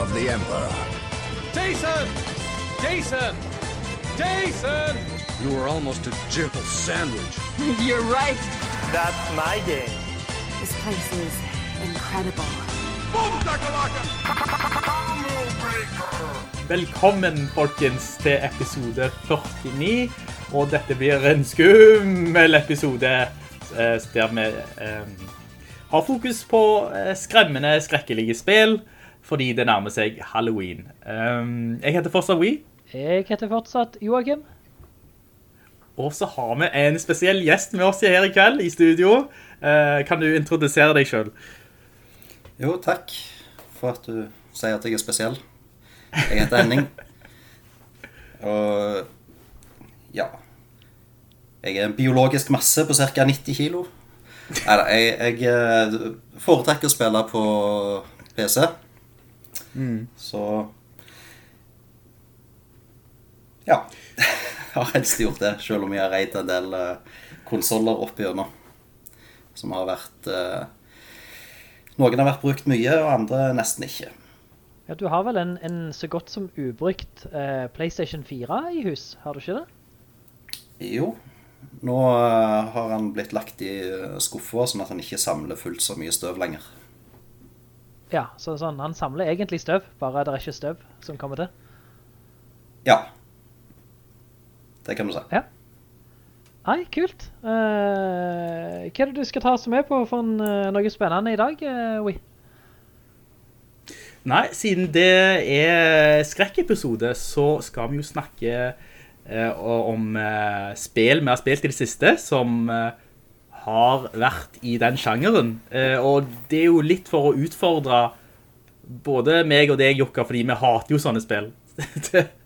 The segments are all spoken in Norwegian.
of the Emperor. Jason! Jason! Jason! You were almost a jibble sandwich. You're right. That's my game. This place is incredible. Velkommen, folkens, til episode 49. Og dette blir en skummel episode eh, der vi eh, har fokus på eh, skremmende, skrekkelige spill, fordi det nærmer seg Halloween. Um, jeg heter fortsatt Wii, Jeg heter fortsatt Joachim. og så har vi en spesiell gjest med oss her i kveld i studio. Uh, kan du introdusere deg selv? Jo, takk for at du sier at jeg er spesiell. Jeg heter Henning. Og ja Jeg er en biologisk masse på ca. 90 kilo. Neida, jeg, jeg eh, foretrekker å spille på PC. Så Ja. Jeg har helst gjort det, selv om jeg har reid en del uh, konsoller opp igjennom. Som har vært eh, Noen har vært brukt mye, og andre nesten ikke. Ja, du har vel en, en så godt som ubrukt eh, PlayStation 4 i hus, har du ikke det? Jo. Nå eh, har han blitt lagt i eh, skuffa, sånn at han ikke samler fullt så mye støv lenger. Ja, så sånn, han samler egentlig støv, bare det er ikke støv som kommer til. Ja. Det kan du si. Ja. Nei, kult. Uh, hva er det du skal ta oss med på for en, eh, noe spennende i dag, uh, Wii? Nei, siden det er skrekkepisode, så skal vi jo snakke uh, om uh, spill vi har spilt i det siste, som eh, har vært i den sjangeren. Eh, og det er jo litt for å utfordre både meg og deg, Jokka, fordi vi hater jo sånne spill.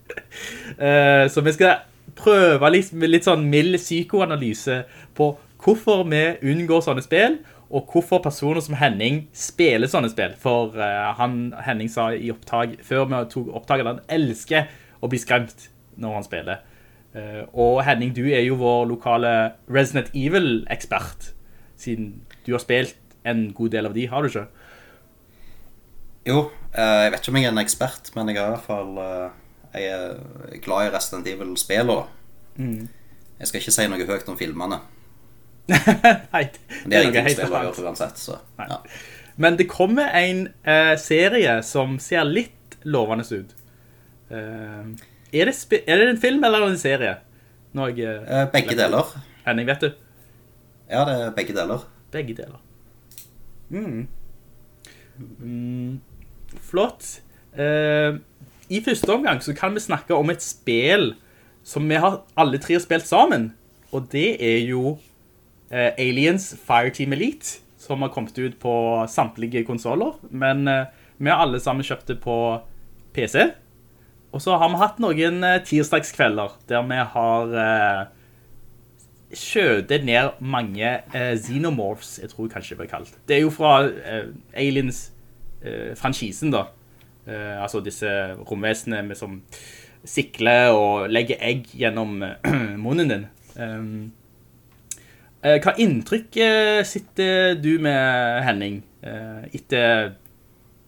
Eh, så vi skal prøve litt, litt sånn mild psykoanalyse på hvorfor vi unngår sånne spill, og hvorfor personer som Henning spiller sånne spill. For eh, han, Henning sa i opptak, før vi tok opptak, at han elsker å bli skremt når han spiller. Eh, og Henning, du er jo vår lokale Resident Evil-ekspert, siden du har spilt en god del av de, har du ikke? Jo, eh, jeg vet ikke om jeg er en ekspert, men jeg er i hvert fall eh, Jeg er glad i Resident Evil-spillene. Jeg skal ikke si noe høyt om filmene. Nei, det er ingenting helt spill å annet. gjøre uansett, så ja. Men det kommer en uh, serie som ser litt lovende ut. Eh, er, det er det en film eller en serie? Jeg, eh, Eh, Begge deler. Henning, vet du? Ja, det er begge deler. Begge deler. Mm. Mm. Flott. Eh, I første omgang så kan vi snakke om et spel som vi har alle tre har spilt sammen. Og det er jo eh, Aliens Fireteam Elite, som har kommet ut på samtlige konsoler. Men eh, vi har alle sammen kjøpt det på PC. Og så har vi hatt noen eh, tirsdagskvelder der vi har eh, skjøte ned mange eh, xenomorphs, jeg tror kanskje det ble kalt. Det er jo fra eh, Aliens-franchisen da. Altså disse romvesenene som sikler og legger egg gjennom munnen din. Um, eh, hva inntrykk sitter du med, Henning? Etter,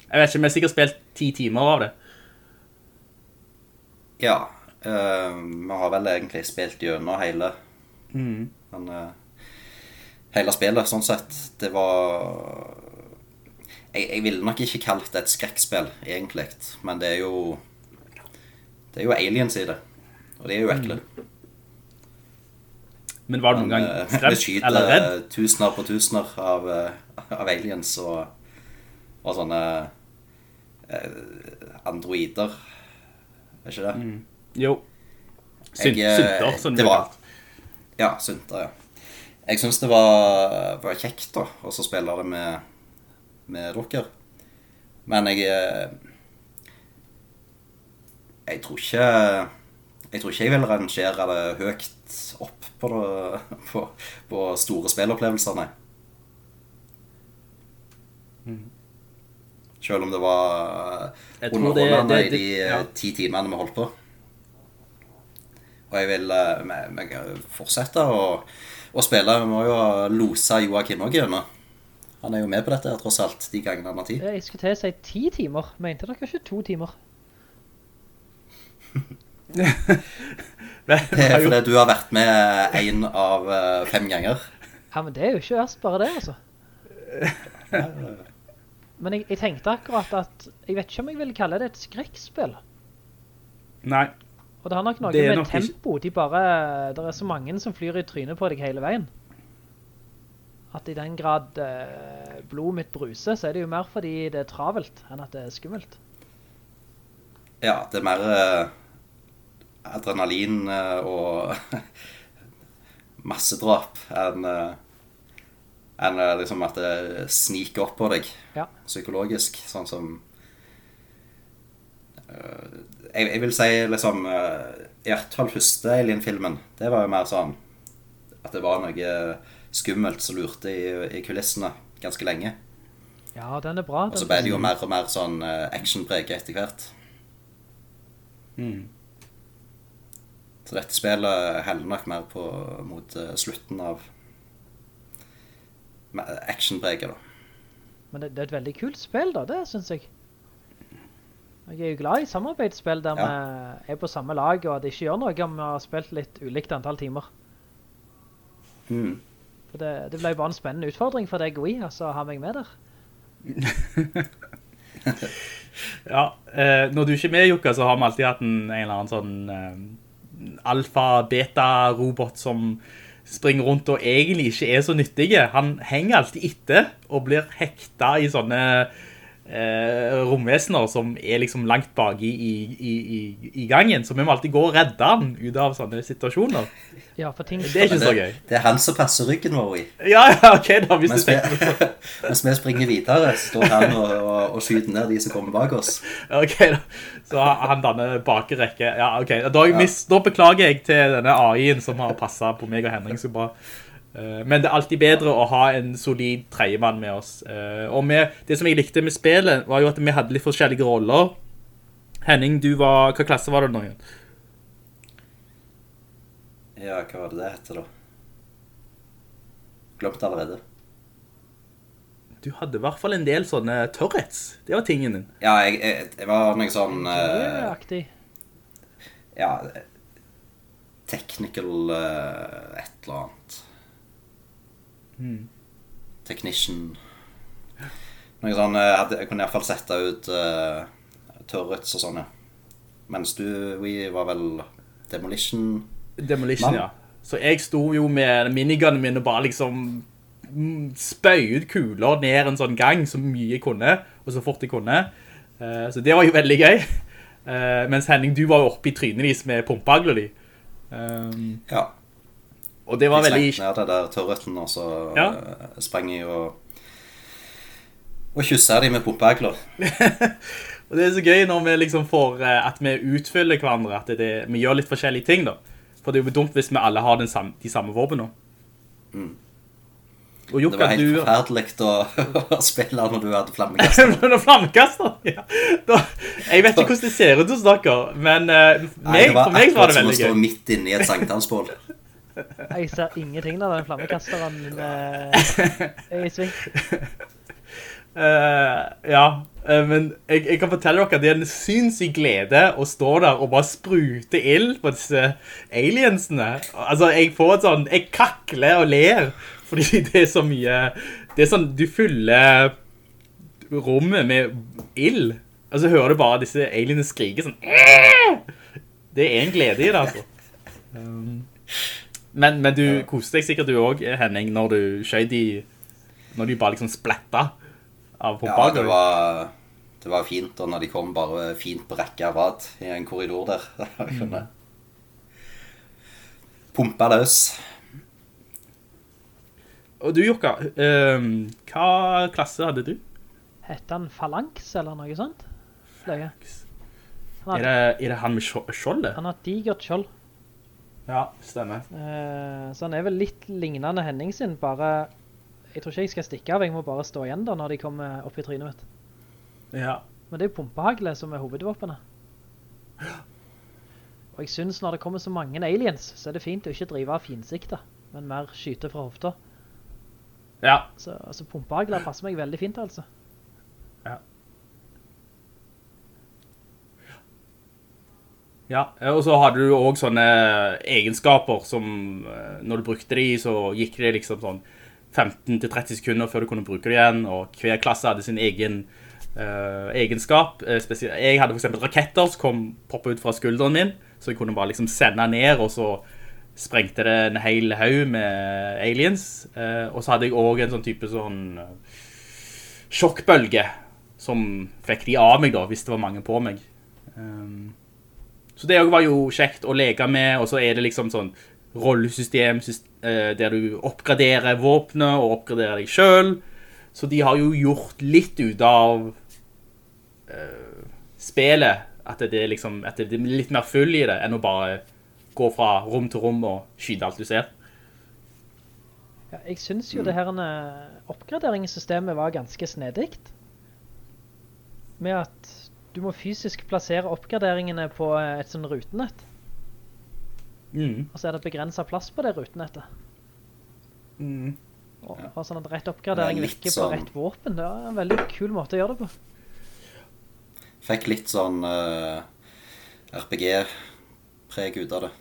jeg vet ikke, vi har sikkert spilt ti timer av det. Ja. eh, vi har vel egentlig spilt gjennom hele Men uh, hele spillet, sånn sett. Det var jeg, jeg ville nok ikke kalt det et skrekkspill, egentlig. Men det er jo Det er jo aliens i det. Og de er jo ekle. Men var du noen gang eh, vi skremt skyter eller redd? tusener på tusener av, av aliens og, og sånne androider. Er ikke det? Jo. Synt, Jeg, eh, synter, som det det var- Ja, Synter, ja. Jeg syns det var, var kjekt da, å så spille det med, med dere. Men jeg, eh, Jeg tror ikke Jeg tror ikke jeg vil rangere det høyt opp på, det, på, på store spillopplevelser, nei. Selv om det var Jeg underholdende i de det- ja. eh, ti timene vi holdt på. Og jeg vil eh, vi- vi fortsette å, å spille. Vi må jo lose Joakim òg gjennom. Han er jo med på dette tross alt, de gangene han har tid. Jeg skulle til å si ti timer. Mente dere ikke to timer? Det er fordi du har vært med en av eh, fem ganger. Ja, men det er jo ikke verst bare det, altså. Men jeg, jeg tenkte akkurat at Jeg vet ikke om jeg vil kalle det et skrekkspill. Nei. Og det har nok noe Det med nok tempo. De bare, det er så mange som flyr i trynet på deg hele veien. At i den grad eh, blodet mitt bruser, så er det jo mer fordi det er travelt enn at det er skummelt. Ja, det er mer eh, adrenalin eh, og massedrap enn eh, enn liksom at det sniker opp på deg Ja. psykologisk, sånn som uh, jeg, jeg vil si liksom uh, I hvert fall første Alien-filmen, det var jo mer sånn at det var noe skummelt som lurte i, i kulissene ganske lenge. Ja, den er bra. Og så ble det jo mer og mer sånn uh, actionpreget etter hvert. Mm. Så dette spillet heller nok mer på mot uh, slutten av actionpreget, da. Men det, det er et veldig kult spill da, det synes jeg. Jeg er jo glad i samarbeidsspill der Ja. vi er på samme lag, og det ikke gjør noe om vi har spilt litt ulikt antall timer. Mm. For det, det ble jo bare en spennende utfordring for deg og jeg, altså, å ha meg med der. Ja, eh, når du ikke er med, Jukka, så har vi alltid hatt en, en eller annen sånn eh, alfa-beta-robot som springer rundt og egentlig ikke er så nyttige. Han henger alltid etter og blir hekta i sånne eh, romvesener som er liksom langt bak i, i, i, i- i gangen. Så vi må alltid gå og redde han ut av sånne situasjoner. Ja, for ting... Det er ikke så gøy. det er han som passer ryggen vår i. Ja, ja, ok da, hvis Mens vi, tenker på det. mens vi springer videre, står han og, og, og skyter ned de som kommer bak oss. Ok da, så han danner bakrekke. Ja, ok. Da, jeg mis, da beklager jeg til denne AI-en som har passet på meg og Henning så bra. Eh, Men det er alltid bedre å ha en solid tredjemann med oss. Eh, Og med, det som jeg likte med spillet var jo at vi hadde litt forskjellige roller. Henning, du var, hva klasse var du nå igjen? Ja, hva var det det hette, da? Glemt allerede. Du hadde i hvert fall en del sånne turrets. Det var tingen din. Ja, jeg, jeg, jeg var noe sånn... eh, Aktig. ja, technical uh, et eller annet. Technician. Noe sånn, eh, jeg, hadde, jeg kunne i hvert fall sette ut uh, turrets og sånn, ja. Mens du, vi var vel demolition. Demolition, Man. ja. Så jeg sto jo med minigunnen min og bare liksom mm, spøy ut kuler ned en sånn gang så mye jeg kunne, og så fort jeg kunne. Uh, så det var jo veldig gøy. Uh, mens Henning, du var jo oppe i trynet med pumpagler di. Um, Ja. Og det var Jeg veldig... ned det der turreten, og så Ja. eh, sprang jeg og og kyssa de med pumpeagler. Og det er så gøy når vi liksom får eh, at vi utfyller hverandre, at det, vi gjør litt forskjellige ting da. For det er jo dumt hvis vi alle har den samme, de samme våpnene. Og Det var helt du... forferdelig å, å spille når du hadde flammekaster. når flammekaster, ja. Da, jeg vet ikke hvordan det ser ut hos dere, men eh, Nei, meg, det veldig gøy. Det var akkurat som å stå midt inne i et sankthansbål. Jeg ser ingenting av den flammekasteren eh, er i sving. Uh, ja, uh, men jeg, jeg kan fortelle dere at det er en synsig glede å stå der og bare sprute ild på disse aliensene. Altså, jeg får et sånn, jeg kakler og ler, fordi det er så mye, det er sånn, du fyller rommet med ild, og så hører du bare disse alienene skrike sånn, Åh! det er en glede i det, altså. Um, men, men du koste deg sikkert du også, Henning, når du skjøyde de, når de bare liksom splatta av Ja, pumpagler. det var, det var fint, og når de kom bare fint på rekke av rad i en korridor der. Jeg kunne pumpe løs. Og du, Jokka, um, hva klasse hadde du? Hette han Phalanx eller noe sånt? Fløye. Er det, er det han med skjoldet? han har digert skjold. Ja, stemmer. Eh, så han er vel litt lignende Henning sin, bare... Jeg tror ikke jeg skal stikke av, jeg må bare stå igjen da når de kommer opp i trynet mitt. Ja. Men det er jo pumpehagle som er hovedvåpenet. Og jeg synes når det kommer så mange aliens, så er det fint å ikke drive av finsikter, men mer skyte fra hofta. Ja. Så altså, pumpehagler passer meg veldig fint, altså. Ja, og så hadde du også sånne egenskaper som eh, når du brukte de, så gikk det liksom sånn 15-30 sekunder før du kunne bruke det igjen, og hver klasse hadde sin egen uh, egenskap. Eh, jeg hadde for eksempel raketter som kom poppet ut fra skulderen min, så jeg kunne bare liksom sende ned, og så sprengte det en hel haug med aliens. Uh, og så hadde jeg også en sånn type sånn uh, sjokkbølge, som fikk de av meg da, hvis det var mange på meg. Um, så det var jo kjekt å leke med, og så er det liksom sånn rollesystem eh, der du oppgraderer våpnet og oppgraderer deg selv. Så de har jo gjort litt ut av uh, spillet, at det, er liksom, at det er litt mer full i det, enn å bare gå fra rom til rom og skyde alt du ser. Ja, jeg synes jo det her eh, oppgraderingssystemet var ganske snedikt. Med at du må fysisk plassere oppgraderingene på eh, et sånn rutenett. Mm. Og så er det begrenset plass på det rutenettet. Mm. Og sånn at rett oppgradering virker sånn... på rett våpen. Det er en veldig kul måte å gjøre det på. Fikk litt sånn uh, RPG-preg ut av det.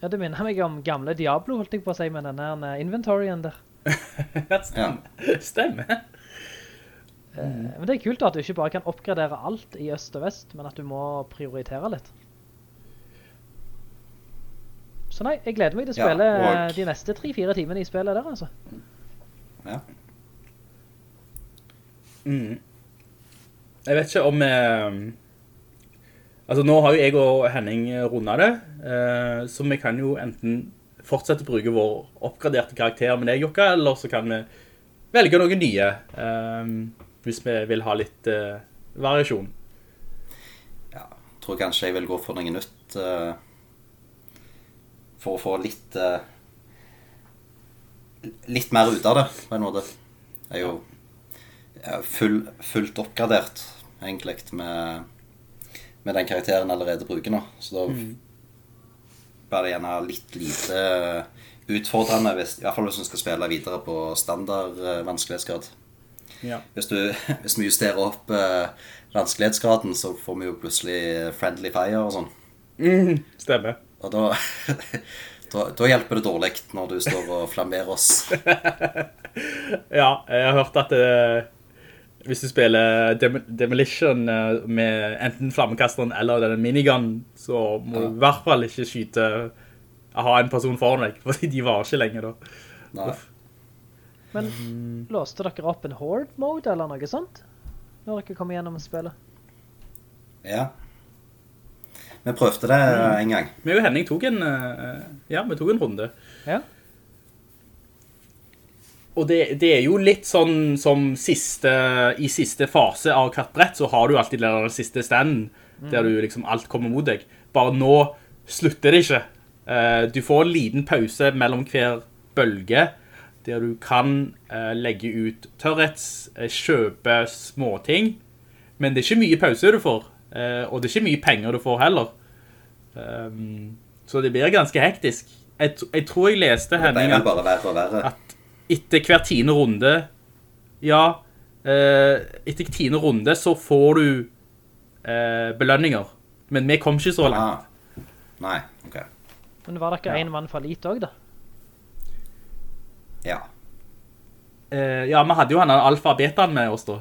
Ja, det minner meg om gamle Diablo, holdt jeg på å si, med denne inventoryen der. Stemmer. Stemmer. Eh, Men det er kult da, at du ikke bare kan oppgradere alt i øst og vest, men at du må prioritere litt. Så nei, jeg gleder meg til å spille ja, og- de neste 3-4 timene i spillet der, altså. Ja. Mm. Jeg vet ikke om eh, Altså nå har jo jeg og Henning rundet det eh, Så vi kan jo enten fortsette å bruke vår oppgraderte karakter med deg, Jokka Eller så kan vi velge noen nye eh, Hvis vi vil ha litt uh, variasjon ja. jeg Tror kanskje jeg vil gå for noe nytt. uh, for å få litt uh, Litt mer ut av det, på en måte. Jeg er jo er full, fullt oppgradert, egentlig, med, med den karakteren jeg allerede bruker nå. Så da blir det gjerne litt lite utfordrende, hvis, i hvert fall hvis du skal spille videre på standard vanskelighetsgrad. Ja. Hvis, du, hvis vi justerer opp eh, vanskelighetsgraden, så får vi jo plutselig friendly fire og sånn. mm, Stemmer Og da, da, da hjelper det dårlig når du står og flamberer oss. Ja, jeg har hørt at eh, hvis du spiller Dem Demolition eh, med enten flammekasteren eller den minigun, så må du i hvert fall ikke skyte ha en person foran deg, fordi de varer ikke lenge da. Nei. Men låste dere opp en horde-mode eller noe sånt? Når dere kom gjennom spillet? Ja. Vi prøvde det en gang. Vi og Henning tok en, eh, ja, vi tok en runde. Ja. Og det, det er jo litt sånn som siste, i siste fase av hvert brett, så har du alltid den siste standen, der du liksom alt kommer mot deg. Bare nå slutter det ikke. Eh, Du får en liten pause mellom hver bølge, der du kan eh, legge ut turrets, eh, kjøpe småting, men det er ikke mye pause du får, eh, og det er ikke mye penger du får heller. Um, så det blir ganske hektisk. Jeg, jeg tror jeg leste Henning at at etter hver tiende runde, ja, eh, etter tiende runde så får du eh, belønninger. Men vi kom ikke så langt. Ah. Nei, ok. Men var det ikke en mann for lite også, da? Ja. Eh, ja, vi hadde jo han alfa og betaen med oss da.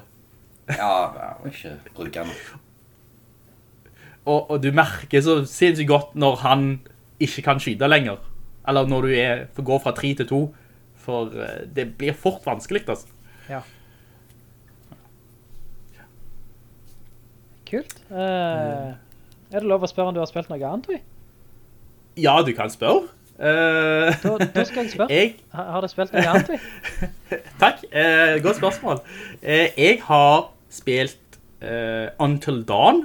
Ja, vi må ikke bruke han. Og, og du merker så sinnssykt godt når han ikke kan skyte lenger. Eller når du er, går fra 3 til 2. For eh, det blir fort vanskelig, altså. Ja. Kult. Eh, Er det lov å spørre om du har spilt noe annet, Tui? Ja, du kan spørre. Eh, Da, da skal jeg spørre. jeg, Har du spilt noe annet, Takk, eh, godt spørsmål. Eh, jeg har spilt eh, Until Dawn,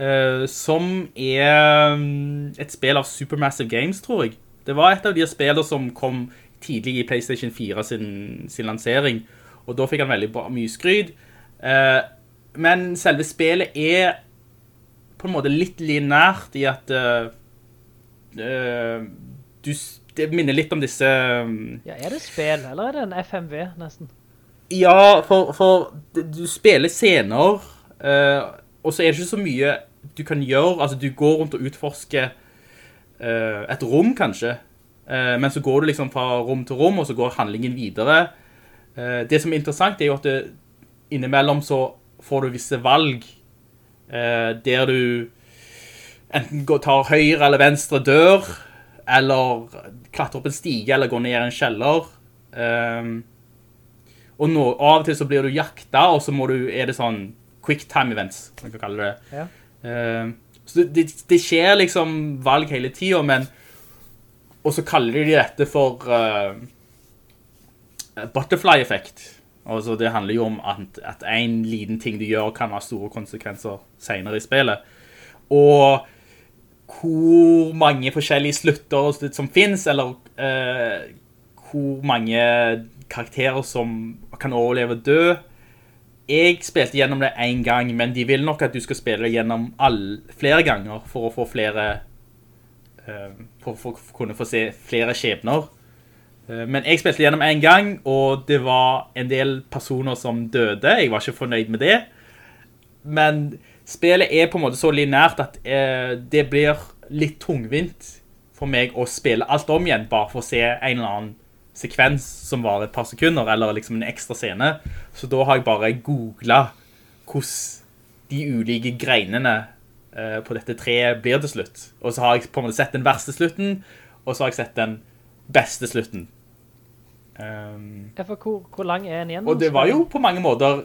eh, som er mm, et spill av Supermassive Games, tror jeg. Det var et av de spillene som kom tidlig i PlayStation 4 sin, sin lansering, og da fikk han veldig bra, mye skryd. Eh, men selve spillet er på en måte litt linært i at du, det minner litt om disse mm, Ja, er det spill, eller er det en FMV nesten? Ja, for, for du spiller scener, uh, og så er det ikke så mye du kan gjøre. Altså, du går rundt og utforsker uh, et rom, kanskje. Uh, men så går du liksom fra rom til rom, og så går handlingen videre. Det som er interessant er jo at det, innimellom så får du visse valg der du enten går, tar høyre eller venstre dør, eller klatre opp en stige, eller går ned i en kjeller. Um, og nå, av og til så blir du jakta, og så må du, er det sånn quick time events, man kan kalle det. Ja. Eh, så det, det skjer liksom valg hele tiden, men og så kaller de dette for uh, butterfly-effekt. Altså det handler jo om at, at en liten ting du gjør kan ha store konsekvenser senere i spillet. Og hvor mange forskjellige slutter som finnes, eller eh, hvor mange karakterer som kan overleve dø. Jeg spilte gjennom det en gang, men de vil nok at du skal spille det gjennom all, flere ganger for å få flere eh, for, for å kunne få se flere skjebner. Eh, Men jeg spilte gjennom en gang, og det var en del personer som døde. Jeg var ikke fornøyd med det. Men spillet er på en måte så linært at eh, det blir litt tungvint for meg å spille alt om igjen, bare for å se en eller annen sekvens som var et par sekunder, eller liksom en ekstra scene. Så da har jeg bare googlet hvordan de ulike greinene eh, på dette treet blir til slutt. Og så har jeg på en måte sett den verste slutten, og så har jeg sett den beste slutten. Um, Ja, for hvor, hvor lang er den igjen? og det var jo på mange måter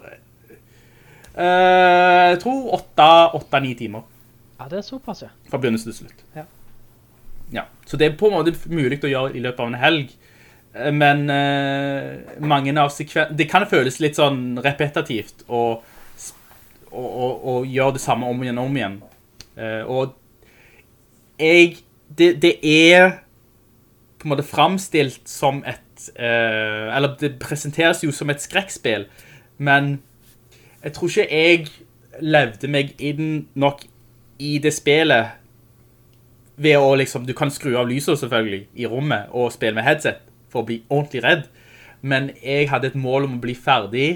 Jeg tror åtte-ni timer Ja, det er såpass, ja. fra begynnelse til slutt. Ja. Ja, så det er på en måte mulig å gjøre i løpet av en helg. Eh, Men eh, mange av sekven... Det kan føles litt sånn repetitivt å, å, å, å gjøre det samme om igjen og om igjen. Eh, og jeg det, det er på en måte framstilt som et eh, Eller det presenteres jo som et skrekkspill, men jeg tror ikke jeg levde meg inn nok i det spillet ved å liksom, du kan skru av lyset selvfølgelig i rommet og spille med headset for å bli ordentlig redd. Men jeg hadde et mål om å bli ferdig,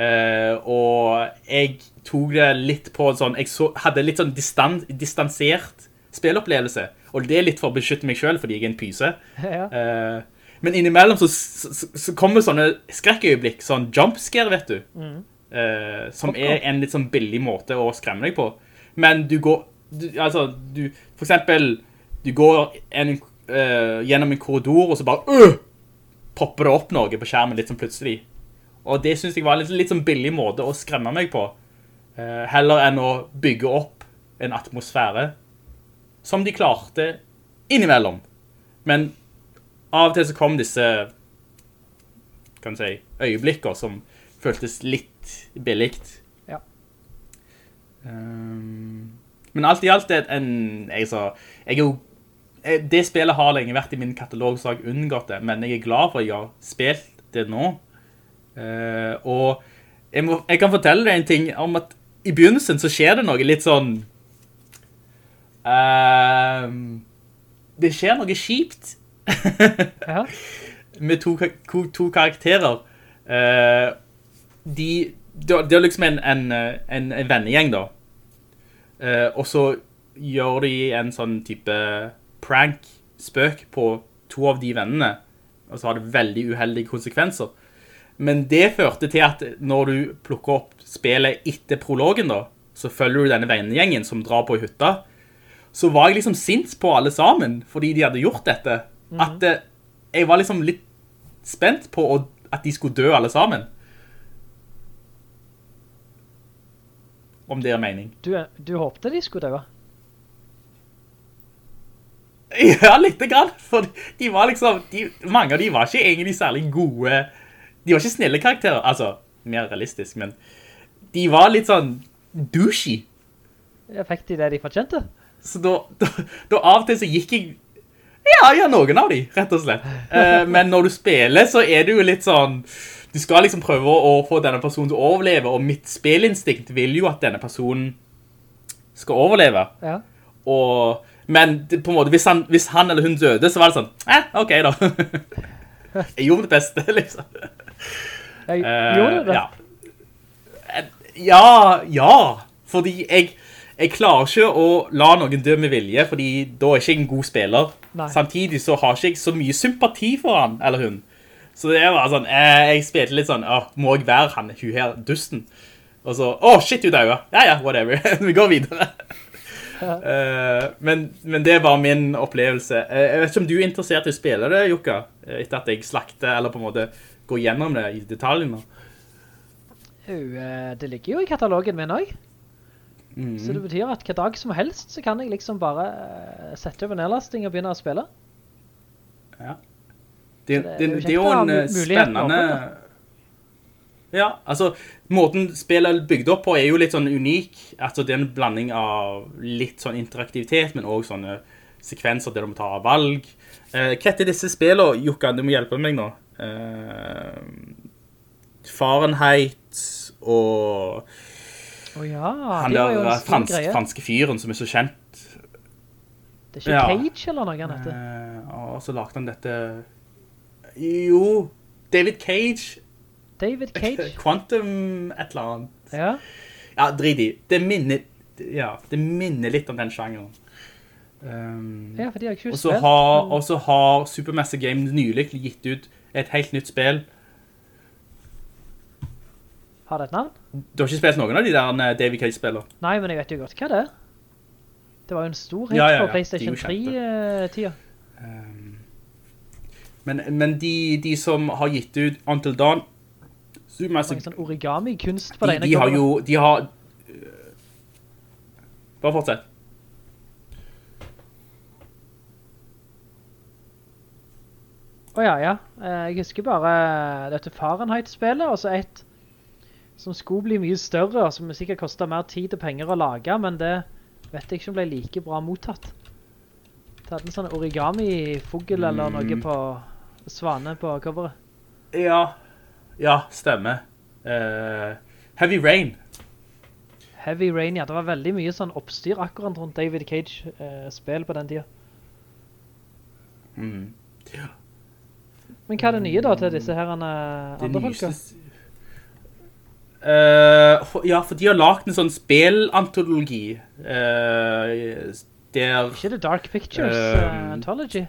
eh, og jeg tok det litt på en sånn, jeg så, hadde litt sånn distan, distansert spillopplevelse, og det er litt for å beskytte meg selv, fordi jeg er en pyse. ja. Eh, men innimellom så, så, så kommer sånne skrekkøyeblikk, sånn jumpscare, vet du. Eh, som er en litt sånn billig måte å skremme deg på. Men du går, du, altså, du, for eksempel, du går en, eh, gjennom en korridor, og så bare, øh, popper det opp noe på skjermen litt sånn plutselig. Og det synes jeg var litt, litt sånn billig måte å skremme meg på. Eh, heller enn å bygge opp en atmosfære. Som de klarte innimellom. Men av og til så kom disse kan du si, øyeblikker som føltes litt billigt. Ja. Um, men alt i alt er en, jeg så, jeg er jo, jeg- det spillet har lenge vært i min katalog, så har jeg unngått det, men jeg er glad for at jeg har spilt det nå. Uh, og jeg, må, jeg kan fortelle deg en ting om at i begynnelsen så skjer det noe litt sånn, ehm, det skjer noe kjipt ja. med to, to karakterer. Eh, de, det er liksom en, en, en, en vennegjeng da. Eh, og så gjør de en sånn type prank, spøk på to av de vennene. Og så har det veldig uheldige konsekvenser. Men det førte til at når du plukker opp spillet etter prologen da, så følger du denne vennegjengen som drar på hytta. Så var jeg liksom sint på alle sammen, fordi de hadde gjort dette. At eh, jeg var liksom litt spent på at de skulle dø alle sammen. Om det er mening. Du, du håpte de skulle dø? Ja, litt grann. For de var liksom, de, mange av de var ikke egentlig særlig gode. De var ikke snille karakterer. Altså, mer realistisk, men de var litt sånn douchey. fikk de det de fortjente. Så da, da, da av og til så gikk jeg Ja, ja, noen av de, rett og slett. Eh, men når du spiller, så er det jo litt sånn Du skal liksom prøve å, få denne personen til å overleve, og mitt spillinstinkt vil jo at denne personen skal overleve. Ja. Og, men det, på en måte, hvis han, hvis han eller hun døde, så var det sånn Eh, OK, da. jeg gjorde det beste, liksom. Jeg Eh, gjorde det. Ja. Eh, ja, ja. Fordi jeg, jeg klarer ikke å la noen dø med vilje, fordi da er ikke jeg en god spiller. Nei. Samtidig så har ikke jeg så mye sympati for han, eller hun. Så det var sånn, eh, jeg spilte litt sånn, «Åh, må jeg være han, hun her, dusten? Og så, åh, shit, du dauer. Ja, ja, whatever. Vi går videre. uh, men, men det var min opplevelse. Uh, jeg vet ikke om du er interessert i å spille det, Jukka, eh, etter at jeg slakte, eller på en måte går gjennom det i detaljene. Eh, det ligger jo i katalogen min også. Mm. Så det betyr at hver dag som helst så kan jeg liksom bare sette over nedlasting og begynne å spille. Ja. Det, det det, det, er jo en eh, spennende... Ja, altså, måten spillet er bygd opp på er jo litt sånn unik. Altså, det er en blanding av litt sånn interaktivitet, men også sånne sekvenser der du må ta valg. Eh, hva heter disse spillene, Jukka, du må hjelpe meg nå. Eh, Fahrenheit og han det var jo der eh, fransk, franske fyren som er så kjent. Det er ikke Ja. Cage eller noe han heter. Eh, og så lagde han dette... Jo, David Cage. David Cage. Quantum et eller annet. Ja. Ja, drit i. Det minner, ja, det minner litt om den sjangeren. Um, Ja, for de har ikke spilt, og så har Supermassive Games nylig gitt ut et helt nytt spill. Har det et navn? Du har ikke spilt noen av de der eh, David Cage-spillene? Nei, men jeg vet jo godt hva det er. Det var jo en stor hit Ja, ja, ja. på PlayStation 3-tida. Men men de, de som har gitt ut Until Dawn, Supermassive Sånn origami-kunst på de, denne de har jo de har bare fortsett Åja, ja. Eh, Jeg husker bare dette Fahrenheit-spillet, og så et som skulle bli mye større, og som sikkert kostet mer tid og penger å lage, men det vet jeg ikke om ble like bra mottatt. Det hadde en sånn origami-fogel eller Mm. noe på svane på coveret. ja, ja, stemmer Uh, Heavy Rain Heavy Rain, ja. Det var veldig mye sånn oppstyr akkurat rundt David Cage-spill på den tiden. mm. Men hva er det nye da til disse her andre folkene? andre folka? s- Eh, ja, for de har lagt en sånn spillantologi eh, der Ikke det Dark Pictures eh, Anthology?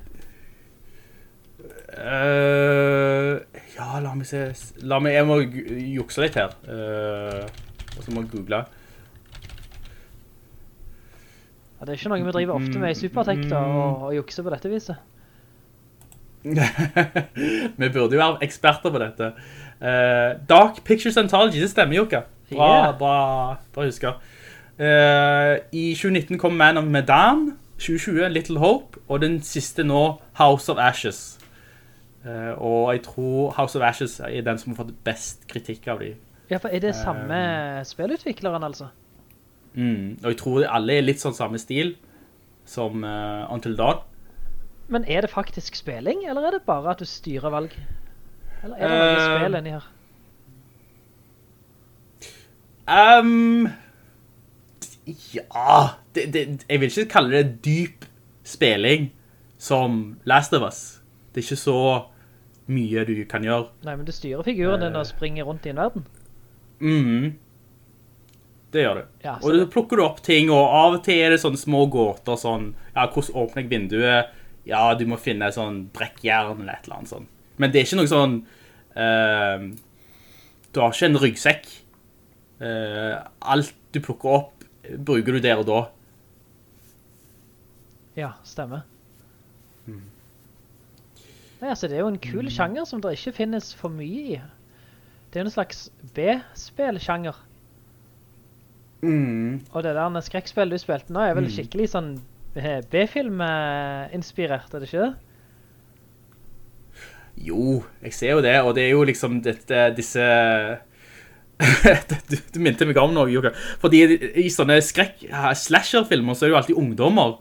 Eh, ja, la meg se. La meg, jeg må jukse litt her. Uh, og så må jeg google. Ja, det er ikke noe vi driver ofte med i Supertech da, å jukse på dette viset. Vi burde jo være eksperter på dette. Uh, Dark Pictures Anthology, det stemmer jo ikke. Bra, Yeah. bra, bra husker. I 2019 kom Man of Medan, 2020 Little Hope, og den siste nå House of Ashes. Eh, og jeg tror House of Ashes er den som har fått best kritikk av de. Ja, for er det samme spillutvikleren altså? Mm. Og jeg tror alle er litt sånn samme stil som uh, Until Dawn. Men er det faktisk spilling, eller er det bare at du styrer valg? Eller er det noe Eh, spill inni her? Um, ja, det, det, jeg vil ikke kalle det dyp spilling som Last of Us. Det er ikke så mye du kan gjøre. Nei, men du styrer figuren din eh, og springer rundt i en verden. Mhm. Det gjør du. Ja, og så plukker du opp ting, og av og til er det sånne små gåter, sånn, ja, hvordan åpner jeg vinduet? Ja, du må finne sånn brekkjern eller et eller annet sånt. Men det er ikke noe sånn, uh, du har ikke en ryggsekk. Uh, alt du plukker opp, bruker du der og da. Ja, stemmer. Mm. Nei, altså, det er jo en kul sjanger som det ikke finnes for mye i. Det er jo en slags B-spill-sjanger. Og det der skrekkspill du spilte nå er vel Mm. skikkelig sånn eh, B-film-inspirert, er det ikke det? Jo, jeg ser jo det, og det er jo liksom dette, disse du, du minte meg om noe, Jokka. Fordi i sånne skrekk slasher-filmer så er det jo alltid ungdommer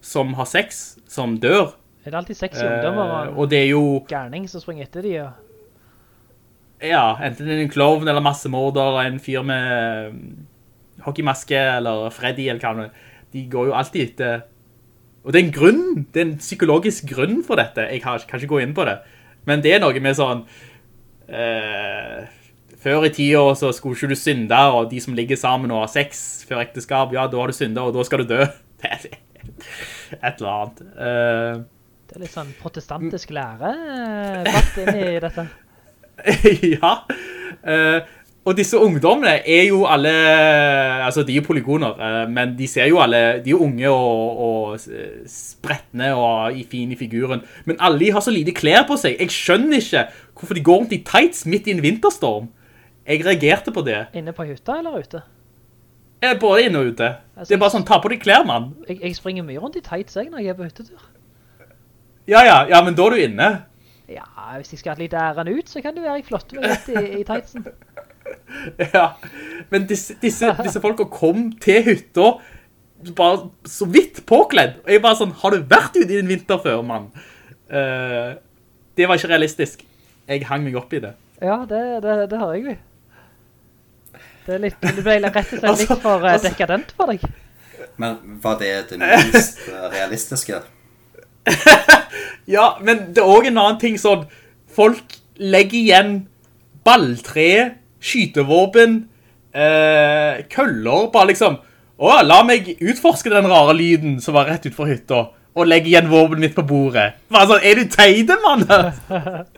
som har sex, som dør. Er det alltid sexy ungdommer og, en og det er jo, gærning som springer etter de? Og... ja, enten en klovn eller massemorder, eller en fyr med mm, hockeymaske, eller Freddy, eller hva det er. De går jo alltid etter... Og det er en grunn, det er en psykologisk grunn for dette. Jeg kan ikke gå inn på det. Men det er noe med sånn... Eh, før i tida så skulle ikke du synde, og de som ligger sammen og har sex før ekteskap, ja, da har du syndet, og da skal du dø. Det er et eller annet. Eh, litt sånn protestantisk lære eh, bakt inn i dette. ja. Uh, og disse ungdommene er jo alle, altså de er polygoner, eh, men de ser jo alle, de er unge og, og eh, spretne og i fin i figuren. Men alle de har så lite klær på seg. Jeg skjønner ikke hvorfor de går rundt i tights midt i en vinterstorm. Jeg reagerte på det. Inne på hytta eller ute? Jeg er både inne og ute. Altså, Det er bare sånn, ta på deg klær, mann. Jeg, jeg springer mye rundt i tights jeg når jeg er på hyttetur. Ja, ja, ja, men da er du inne. Ja, hvis jeg skal ha litt æren ut, så kan du være flott med litt i, i tightsen. Ja, men disse, disse, disse folka kom til hytta bare så vidt påkledd. Og jeg bare sånn, har du vært ute i en vinter før, mann? Uh, det var ikke realistisk. Jeg hang meg opp i det. Ja, det, det, det har jeg vi. Det, er litt, det ble rett og slett Altså, litt for eh, altså- dekadent for deg. Men var det det minst eh, realistiske? Ja, men det er også en annen ting sånn, folk legger igjen balltre, skytevåpen, eh, køller, bare liksom, å, la meg utforske den rare lyden som var rett ut fra hytta, og legge igjen våpen mitt på bordet. Bare sånn, er du teide, mann?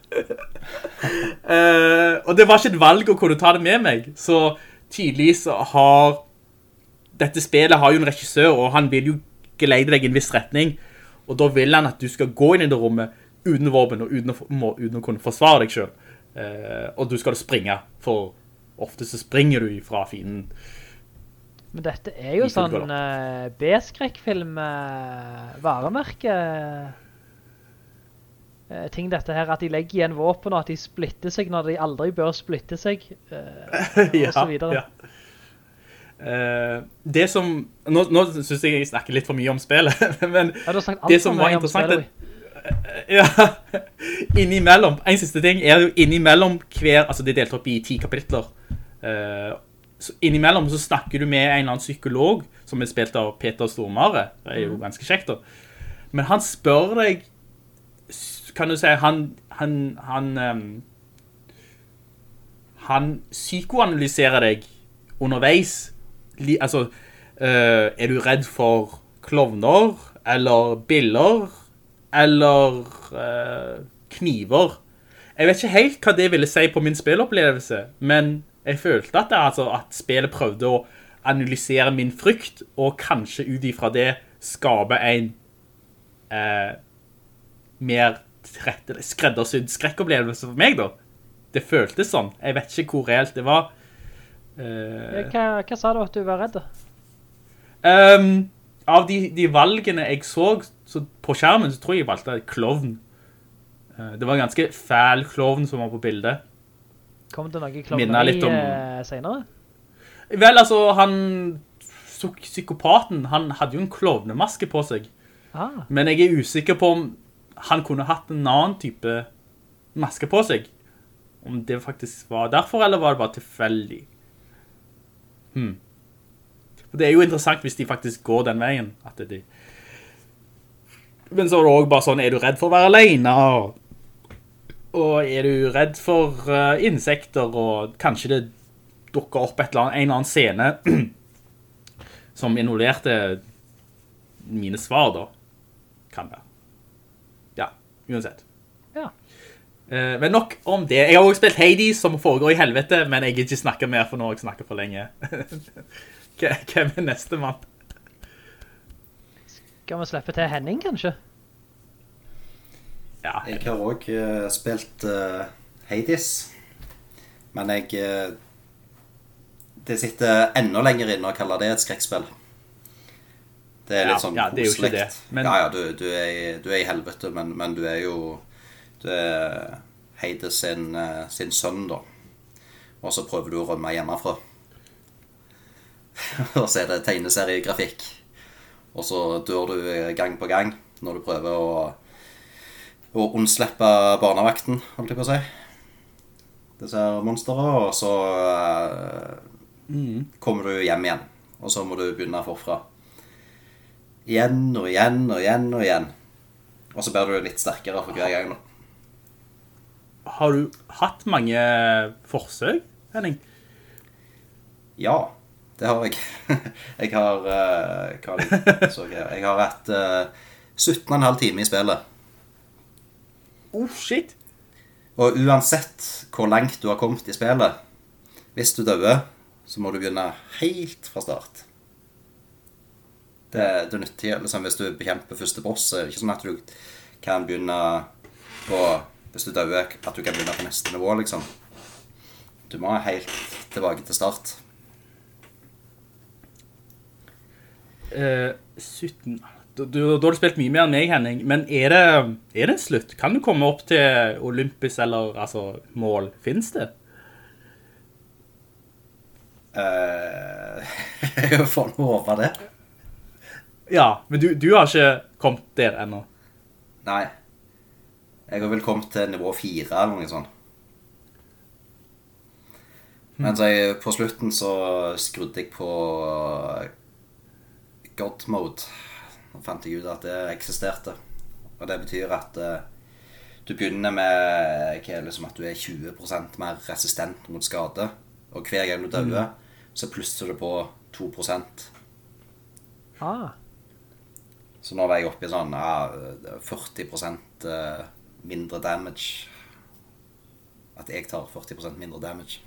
Eh, og det var ikke et valg å kunne ta det med meg, så tydelig så har dette spillet har jo en regissør, og han vil jo geleide deg i en viss retning, og da vil han at du skal gå inn i det rommet uten våpen og uten å, må, uten å kunne forsvare deg selv. Eh, og du skal springe, for ofte så springer du fra fienden. Men dette er jo I sånn uh, B-skrekkfilm uh, varemerke uh, ting dette her, at de legger igjen våpen og at de splitter seg når de aldri bør splitte seg, eh, og så videre. ja. Eh, det som, nå, nå synes jeg jeg snakker litt for mye om spillet, men det som var interessant, spillet, ja, innimellom, en siste ting er jo innimellom hver, altså det er delt opp i ti kapitler, Eh, så innimellom så snakker du med en eller annen psykolog, som er spilt av Peter Stormare, det er jo ganske kjekt da, men han spør deg, kan du si, han, han, han, ehm, han psykoanalyserer deg underveis, altså, eh, er du redd for klovner, eller biller, eller eh, kniver? Jeg vet ikke helt hva det ville si på min spillopplevelse, men jeg følte at, det, altså, at spillet prøvde å analysere min frykt, og kanskje ut ifra det skape en eh, mer skreddersydd skrekkopplevelse for meg da. Det føltes sånn. Jeg vet ikke hvor reelt det var. Ja, hva, hva sa du at du var redd? Um, av de, de valgene jeg så, så på skjermen, så tror jeg jeg valgte klovn. Eh, det var en ganske fæl klovn som var på bildet. Kom det noen klovner i om- eh, senere? Vel, altså, han, psykopaten, han hadde jo en klovnemaske på seg. Ah, Men jeg er usikker på om han kunne hatt en annen type maske på seg. Om det faktisk var derfor, eller var det bare tilfeldig? Hmm. Det er jo interessant hvis de faktisk går den veien. De... Men så er det også bare sånn, er du redd for å være alene? Og er du redd for uh, insekter? Og kanskje det dukker opp eller annet, en eller annen scene som involverte mine svar da. Kan det. Ja, uansett. Eh, men nok om det. Jeg har også spilt Hades som foregår i helvete, men jeg vil ikke snakke mer for nå har jeg snakket for lenge. Hvem er neste mann? Skal vi slippe til Henning, kanskje? Ja, Jeg har også spilt uh, Hades, men jeg Uh, Det sitter enda lenger inne å kalle det et skrekkspill. Det er litt Ja, sånn ja, det er jo ikke koselig. det, men- Ja, ja, du, du, er, i- du er i helvete, men, men du er jo Du er Hades sin, eh, sin sønn, da. og så prøver du å rømme hjemmefra. og så er det tegneseriegrafikk. Og så dør du gang på gang når du prøver å, å unnslippe barnevakten, holdt jeg på å si. Disse monstrene. og så eh, kommer du hjem igjen. Og så må du begynne forfra. Igjen og igjen og igjen og igjen. Og så blir du litt sterkere for hver gang. da. Har du hatt mange forsøk, Henning? Ja, det har jeg. Jeg har eh, har jeg, har hatt uh, 17,5 timer i spillet. Oh, shit. Og uansett hvor langt du har kommet i spillet, hvis du døver, så må du begynne helt fra start. Det, det nytter liksom, Hvis du bekjemper første boss, er det ikke sånn at du kan begynne på Hvis du døver, at du kan begynne på neste nivå, liksom. Du må helt tilbake til start. Uh, 17... Da, du, du, har du spilt mye mer enn meg, Henning. Men er det, er det en slutt? Kan du komme opp til Olympus eller altså, mål? Finnes det? Uh, Jeg får nå håpe det. Ja, men du, du har ikke kommet der ennå. Nei. Jeg har vel kommet til nivå 4 eller noe sånt. Men så jeg, på slutten så skrudde jeg på God mode. Nå fant jeg ut at det eksisterte. Og det betyr at uh, du begynner med hva er det, at du er 20% mer resistent mot skade. Og hver gang du dør, så plusser du på 2% Ah, Så nå var jeg oppe i sånn ja, 40 eh, mindre damage. At jeg tar 40% mindre damage.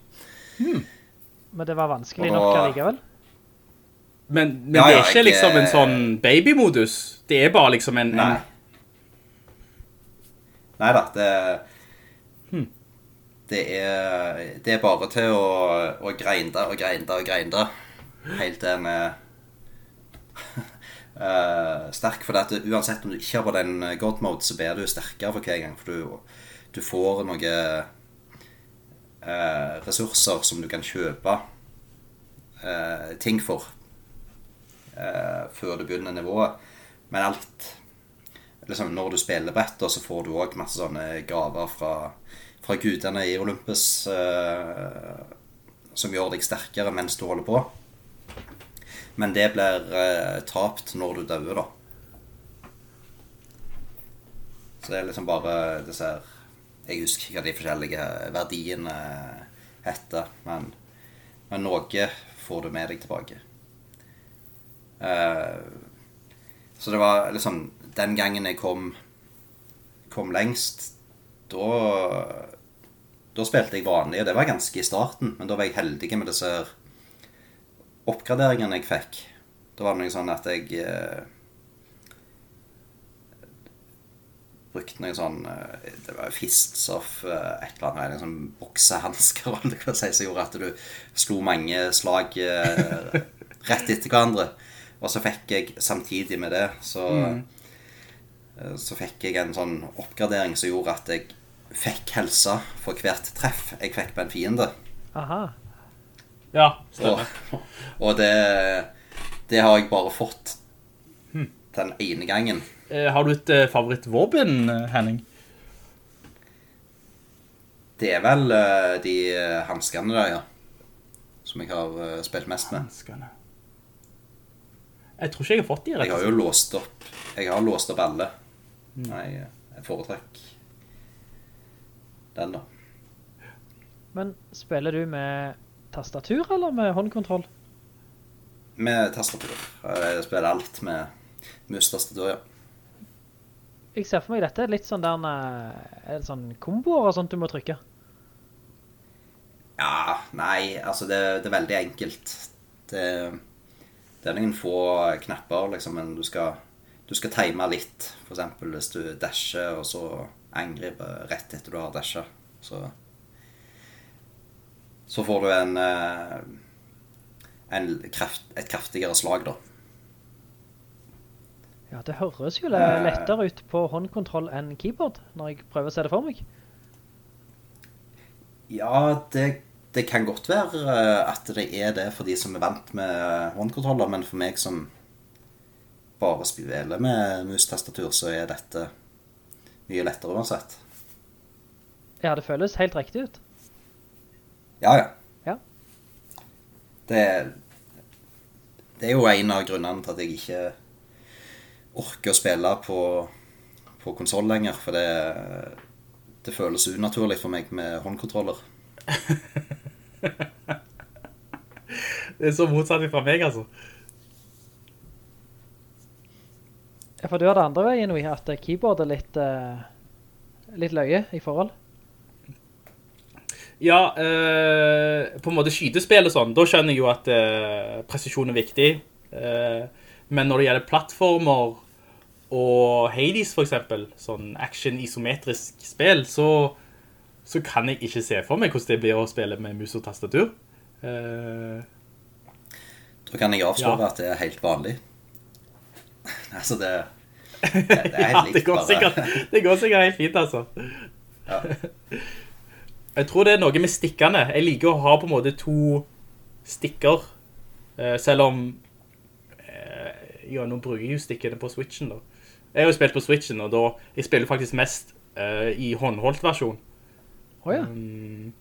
men det var vanskelig da- nok allikevel. Men, men Ja, det er ikke jeg- liksom en sånn babymodus. Det er bare liksom en... Nei. Nei da, det Det er, det er bare til å, å grinde og grinde og grinde helt til en eh, sterk. For at uansett om du ikke har på den god mode, så blir du sterkere for hver gang. For du, du får noen uh, ressurser som du kan kjøpe uh, ting for eh, før du begynner nivået. Men alt liksom, Når du spiller brett, så får du òg masse sånne gaver fra, fra gudene i Olympus eh, som gjør deg sterkere mens du holder på. Men det blir eh, tapt når du dauer, da. Så det er liksom bare disse her Jeg husker ikke hva de forskjellige verdiene heter, men, men noe får du med deg tilbake. Eh, så det var liksom Den gangen jeg kom Kom lengst Da Da spilte jeg vanlig Og det var ganske i starten Men da var jeg heldig med disse Oppgraderingene jeg fikk Da var det noe sånn at jeg eh, Brukte noe sånn eh, Det var fists of eh, Et eller annet En sånn boksehandsker eller hva si, Som gjorde at du slo mange slag eh, Rett etter hverandre og så fikk jeg samtidig med det så, mm. så fikk jeg en sånn oppgradering som gjorde at jeg fikk helse for hvert treff jeg fikk på en fiende. Aha. Ja, Og, stemmer. og det, det har jeg bare fått den ene gangen. Eh, Har du et eh, favorittvåpen, eh, Henning? Det er vel de hanskene der, ja. Som jeg har spilt mest med. Hanskene. Jeg tror ikke jeg har fått de, rett Jeg har jo låst opp Jeg har låst opp alle. Nei, jeg foretrekk den, da. Men spiller du med tastatur eller med håndkontroll? Med tastatur. Jeg spiller alt med mus-tastatur, ja. Jeg ser for meg dette er litt sånn der eh, er det sånn komboer og sånt du må trykke. Ja, nei, altså det, det er veldig enkelt. Det, det er noen få knapper, liksom, men du skal, du skal time litt. For eksempel hvis du dasher, og så angriper rett etter du har dashet. Så, så får du en, eh, en kraft, et kraftigere slag, da. Ja, det høres jo lettere ut på håndkontroll enn keyboard, når jeg prøver å se det for meg. Ja, det det kan godt være eh, at det er det for de som er vant med håndkontroller, men for meg som bare spiller med mus-tastatur, så er dette mye lettere uansett. Ja, det føles helt riktig ut. Ja, ja. Ja. Det, det er jo en av grunnene til at jeg ikke orker å spille på, på konsoll lenger, for det, det føles unaturlig for meg med håndkontroller. Det er så motsatt fra meg, altså. Ja, for du har det andre veien at keyboard er litt, eh, litt løye i forhold. Ja, eh, på en måte skytespill og sånn, da skjønner jeg jo at eh, presisjon er viktig. Eh, men når det gjelder plattformer og Hades for eksempel, sånn action-isometrisk spill, så, så kan jeg ikke se for meg hvordan det blir å spille med mus og tastatur. Eh, Da kan jeg avsløre Ja. at det er helt vanlig. altså, det, det, det er helt ja, likt, det går, sikkert, det går sikkert helt fint, altså. Ja. Jeg tror det er noe med stikkene. Jeg liker å ha på en måte to stikker, eh, selv om eh, Ja, nå bruker jeg jo stikkene på Switchen, da. Jeg har jo spilt på Switchen, og da jeg spiller faktisk mest uh, i håndholdt versjon. Åja, Mm,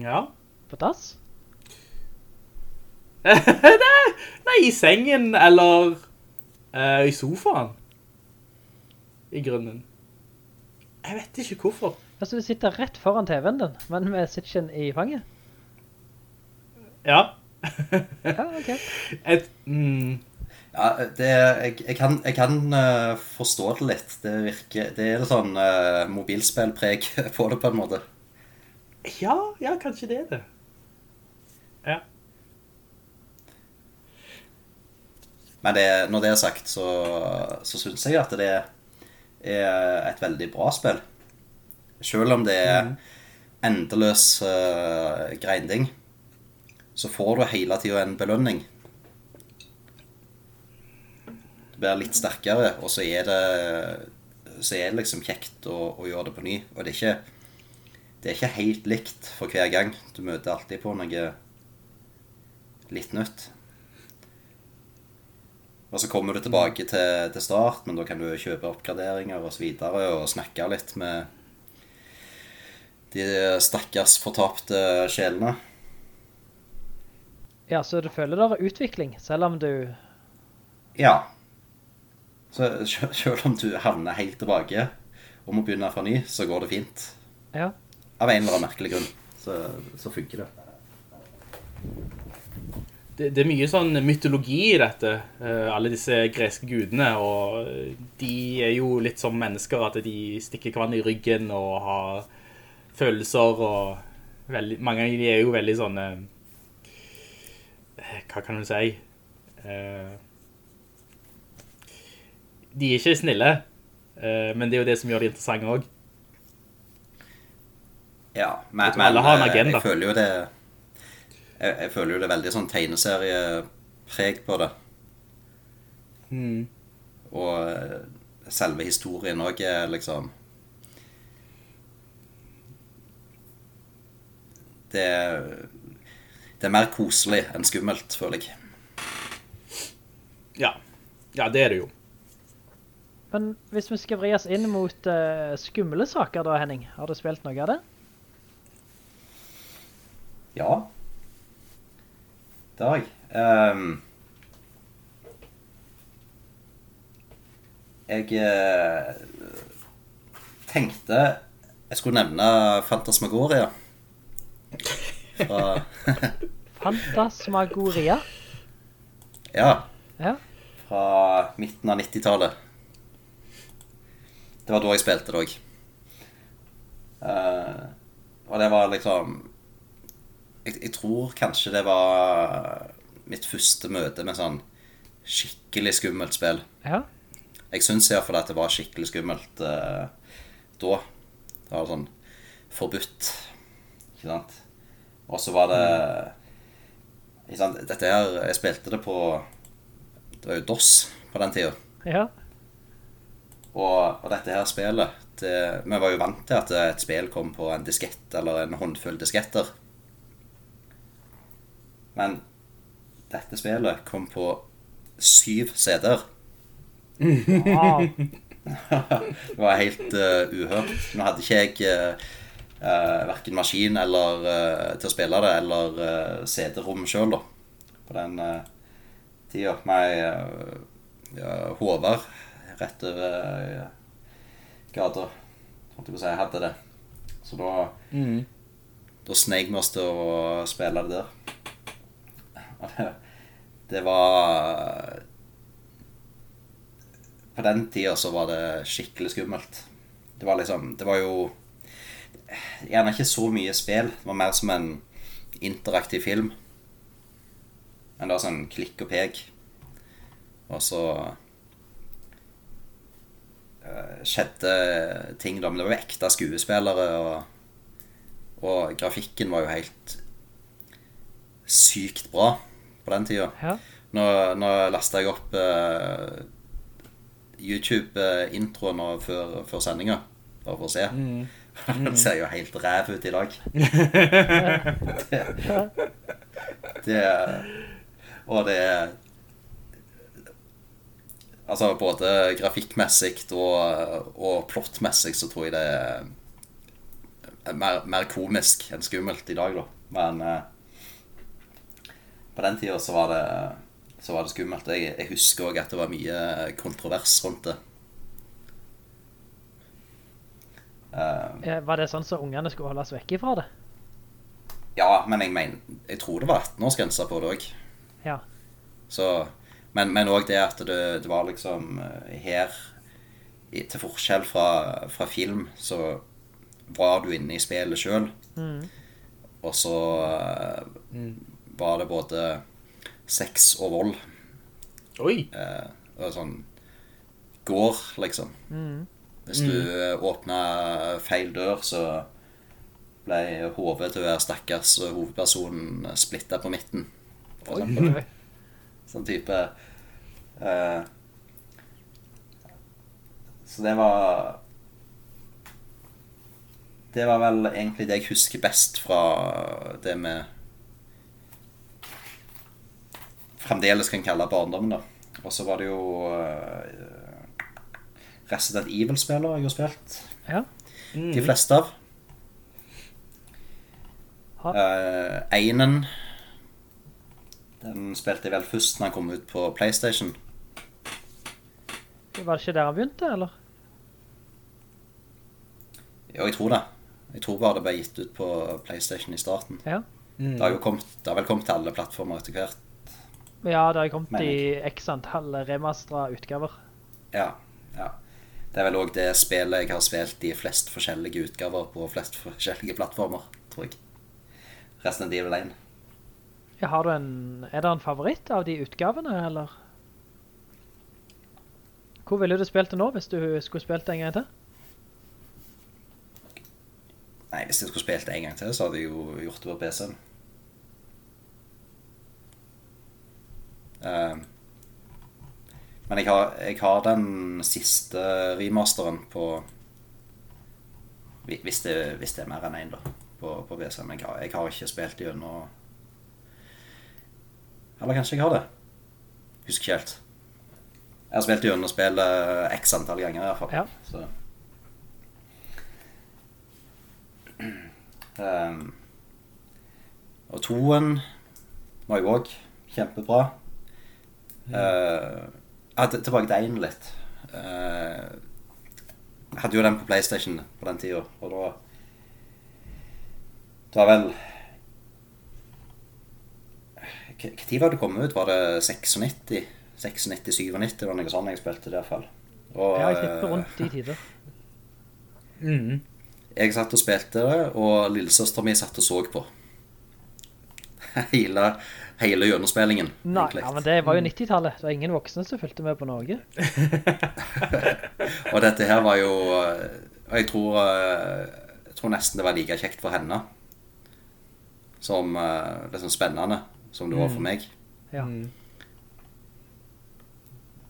ja. på dass? nei, nei, i sengen eller uh, i sofaen. I grunnen. Jeg vet ikke hvorfor. Altså, du sitter rett foran TV-en den, men med Switchen i fanget? Ja. Ja, ok. Et, mm, Ja, det, jeg, jeg kan, jeg kan uh, forstå det litt. Det virker Det er litt sånn uh, mobilspillpreg på det, på en måte. ja, ja, kanskje det er det. Ja. Men det, når det er sagt, så, så synes jeg at det er et veldig bra spill. Selv om det er endeløs uh, grinding, så får du hele tida en belønning. Du blir litt sterkere, og så er det, så er det liksom kjekt å, å gjøre det på ny. Og det er, ikke, det er ikke helt likt for hver gang. Du møter alltid på noe litt nytt. Og så kommer du tilbake til, til start, men da kan du kjøpe oppgraderinger og så videre, og snakke litt med de stakkars fortapte sjelene. Ja, så du føler det er utvikling, selv om du... Ja. Så selv om du havner helt tilbake og må begynne fra ny, så går det fint. Ja, Av en eller annen merkelig grunn. Så, så funker det. Det, det er mye sånn mytologi i dette. eh, alle disse greske gudene, og de er jo litt som mennesker, at de stikker hverandre i ryggen og har følelser, og veldig, mange av de er jo veldig sånne eh, Hva kan du si? Eh, de er ikke snille, eh, men det er jo det som gjør de interessante òg. Ja, men, Jeg men, agenda. jeg føler jo det jeg, jeg føler jo det er veldig sånn tegneseriepreg på det. Mm. Og selve historien òg er liksom det er, det er mer koselig enn skummelt, føler jeg. Ja. ja, det er det jo. men hvis vi skal vri oss inn mot uh, skumle saker da, Henning, har du spilt noe av det? Ja. Det har jeg. Um, jeg uh, tenkte jeg skulle nevne Fantasmagoria. Fra, Fantasmagoria? ja, Ja, fra midten av 90-tallet. Det var da jeg spilte det òg. og det var liksom jeg, jeg tror kanskje det var mitt første møte med sånn skikkelig skummelt spill. ja. Jeg syns iallfall at det var skikkelig skummelt uh, da. Det var sånn forbudt, ikke sant. Og så var det ikke sant? Dette her Jeg spilte det på Det var jo DOS på den tida. Ja, Og, og dette her spillet det, Vi var jo vant til at et spill kom på en diskett eller en håndfull disketter. Men dette spillet kom på syv CD-er. Wow. Det var helt uh, uhørt. Nå hadde ikke jeg uh, uh, verken maskin eller uh, til å spille det, eller uh, CD-rom sjøl, da. På den uh, tida. Med uh, ja, Håvard rett over uh, gata. Holdt jeg på å si. Hadde det. Så da Mm. Da sneik vi oss til å spille det der. Og det, det var På den tida så var det skikkelig skummelt. Det var liksom Det var jo Gjerne ikke så mye spill. Det var mer som en interaktiv film. Men det var sånn klikk og pek. Og så eh, skjedde ting, da. Men det var jo ekte skuespillere, og, og grafikken var jo helt sykt bra på den tida. Ja. Nå, nå lasta jeg opp uh, YouTube-introen nå før, før sendinga, bare for å se. Den ser jo helt ræv ut i dag. det, det Og det er Altså både grafikkmessig og, og plottmessig så tror jeg det er mer, mer komisk enn skummelt i dag, da. Men eh, på den tida så var det så var det skummelt. Jeg, jeg husker òg at det var mye kontrovers rundt det. Eh, Eh, Var det sånn så ungene skulle holdes vekk ifra det? ja, men jeg mener Jeg tror det var 18-årsgrense på det òg. Ja. Så, men, òg det at det, det var liksom eh, her Til forskjell fra, fra film, så var du inne i spillet sjøl. Og så eh, var det både sex og vold. Oi. Eh, og sånn går, liksom. Hvis du mm. åpna feil dør, så ble hodet til hver stakkars hovedperson splitta på midten. For eksempel. Sånn type uh, Så det var Det var vel egentlig det jeg husker best fra det vi fremdeles kan kalle barndommen, da. Og så var det jo eh, Resident Evil-spillere jeg har spilt. Ja. De fleste av. Uh, Einen Den spilte jeg vel først når han kom ut på PlayStation. Var det ikke der han begynte, eller? Jo, jeg tror det. Jeg tror bare det ble gitt ut på PlayStation i starten. Ja. Det har jo kommet, det har vel kommet til alle plattformer etter hvert. Ja, det har kommet i x antall remastra utgaver. Ja, ja. Det er vel òg det spillet jeg har spilt i flest forskjellige utgaver på flest forskjellige plattformer, tror jeg. Resten av Devil Lane. Ja, har du en, er det en favoritt av de utgavene, eller? Hvor ville du spilt det nå, hvis du skulle spilt det en gang til? Nei, hvis jeg skulle spilt det en gang til, så hadde jeg jo gjort det på PC-en. Eh, men jeg har, jeg har den siste remasteren på Hvis det, hvis det er mer enn én, da. På, på PC. Men jeg har, jeg har ikke spilt gjennom Eller kanskje jeg har det. Husker ikke helt. Jeg har spilt gjennom spillet x antall ganger, i hvert fall. Ja. Så. Um, og toen var jo òg kjempebra. Uh, ja, til- tilbake til én litt. Eh, jeg hadde jo den på PlayStation på den tida, og da Det var vel Når var det kommet ut? Var det 96? 96-97? Det var noe sånt jeg spilte i hvert fall. Og, Ja, jeg tipper eh, rundt de tider. jeg satt og spilte det, og lillesøstera mi satt og så på. Hele, hele gjennomspillingen. Nei, ja, men det var jo 90-tallet. Det var ingen voksne som fulgte med på Norge. Og dette her var jo jeg tror, eh, jeg tror nesten det var like kjekt for henne som eh, liksom spennende som det var for meg. Ja.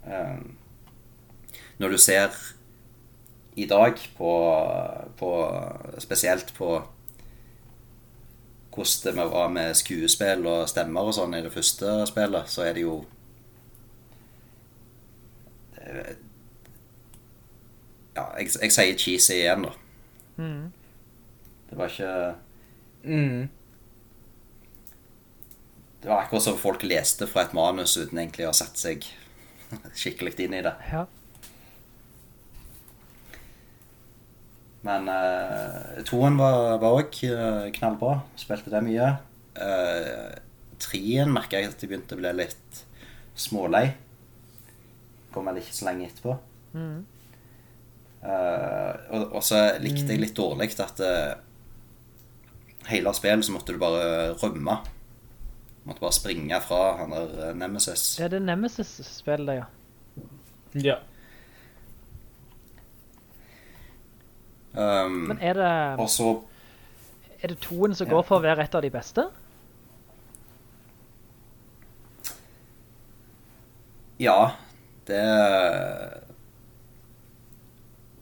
Eh, Når du ser i dag på, på Spesielt på hvordan det var med skuespill og stemmer og sånn i det første spillet, så er det jo Ja, jeg, jeg sier cheesy igjen, da. Mm. Det var ikke Mm. Det var akkurat som folk leste fra et manus uten egentlig å ha satt seg skikkelig inn i det. Ja. Men uh, toen var òg uh, knallbra. Spilte det mye. Uh, treen merka jeg at jeg begynte å bli litt smålei. Kom vel ikke så lenge etterpå. Mm. Uh, og, og så likte jeg litt dårlig at uh, hele spillet så måtte du bare rømme. Måtte bare springe fra han der eh, Nemesis. Er det Nemesis-spillet, ja? Ja. Um, Men er det, også, er det toen som Ja. går for å være et av de beste? Ja, det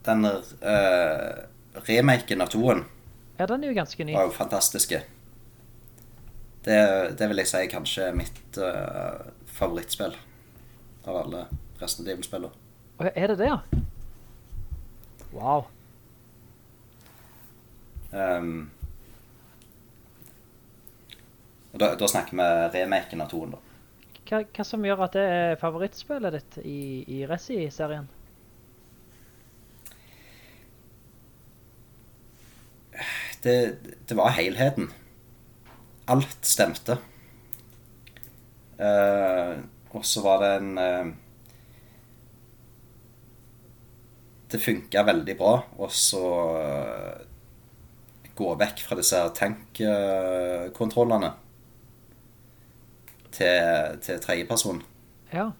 Den uh, remaken av toen Ja, den er jo ganske ny. var jo fantastiske. Det, det vil jeg si kanskje er mitt uh, favorittspill av alle resten av Divel-spillene. Er det det, ja? Wow. Um, og da, da snakker vi remaken av toen, da. Hva, hva som gjør at det er favorittspillet ditt i, i Resi-serien? Det, det var helheten. Alt stemte. Uh, og så var det en uh, Det funka veldig bra, og så eh, gå vekk fra disse tankkontrollene til, til tredjeperson. Ja.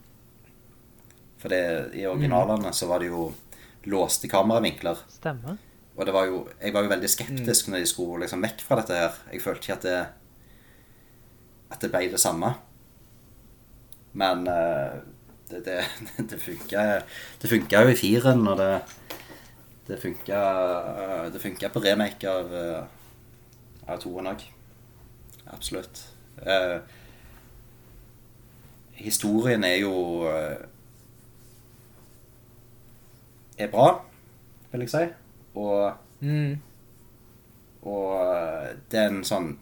For det, i originalene så var det jo låste kameravinkler. Stemmer. Og det var jo, jeg var jo veldig skeptisk når de skulle liksom vekk fra dette her. Jeg følte ikke at det, at det ble det samme. Men uh, det, det, det Det funka jo i firen, og det Det funka Det funka på remake av, eh, av toen òg. Absolutt. Eh, historien er jo eh, Er bra, vil jeg si. Og Mm. Og eh, det er en sånn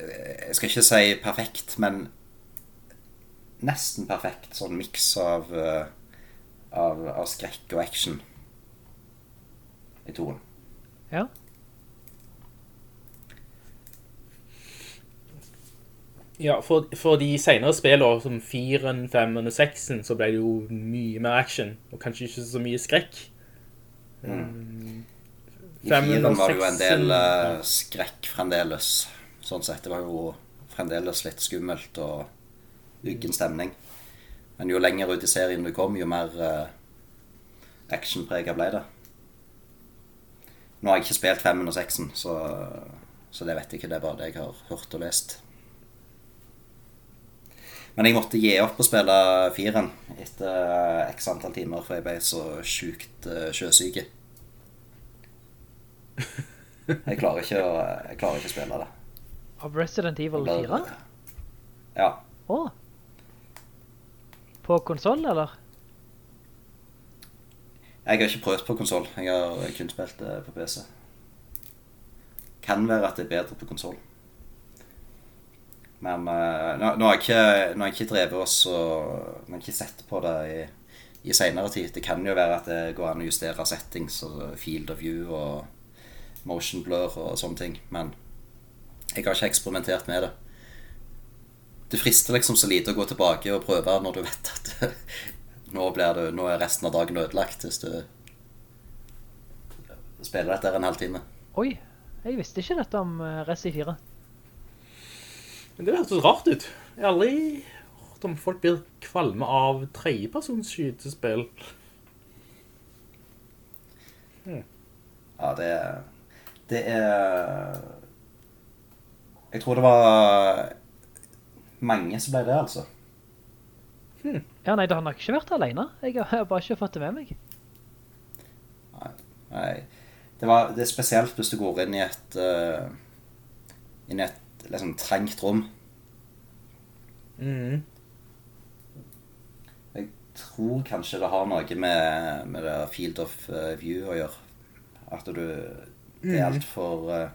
Jeg skal ikke si perfekt, men nesten perfekt sånn miks av, eh, av, av skrekk og action i toen. Ja. Ja, for, for de senere spillene, som 4, 5 og 6, så ble det jo mye mer action, og kanskje ikke så mye skrekk. Mm. I 4-en var det jo en del eh, skrekk fremdeles. Sånn sett. Det var jo fremdeles litt skummelt og uggen stemning. Men jo lenger ut i serien du kom, jo mer uh, actionprega ble det. Nå har jeg ikke spilt femmen og seksen, så, så det vet jeg ikke. Det er bare det jeg har hørt og lest. Men jeg måtte gi opp å spille firen etter eh, x antall timer, for jeg ble så sjukt uh, sjøsyk. Jeg klarer ikke å, jeg klarer ikke å spille det. Av Resident Evil 4? Ja. Å. På konsol, eller? Jeg har ikke prøvd på konsoll. Jeg har kun spilt det på PC. Kan være at det er bedre på konsoll. Men eh, nå, nå har jeg ikke, nå har jeg ikke drevet oss og Nå har jeg ikke sett på det i, i senere tid. Det kan jo være at det går an å justere settings og field of view og motion blur og sånne ting. Men jeg har ikke eksperimentert med det. Det frister liksom så lite å gå tilbake og prøve når du vet at nå, blir det, nå er resten av dagen ødelagt hvis du spiller dette en halvtime. Oi, jeg visste ikke dette om uh, Resi 4. Men det hørtes rart ut. Jeg har aldri hørt om folk blir kvalme av tredjepersons skytespill. Ja, det er Det er Jeg tror det var mange som ble det, altså. Ja, nei, det har nok ikke vært alene. Jeg har bare ikke fått det med meg. Nei. det, var, det er spesielt hvis du går inn i et uh, Inn i et liksom trengt rom. Mm. Jeg tror kanskje det har noe med, med det field of eh, view å gjøre. At du Det er Mhm. altfor uh,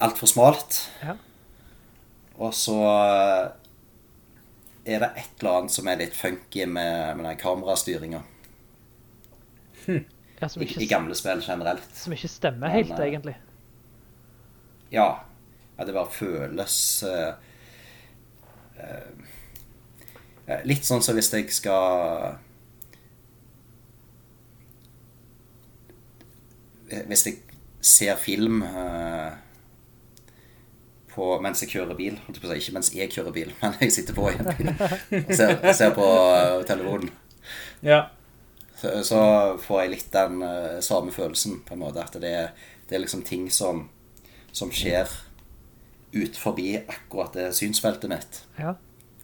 Altfor smalt. Ja. Og så eh, er det et eller annet som er litt funky med, med den kamerastyringa. Ja, I, I gamle spill generelt. som ikke stemmer Men, helt, eh, egentlig. Ja. ja. det bare føles uh, eh, eh, Litt sånn som hvis jeg skal Hvis jeg ser film eh, på, mens jeg kjører bil Ikke mens jeg kjører bil, men jeg sitter på i en bil og ser, ser på eh, telefonen. Ja. Så, så får jeg litt den eh, samme følelsen, på en måte. At det, er- det er liksom ting som, som skjer ut forbi akkurat det synsfeltet mitt. Ja.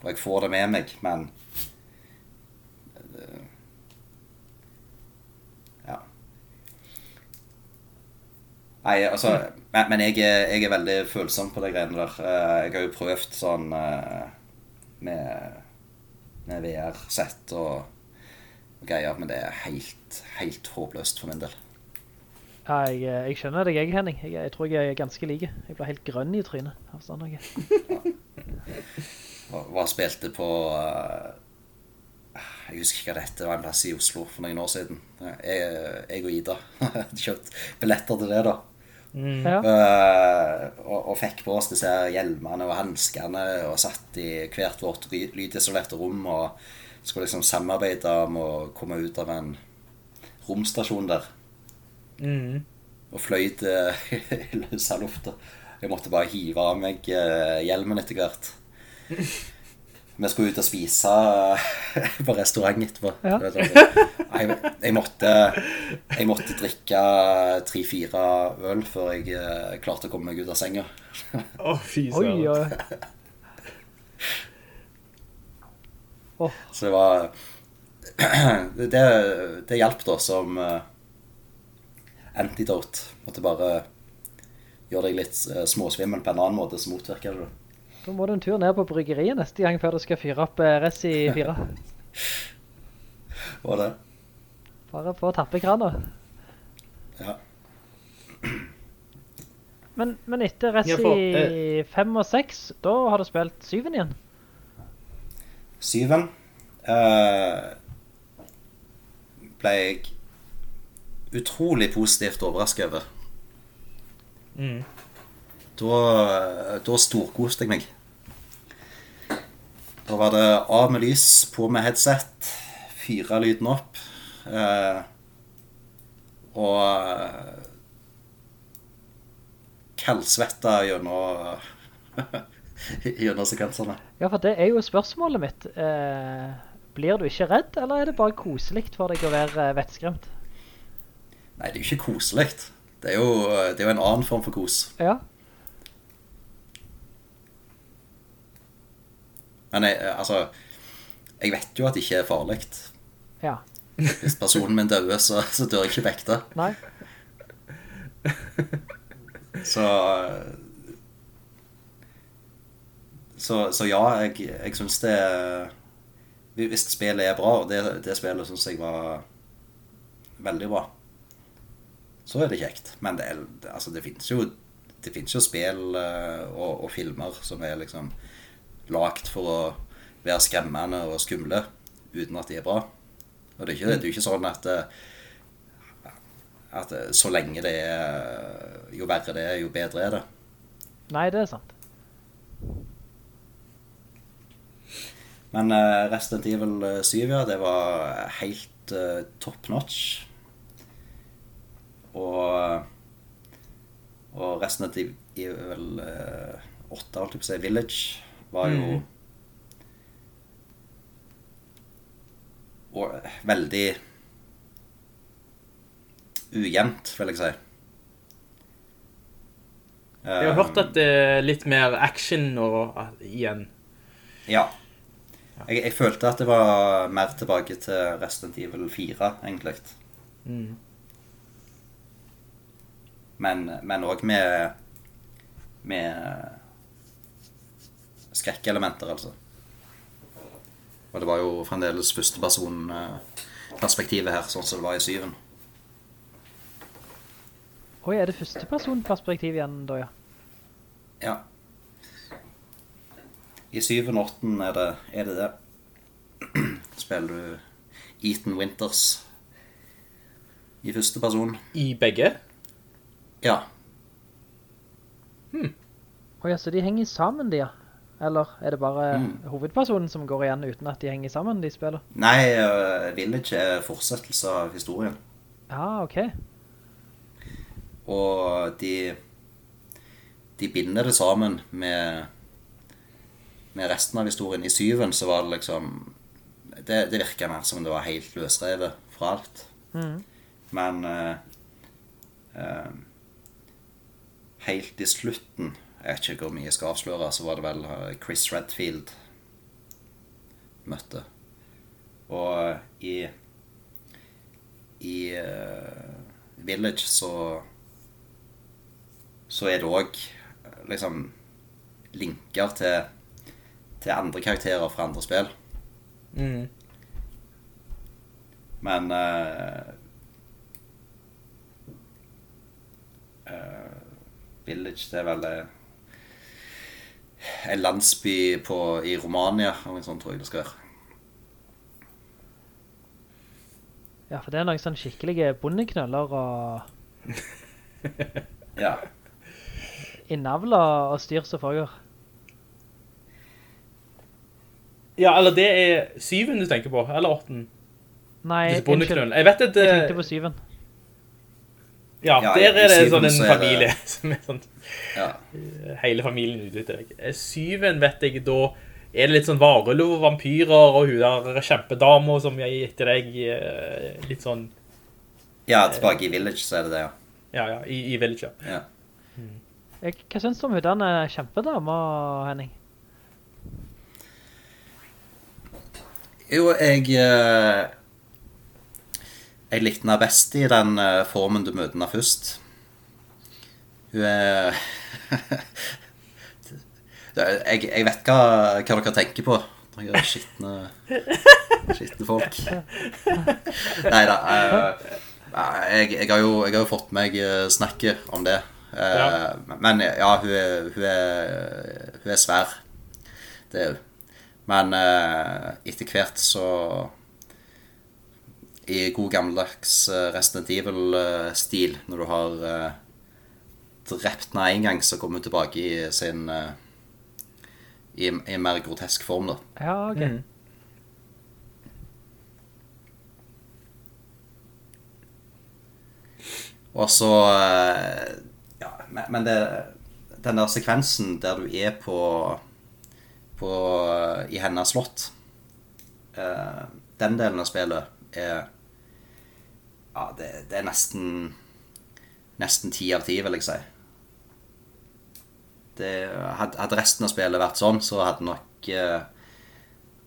Og jeg får det med meg, men eh, Ja. Nei, altså Men, jeg, er, jeg er veldig følsom på de greiene der. Eh, Jeg har jo prøvd sånn eh, med, med VR-sett og, greier, men det er helt, helt håpløst for min del. Ja, jeg, eh, jeg skjønner deg, jeg, Henning. Jeg, jeg tror jeg er ganske like. Jeg ble helt grønn i trynet av sånn noe. Var spilte på Jeg husker ikke hva dette. Det var en plass i Oslo for noen år siden. Jeg, jeg og Ida kjøpt billetter til det, da. Eh, og, og fikk på oss disse hjelmene og hanskene og satt i hvert vårt lydisolerte rom og skulle liksom samarbeide om å komme ut av en romstasjon der. Mm. Og fløy til i løse lufta. Jeg måtte bare hive av meg eh, hjelmen etter hvert. Vi skulle ut og spise på restaurant etterpå. Ja. Jeg, jeg, måtte, jeg måtte drikke tre-fire øl før jeg eh, klarte å komme meg ut av senga. Å, fy søren. Så det var Det, det hjalp da som eh, antidote. Måtte bare gjøre deg litt eh, småsvimmel på en annen måte, så motvirker det det. Da må du en tur ned på bryggeriet neste gang før du skal fyre opp eh, Resi 4. Var det? Bare på tappekrana. Ja. Men, men etter Resi Ja, for, eh, 5 og 6, da har du spilt 7 igjen? Syven eh, ble jeg utrolig positivt overrasket over. Mm. Da, da storkoste jeg meg. Da var det av med lys, på med headset, fyre lyden opp. Eh, og eh, kaldsvetta gjennom gjennom sekvensene. Ja, for det er jo spørsmålet mitt. Eh, blir du ikke redd, eller er det bare koselig for deg å være eh, vettskremt? Nei, det er jo ikke koselig. Det er jo, det er jo en annen form for kos. Ja. Men jeg, altså Jeg vet jo at det ikke er farlig. Ja. Hvis personen min dør, så, så dør jeg ikke på ekte. Nei. Så Så, så ja, jeg, jeg syns det Hvis spillet er bra, og det, det spillet syns jeg var veldig bra, så er det kjekt. Men det, er, altså, det fins jo det jo spill eh, og, og filmer som er liksom lagt for å være skremmende og skumle uten at de er bra. Og det er ikke, det er jo ikke sånn at eh, at eh, så lenge det er Jo verre det er, jo bedre er det. Nei, det er sant. Men uh, Resident Evil 7, ja, det var helt uh, top notch. Og Og Resident Evil uh, 8, holdt jeg på å si, Village, var jo Og veldig ujevnt, vil jeg si. Jeg har hørt at det er litt mer action og, ah, igjen. Ja. Jeg, jeg følte at det var mer tilbake til Resident Evil 4, egentlig. Mm. Men, men også med, med skrekkelementer, altså. Og det var jo fremdeles førstepersonperspektivet her, sånn som det var i syven. Oi, er det førstepersonperspektiv igjen da, ja? Ja. I syven og åtten er det er det. det. Spiller du Ethan Winters i første person. I begge? Ja. Oi, så de henger sammen, de, ja? Eller er det bare hovedpersonen som går igjen uten at de henger sammen, de spiller? Nei, uh, Village er fortsettelse av historien. Ja, ok. Og de De binder det sammen med Med resten av historien. I syven så var det liksom Det, det virka mer som det var helt løsrevet fra alt. Men uh, uh, helt i slutten Jeg vet ikke hvor mye jeg skal avsløre, så var det vel eh, Chris Redfield møtte. Og eh, i I eh, Village så så er det òg liksom linker til, til andre karakterer fra andre spill. Mm. Men uh, uh, Village, det er vel eh, en landsby på, i Romania, eller noe sånt tror jeg det skal være. Ja, for det er noen sånn skikkelige bondeknøller og Ja. innavla og styr som foregår. Ja, eller det er syven du tenker på, eller åtten? Nei, bondeknøllen. Jeg. Jeg eh, tenkte på syven. Ja, Ja, der er det sånn en det- familie som er sånn ja. hele familien ute etter deg. Eh, Syven vet jeg, da er det litt sånn varulv og vampyrer, og hun der kjempedama som jeg etter deg, eh, litt sånn, ja, tilbake i Village så er det det, ja. ja, ja, i, i Village, ja. ja. Jeg, hva synes du om hun er kjempedama, Henning? Jo, jeg eh, Jeg likte henne best i den eh, formen du møter henne først. Hun er jeg, jeg vet hva, hva dere tenker på. Er skitne Skitne folk. Nei da. jeg, jeg, har jo, jeg har jo fått meg eh, snakket om det. Eh, Ja. Men ja, hun er, hun er, hun er svær. Det er hun. Men eh, etter hvert så I god gammeldags uh, Resident Evil-stil, når du har eh, drept henne én gang, så kommer hun tilbake i sin eh, i, I en mer grotesk form, da. Ja, ok. Mm. Og så eh, Ja, men, men det Den der sekvensen der du er på på I hennes slott eh, Den delen av spillet er Ja, det, det er nesten Nesten ti av ti, vil jeg si. Det, hadde, resten av spillet vært sånn, så hadde nok uh,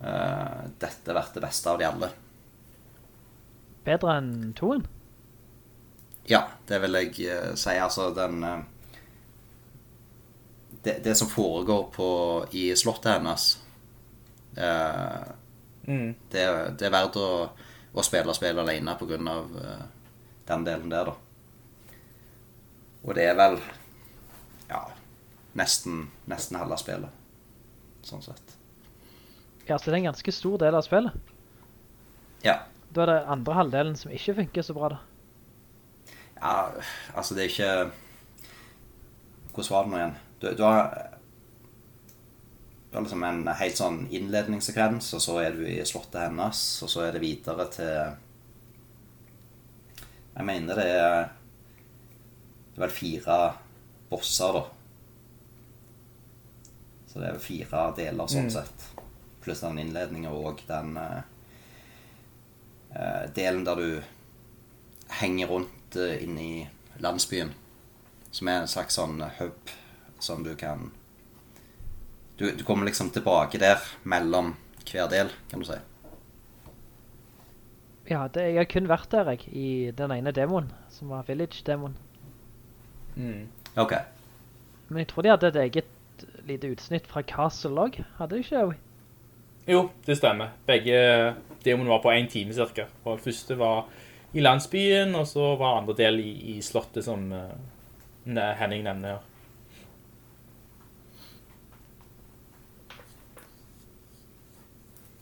uh, dette vært det beste av de alle. Bedre enn toen? Ja, det vil jeg uh, si. Altså, den det, det som foregår på, i slottet hennes eh, Mm. det, det er verdt å, å spille spill alene på grunn av eh, den delen der, da. Og det er vel ja, nesten, nesten halve spillet, sånn sett. Ja, så det er en ganske stor del av spillet. Ja. Da er det andre halvdelen som ikke funker så bra da. Ja, altså det er ikke Hvordan var det nå igjen? Du Du har liksom en helt sånn innledningssekvens, og så er du i slottet hennes, og så er det videre til Jeg mener det er Det er vel fire bosser, da. Så det er vel fire deler, sånn sett. Pluss den innledningen og den eh, eh, delen der du henger rundt uh, inne i landsbyen. Som er en slags sånn hub som du kan du, du kommer liksom tilbake der mellom hver del, kan du si. Ja, det, jeg har kun vært der, jeg, i den ene demoen, som var Village-demoen. Ok. Men jeg tror de hadde et eget lite utsnitt fra Castle også. Hadde de ikke? Jo, det stemmer. Begge demoene var på en time cirka. Og den første var i landsbyen, og så var andre del i, i slottet som uh, Henning nevner her.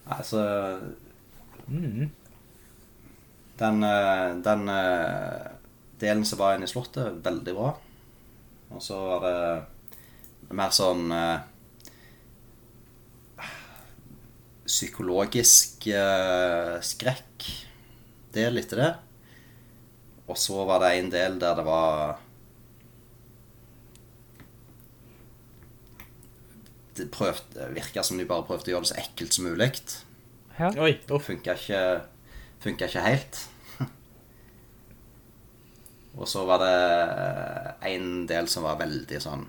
Altså Den, eh, den eh, delen som var inne i slottet, veldig bra. Og så var det mer sånn eh, Psykologisk skrekk. Del etter det. Og så var det en del der det var Det prøvde, virka som de bare prøvde å gjøre det så ekkelt som mulig. Ja. Oi, uff. Funka ikke, funka ikke helt. Og så var det en del som var veldig sånn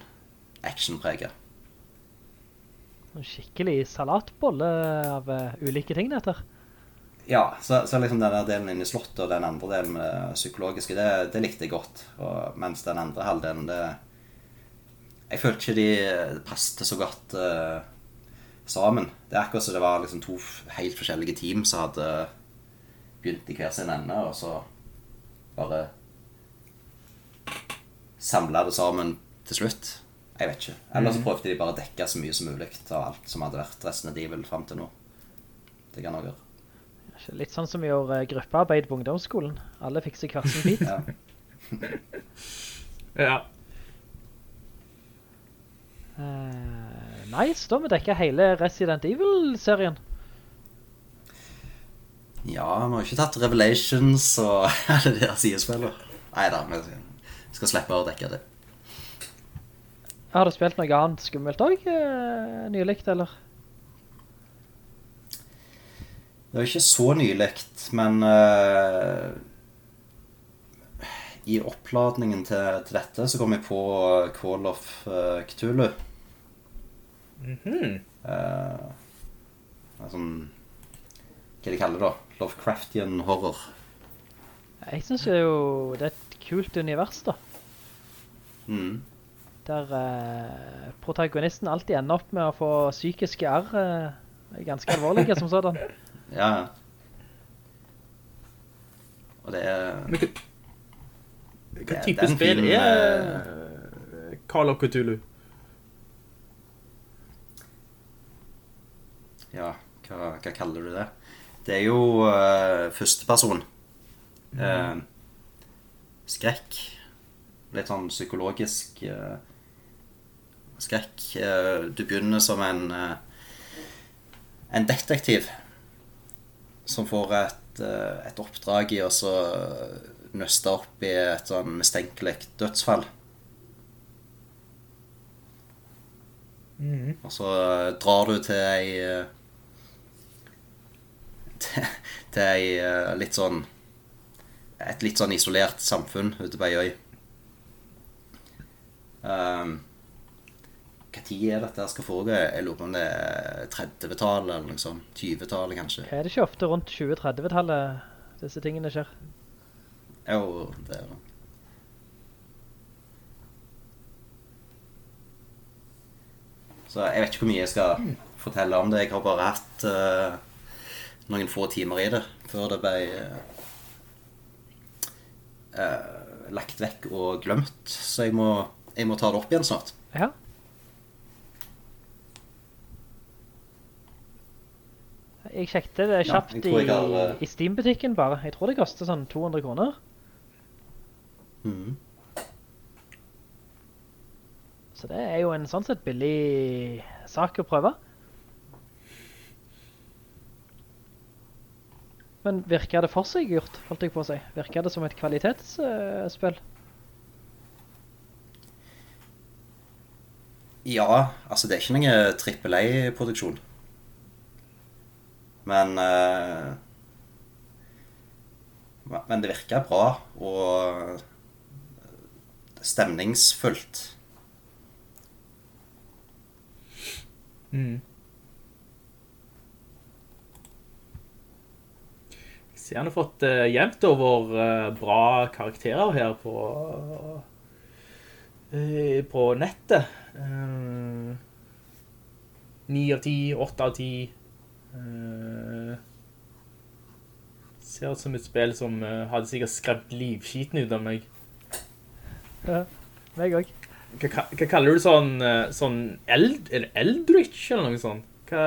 actionpreget. En skikkelig salatbolle av eh, ulike ting, dette. Ja, så, så liksom den der delen inne i slottet og den andre delen med det psykologiske, det, det likte jeg godt. Og, mens den andre halvdelen, det Jeg følte ikke de det passet så godt uh, sammen. Det er akkurat som det var liksom to helt forskjellige team som hadde begynt i hver sin ende, og så bare samla det sammen til slutt. Jeg vet ikke. Eller så prøvde de bare å dekke så mye som mulig av alt som hadde vært resten av de vel fram til nå. Det kan også gjøre. Litt sånn som vi gjorde eh, gruppearbeid på ungdomsskolen. Alle fikk seg hver sin bit. Ja. Ja. Eh, nice, da har vi dekket hele Resident Evil-serien. Ja, vi har ikke tatt Revelations og alle de der sidespillene. Neida, vi skal slippe å dekke det. Har du spilt noe annet skummelt også, uh, nylig, eller? Det er ikke så nylikt, men uh, i oppladningen til, til dette så kom jeg på Call of uh, Cthulhu. Mhm. -hmm. er sånn Hva de kaller det da? Lovecraftian horror. Jeg synes jo det er et kult univers, da. Mm. Der uh, protagonisten alltid ender opp med å få psykiske arr. Uh, ganske alvorlige som sådan. Ja, ja. Og det er Men hva, hva type spill er Call of Cthulhu? Ja, hva, hva kaller du det? Det er jo uh, førsteperson. Eh, skrekk. Litt sånn psykologisk uh, skrekk. Eh, du begynner som en eh, en detektiv som får et, eh, et oppdrag i å så nøste opp i et sånn mistenkelig dødsfall. Og så eh, drar du til ei eh, til, til ei eh, litt sånn Et litt sånn isolert samfunn ute på ei øy. Um, hva tid er dette skal foregå? Jeg lurer på om det er 30-tallet eller noe sånt. 20-tallet, kanskje. Er det ikke ofte rundt 20-30-tallet disse tingene skjer? Jo, det er det. Så jeg vet ikke hvor mye jeg skal fortelle om det. Jeg har bare hatt eh, noen få timer i det før det ble eh, lagt vekk og glemt. Så jeg må, jeg må ta det opp igjen snart. Ja. Jeg sjekket det kjapt ja, tror har, i, eh, i Steam-butikken bare. Jeg tror det koster sånn 200 kroner. Mm. Så det er jo en sånn sett billig sak å prøve. Men virker det for seg gjort, holdt jeg på å si? Virker det som et kvalitetsspill? Ja, altså det er ikke noen triple A-produksjon. Men uh, Men det virker bra og stemningsfullt. Jeg ser jeg har fått uh, jevnt over uh, bra karakterer her på uh, på nettet. Eh, 9 av 10, 8 av 10. Uh, ser ut som et spill som eh, hadde sikkert skremt livskiten ut av meg. Ja, meg også. Hva, hva kaller du sånn, eh, sånn eld, er det Eldritch eller noe sånt? Hva,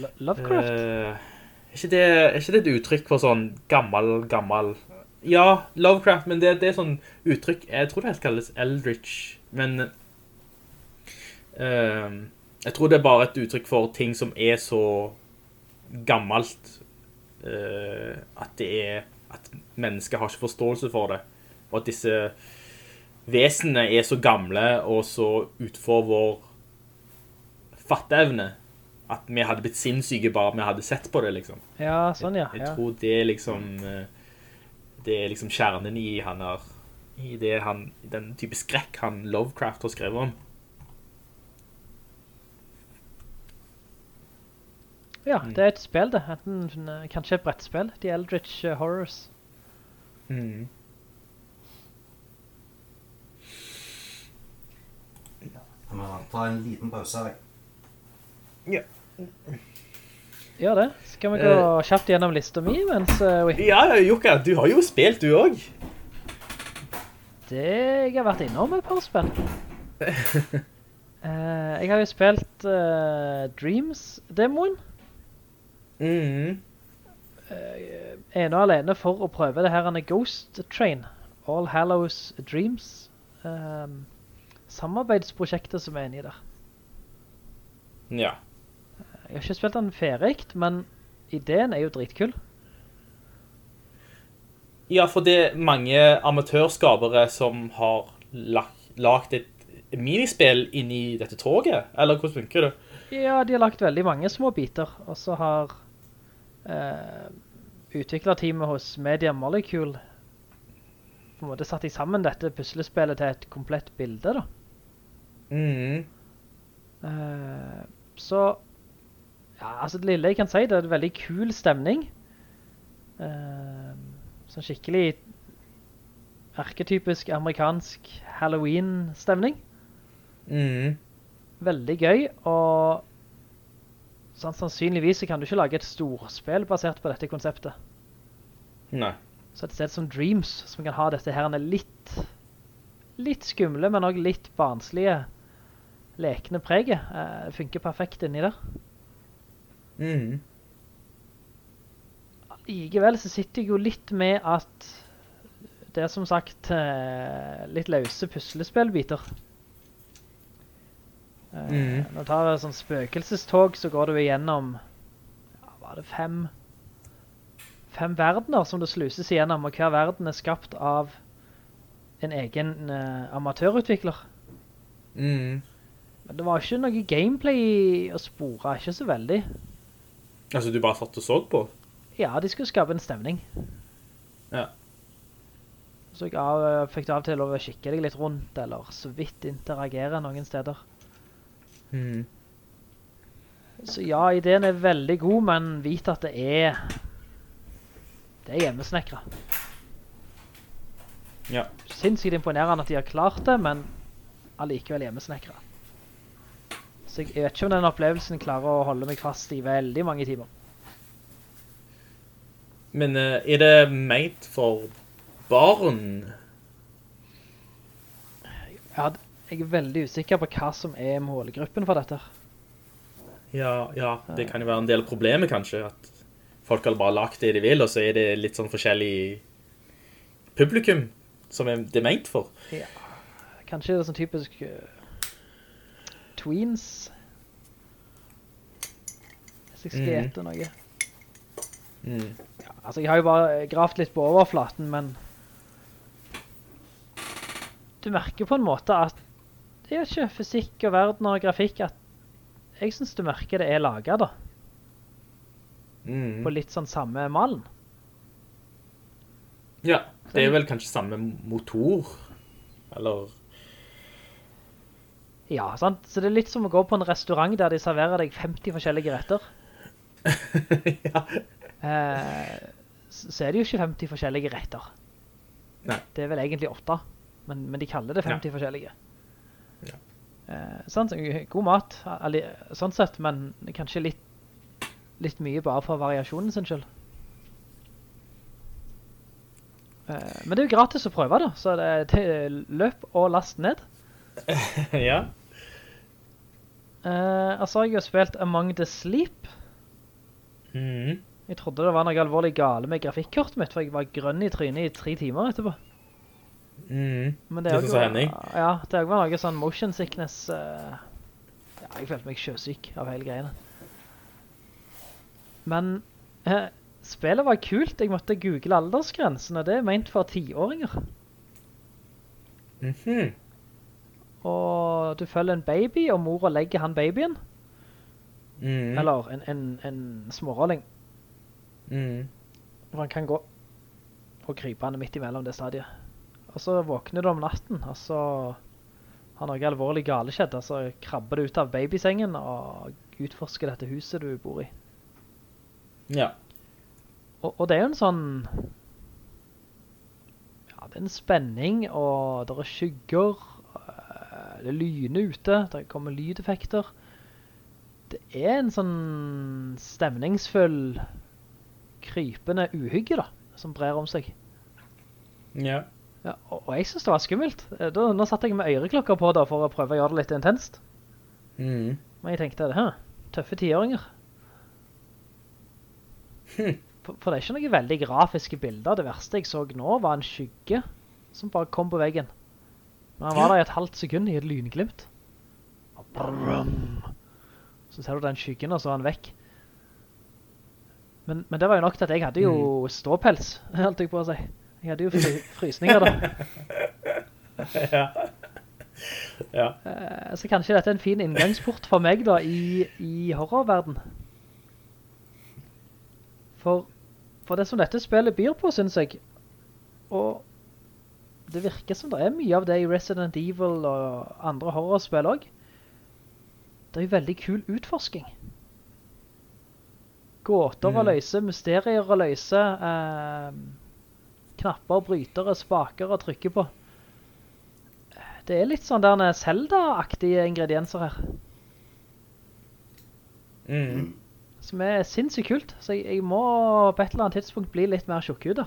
Lo- Lovecraft. Ikke det, er ikke det et uttrykk for sånn gammel, gammel... Ja, Lovecraft, men det, det er sånn uttrykk, jeg tror det helt kalles Eldritch, men Uh, jeg tror det er bare et uttrykk for ting som er så gammelt uh, at det er, at mennesker har ikke forståelse for det, og at disse vesenene er så gamle og så utfor vår fatteevne at vi hadde blitt sinnssyke bare vi hadde sett på det, liksom. Ja, sånn ja. Jeg jeg tror det er liksom eh, Det er liksom kjernen i han her I det han Den type skrekk han Lovecraft har skrevet om. Ja, det er et spill det. Enten, eh, kanskje et brettspill. The Eldritch eh, Horrors. Mm. Jeg må ta en liten pause her. jeg. Gjør det. Skal vi gå kjapt gjennom lista mi mens uh, vi... Ja, Jukka, du har jo spilt, du også. Det jeg har vært innom et par spill. uh, jeg har jo spilt eh, Dreams-demoen. Mm. ene og alene for å prøve det her en Ghost Train. All Hallows Dreams. Um, samarbeidsprosjektet som er inne i der. Ja. Jeg har ikke spilt den ferdigt, men ideen er jo dritkul. Ja, for det er mange amatørskapere som har lagt, et minispill inn i dette toget, eller hvordan funker det? Ja, de har lagt veldig mange små biter, og så har eh, utviklerteamet hos Media Molecule på en måte satt sammen dette puslespillet til et komplett bilde, da. Mm. Eh, så ja, altså det lille jeg kan si, det er en veldig kul stemning. Uh, sånn skikkelig arketypisk amerikansk Halloween-stemning. Mm. Veldig gøy, og sånn, sannsynligvis kan du ikke lage et storspill basert på dette konseptet. Nei. Så et sted som Dreams, som kan ha dette her er litt, litt skumle, men også litt barnslige, lekende preget, uh, funker perfekt inni der. Mm. Likevel så sitter jeg jo litt med at det er som sagt eh, litt løse puslespillbiter. Mm. Mhm. Når du tar et sånn spøkelsestog, så går du igjennom, ja, var det fem, fem verdener som det sluses igjennom, og hver verden er skapt av en egen uh, amatørutvikler. Mm. Men det var ikke noe gameplay å spore, ikke så veldig. Altså, du bare satt og så på? Ja, de skulle skape en stemning. Ja. Så jeg av, fikk du av til å kikke deg litt rundt, eller så vidt interagere noen steder. Mm. Så ja, ideen er veldig god, men vit at det er, det er hjemmesnekra. Ja. Sinnssykt imponerende at de har klart det, men allikevel hjemmesnekra. Så jeg, jeg vet ikke om den opplevelsen klarer å holde meg fast i veldig mange timer. Men eh, er det ment for barn? Ja, jeg er veldig usikker på hva som er målgruppen for dette. Ja, ja, det kan jo være en del problemer kanskje, at folk har bare lagt det de vil, og så er det litt sånn forskjellig publikum som det er ment for. Ja, kanskje det er sånn typisk uh, tweens. Hvis jeg skal gjette gjette noe. Mm. Ja, altså, jeg har jo bare gravt litt på overflaten, men du merker på en måte at det er ikke fysikk og verden og grafikk at jeg synes du merker det er laget da, Mm. på litt sånn samme malen. Ja, det er vel kanskje samme motor, eller... Ja, sant? Så det er litt som å gå på en restaurant der de serverer deg 50 forskjellige retter. ja. Eh, så er det jo ikke 50 forskjellige retter. Nei. Det er vel egentlig 8. men, men de kaller det 50 forskjellige. Ja. Eh, sant? God mat, sånn sett, men kanskje litt, litt mye bare for variasjonen sin skyld. Eh, men det er jo gratis å prøve da, så det det løp og last ned. ja. Eh, altså har jeg jo spilt Among the Sleep. Mhm. Jeg trodde det var noe alvorlig gale med grafikkortet mitt, for jeg var grønn i trynet i tre timer etterpå. Mhm. Men det Det er jo sånn Henning. Ja, det var noe sånn motion sickness. Uh, ja, jeg følte meg sjøsyk av hele greiene. Men uh, spillet var kult. Jeg måtte google aldersgrensen, og det er ment for tiåringer. Mhm. Og du følger en baby, og mora legger han babyen. Mm. Eller en, en, en smårolling. Mm. For han kan gå og gripe han midt imellom det stadiet. Og så våkner du om natten, og så har noe alvorlig gale skjedd. Altså krabber du ut av babysengen og utforsker dette huset du bor i. Ja. Og, og det er jo en sånn... Ja, det er en spenning, og det er skygger, det lyner ute, det kommer lydeffekter. Det er en sånn stemningsfull, krypende uhygge da, som brer om seg. Ja. Ja, og, og jeg synes det var skummelt. Eh, Da, nå satt jeg med øreklokker på da for å prøve å gjøre det litt intenst. Mm. Men jeg tenkte, hæ, tøffe tiåringer. For, for det er ikke noen veldig grafiske bilder. Det verste jeg så nå var en skygge som bare kom på veggen. Men han var der i et halvt sekund i et lynglimt. Så ser du den skyggen, og så er han vekk. Men, men det var jo nok til at jeg hadde jo ståpels, holdt jeg på å si. Jeg hadde jo fry, frysninger da. ja. Ja. Eh, Så kanskje dette er en fin inngangsport for meg da i, i horrorverden. For, for det som dette spillet byr på, synes jeg, og det virker som det er mye av det i Resident Evil og andre horrorspill også. Det er jo veldig kul utforsking. Gåter å Mm. løse, mysterier å løse, eh, knapper, brytere, spaker å trykke på. Det er litt sånn der Zelda-aktige ingredienser her. Mm. Som er sinnssykt kult. Så jeg, jeg må på et eller annet tidspunkt bli litt mer sjokkuda.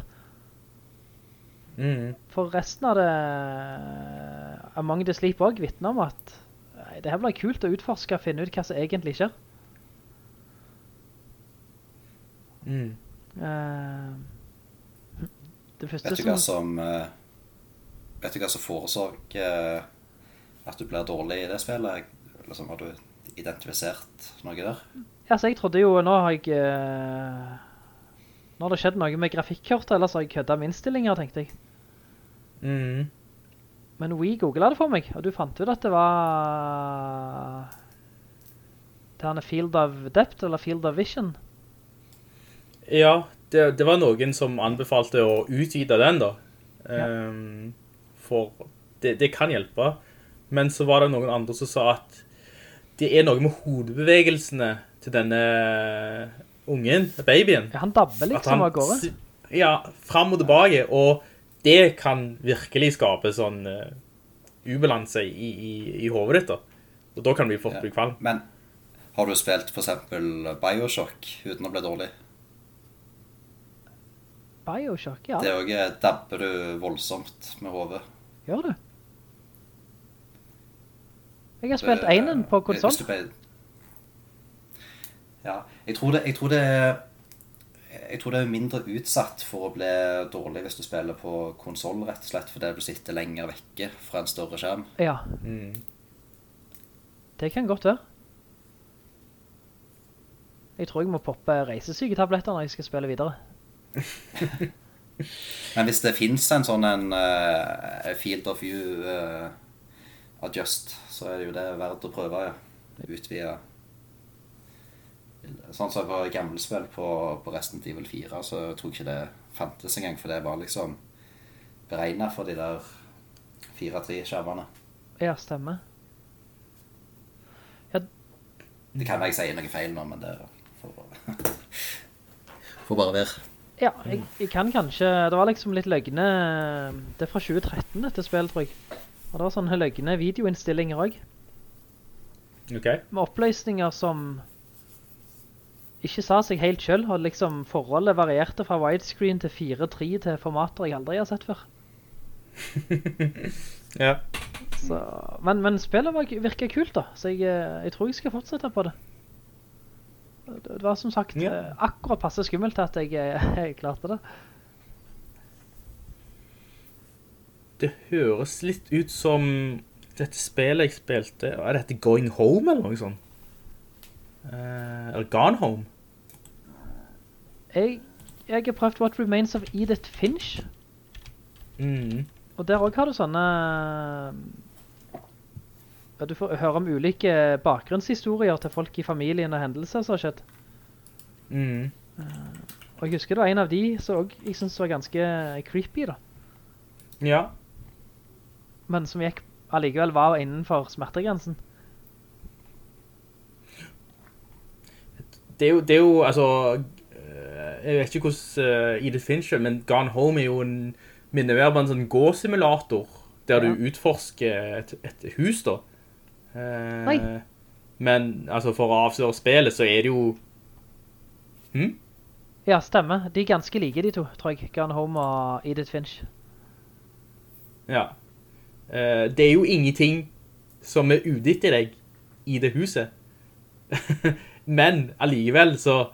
For resten av det Among the Sleep også vittner om at nei, det her blir kult å utforske og finne ut hva som egentlig skjer. Mm. Uh, det første Vet du hva som... eh, Vet du hva som forårsak uh, at du blir dårlig i det spillet? Liksom, har du identifisert noe der? Ja, så jeg trodde jo, nå har jeg... Uh, nå har det skjedd noe med grafikkortet, ellers har jeg køddet med innstillinger, tenkte jeg. Mhm. Men Wii googlet det for meg, og du fant ut at det var... Det her en Field of Depth, eller Field of Vision. Ja, det, det var noen som anbefalte å utvide den da. Ehm, for det, det kan hjelpe. Men så var det noen andre som sa at det er noe med hodebevegelsene til denne ungen, babyen. Ja, han dabber liksom av gårde. Ja, frem og tilbake, og det kan virkelig skape sånn uh, ubalanse i, i, i hovedet ditt da. Og da kan det bli fort bli kvalm. Men har du spilt eksempel Bioshock uten å bli dårlig? Bioshock, ja. Det er også dabber du voldsomt med hodet. Gjør du? Jeg har spilt einen på hvis konsol. du ble- Ja, jeg tror, det, jeg, tror det, jeg tror det er mindre utsatt for å bli dårlig hvis du spiller på konsol, rett og slett, fordi du sitter lenger vekke fra en større skjerm. Ja. Det kan godt være. Jeg tror jeg må poppe reisesyketabletter når jeg skal spille videre. Men hvis det finnes en sånn en uh, field of view uh, adjust, så er det jo det verdt å prøve, ja. Utvide. Sånn som på gammelspill på, på Resident Evil 4, så jeg tror jeg ikke det fantes engang, for det var liksom beregnet for de der 4-3 skjermene. Ja, stemmer. Det kan jeg si noe feil nå, men det får, får bare være. Ja, jeg, jeg kan kanskje, det var liksom litt løgne, det er fra 2013 dette spillet, tror jeg. Og det var sånne løgne videoinnstillinger også, Ok. med oppløsninger som ikke sa seg helt selv, og liksom forholdet varierte fra widescreen til 4-3 til formater jeg aldri har sett før. Ja. Så, men, men spillet var, virket kult da, så jeg, eh, jeg tror jeg skal fortsette på det. Det, det var som sagt Ja. eh, akkurat passe skummelt at jeg, eh, jeg klarte det. Det høres litt ut som dette spillet jeg spilte. Er dette Going Home eller noe sånt? Eh, eller Gone Home? Jeg, jeg har prøvd What Remains of Edith Finch, Mm. og der også har du sånne... Ja, du får høre om ulike bakgrunnshistorier til folk i familien og hendelser som har skjedd. Mm. Og jeg husker det var en av de som også, jeg synes var ganske creepy da. Ja. Men som gikk allikevel var innenfor smertegrensen. Det er jo, det er jo altså eh, Jeg vet ikke hvordan uh, Edith Fincher, men Gone Home er jo en minner mer en sånn gå-simulator, der Ja. du utforsker et, et hus, da. Eh, Nei. Men altså, for å avsløre spillet, så er det jo Hm? Ja, stemmer. De er ganske like de to, tror jeg. Gone Home og Edith Finch. Ja. Eh, det er jo ingenting som er uditt i deg i det huset. Men allikevel så eh,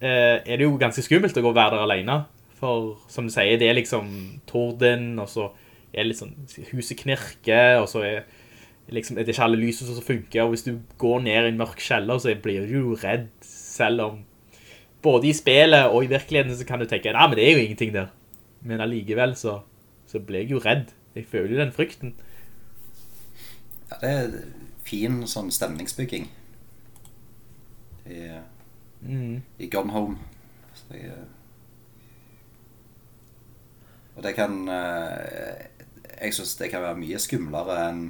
er det jo ganske skummelt å gå og være der alene. For som du sier, det er liksom torden, og så er det sånn huset knirker, og så er, liksom, er det ikke alle lyset som funker. Og hvis du går ned i en mørk kjeller, så blir du jo redd, selv om både i spillet og i virkeligheten så kan du tenke, nei, men det er jo ingenting der. Men allikevel så, så blir jeg jo redd. Jeg føler jo den frykten. Ja, det er fin sånn stemningsbygging i, Mm. i Gone Home. Så jeg, og det kan eh, Jeg synes det kan være mye skumlere enn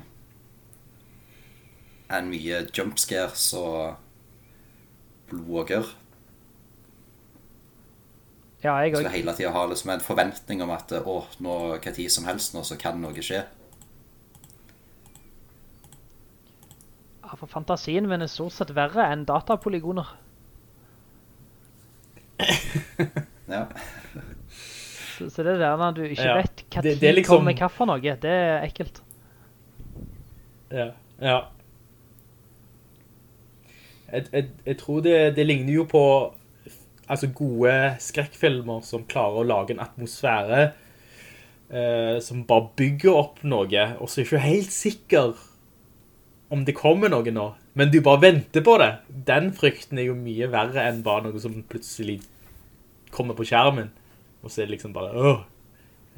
enn mye jumpscares og blod og gørr. Ja, jeg Skal hele tiden ha liksom en forventning om at å, nå, hva tid som helst nå, så kan noe skje. Ja, for fantasien min er stort sett verre enn datapolygoner. Ja. Så, så det er der når du ikke Ja, vet hva det- tid det liksom- kommer hva for noe, det er ekkelt. Ja. ja. Jeg, jeg, jeg tror det, det ligner jo på altså gode skrekkfilmer som klarer å lage en atmosfære eh, som bare bygger opp noe, og så er jeg ikke helt sikker om det kommer noe nå. Men du bare venter på det. Den frykten er jo mye verre enn bare noe som plutselig kommer på skjermen. Og så er det liksom bare, åh,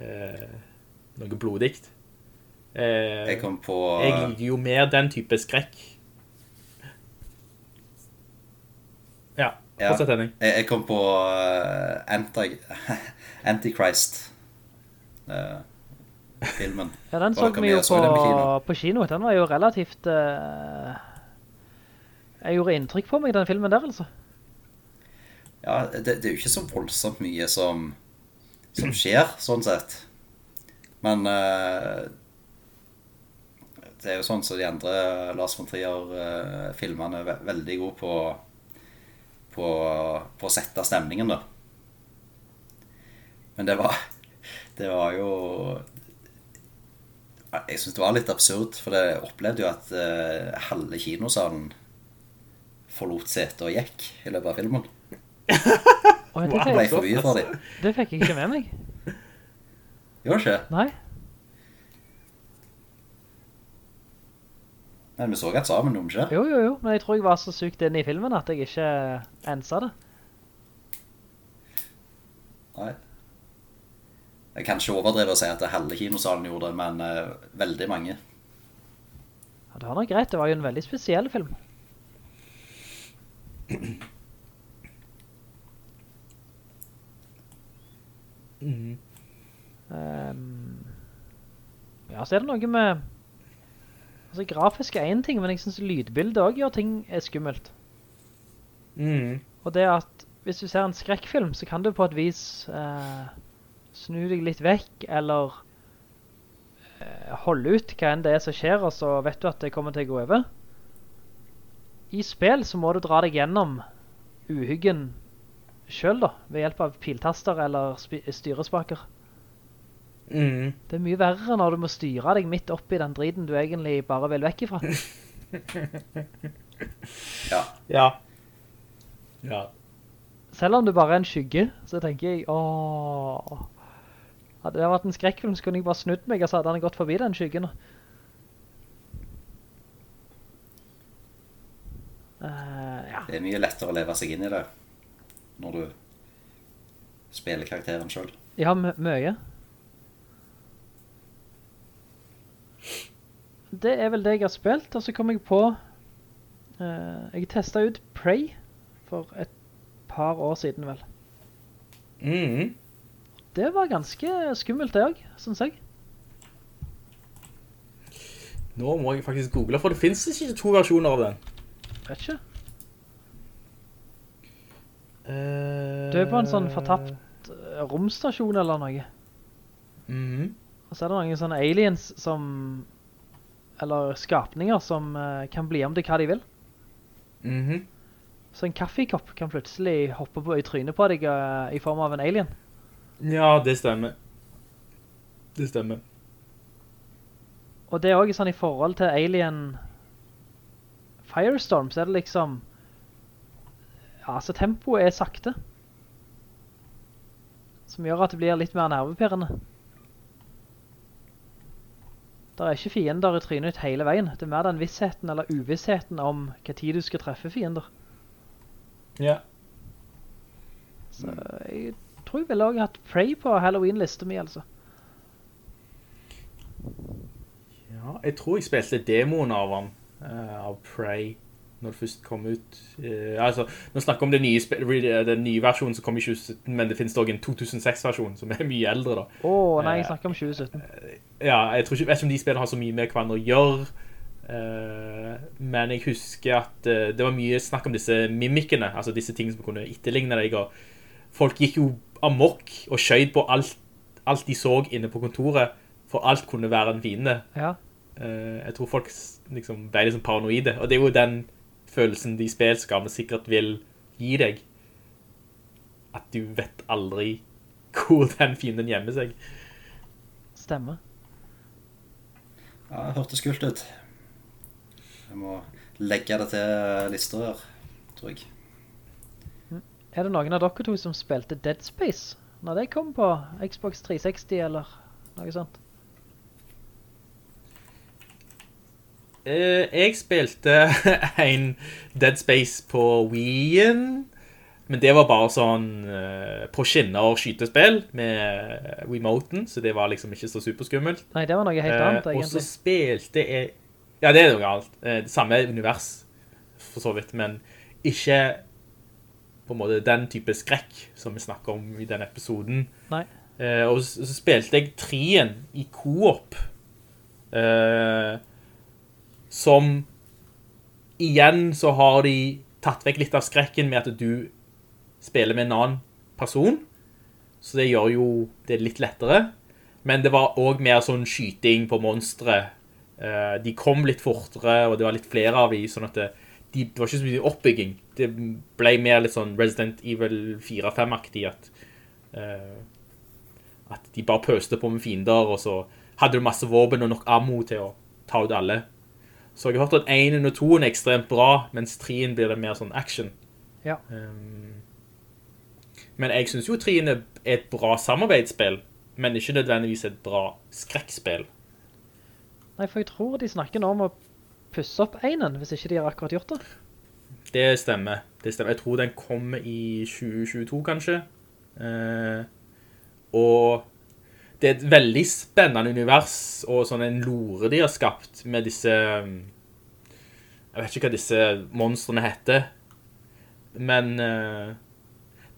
eh, noe blodikt. Eh, Jeg kom på jeg liker jo mer den type skrekk. Ja, Ja. fortsett Henning. Jeg, jeg kom på uh, Anti, Antichrist. Uh, filmen. Ja, den så vi jo på, på kino? på kino. Den var jo relativt... eh, jeg gjorde inntrykk på meg, den filmen der, altså. Ja, det, det er jo ikke så voldsomt mye som, som skjer, sånn sett. Men uh, det er jo sånn som de andre Lars von Trier-filmene er veldig gode på, på, på å sette stemningen, da. Men det var, det var jo Jeg syns det var litt absurd, for jeg opplevde jo at uh, halve kinosalen forlot setet og gikk i løpet av filmen. Oi, det, Det ble for mye for dem. det fikk jeg ikke med meg. Gjør ikke? Nei. Men vi så at sammen, om ikke? Jo, jo, jo. Men jeg tror jeg var så sykt inn i filmen at jeg ikke ensa det. Nei. Jeg kan ikke overdrive å si at halve kinosalen gjorde det, men uh, veldig mange. Ja, det var nok greit. Det var jo en veldig spesiell film. Ehm, ja, så er det noe med... Altså, grafisk er en ting, men jeg synes lydbildet også gjør ting er skummelt. Mm. Og det at hvis du ser en skrekkfilm, så kan du på et vis eh, snu deg litt vekk, eller eh, holde ut hva enn det er som skjer, og så vet du at det kommer til å gå over. I spill så må du dra deg gjennom uhyggen selv da, ved hjelp av piltaster eller styrespaker. Mm. Det er mye verre når du må styre deg midt opp i den driden du egentlig bare vil vekk ifra. Ja. Ja. Ja. Selv om du bare er en skygge, så tenker jeg, åh... Hadde det vært en skrekkfilm, så kunne jeg bare snudd meg, og så hadde han gått forbi den skyggen. Eh, ja, Det er mye lettere å leve seg inn i det når du spiller karakteren selv. ja mye. Det er vel det jeg har spilt, og så kom jeg på... uh, jeg testet ut Prey for et par år siden vel. Mm. Det var ganske skummelt det òg, synes jeg. Nå må jeg faktisk google, for det finnes ikke to versjoner av den. Vet ikke. Uh, Du er på en sånn fortapt eh, romstasjon eller noe. Mhm. Og så er det noen sånne aliens som, eller skapninger som eh, kan bli om til hva de vil. Mhm. Så en kaffekopp kan plutselig hoppe på i trynet på deg uh, i form av en alien. Ja, det stemmer. Det stemmer. Og det er også sånn i forhold til Alien Firestorm, så er det liksom Ja, så tempoet er sakte. Som gjør at det blir litt mer nervepirrende. Det er ikke fiender i trynet ditt hele veien. Det er mer den vissheten eller uvissheten om hva tid du skal treffe fiender. Ja. Så jeg tror jeg ville også hatt Prey på Halloween-liste mi, altså. Ja, jeg tror jeg spilte demoen av han, av Prey, når det først kom ut. Uh, altså, nå snakker om den nye, den nye versjonen som kom i 2017, men det finnes også en 2006-versjon som er mye eldre da. Åh, nei, Eh, jeg snakker om 2017. Ja, jeg tror ikke, jeg vet ikke om de spillene har så mye med hverandre å gjøre, uh, men jeg husker at eh, det var mye snakk om disse mimikkene, altså disse tingene som kunne etterligne deg, og folk gikk jo amok og skjøyd på alt, alt de så inne på kontoret, for alt kunne være en fiende. Ja. Eh, jeg tror folk liksom ble liksom paranoide, og det er jo den følelsen de spilskapene sikkert vil gi deg. At du vet aldri hvor den fienden gjemmer seg. Stemmer. Ja, det hørtes kult ut. Jeg må legge det til lister her, tror jeg. Er det noen av dere to som spilte Dead Space? Når det kom på Xbox 360 eller noe sånt? Jeg spilte en Dead Space på Wii-en, men det var bare sånn eh, på skinner skytespill med Wiimoten, så det var liksom ikke så superskummelt. Nei, det var noe helt annet, egentlig. og så spilte jeg Ja, det er noe annet. Eh, det samme univers, for så vidt, men ikke på en måte den type skrekk som vi snakker om i denne episoden. Nei. Eh, og så, så spilte jeg trien i co-op. Eh, som igjen så har de tatt vekk litt av skrekken med at du spiller med en annen person. Så det gjør jo det litt lettere. Men det var også mer sånn skyting på monstre. Eh, de kom litt fortere, og det var litt flere av de, sånn at det, de, det var ikke så mye oppbygging. Det ble mer litt sånn Resident Evil 4-5-aktig at, eh, at de bare pøste på med fiender, og så hadde du masse våpen og nok ammo til å ta ut alle. Så jeg har hørt at 1 og 2 er ekstremt bra, mens 3 blir det mer sånn action. Ja. Um, men jeg synes jo 3 er et bra samarbeidsspill, men ikke nødvendigvis et bra skrekkspill. Nei, for jeg tror de snakker nå om å pusse opp einen, hvis ikke de har akkurat gjort det. Det stemmer. Det stemmer. Jeg tror den kommer i 2022, kanskje. Eh, og det er et veldig spennende univers, og sånn en lore de har skapt med disse um, Jeg vet ikke hva disse monstrene heter, men eh,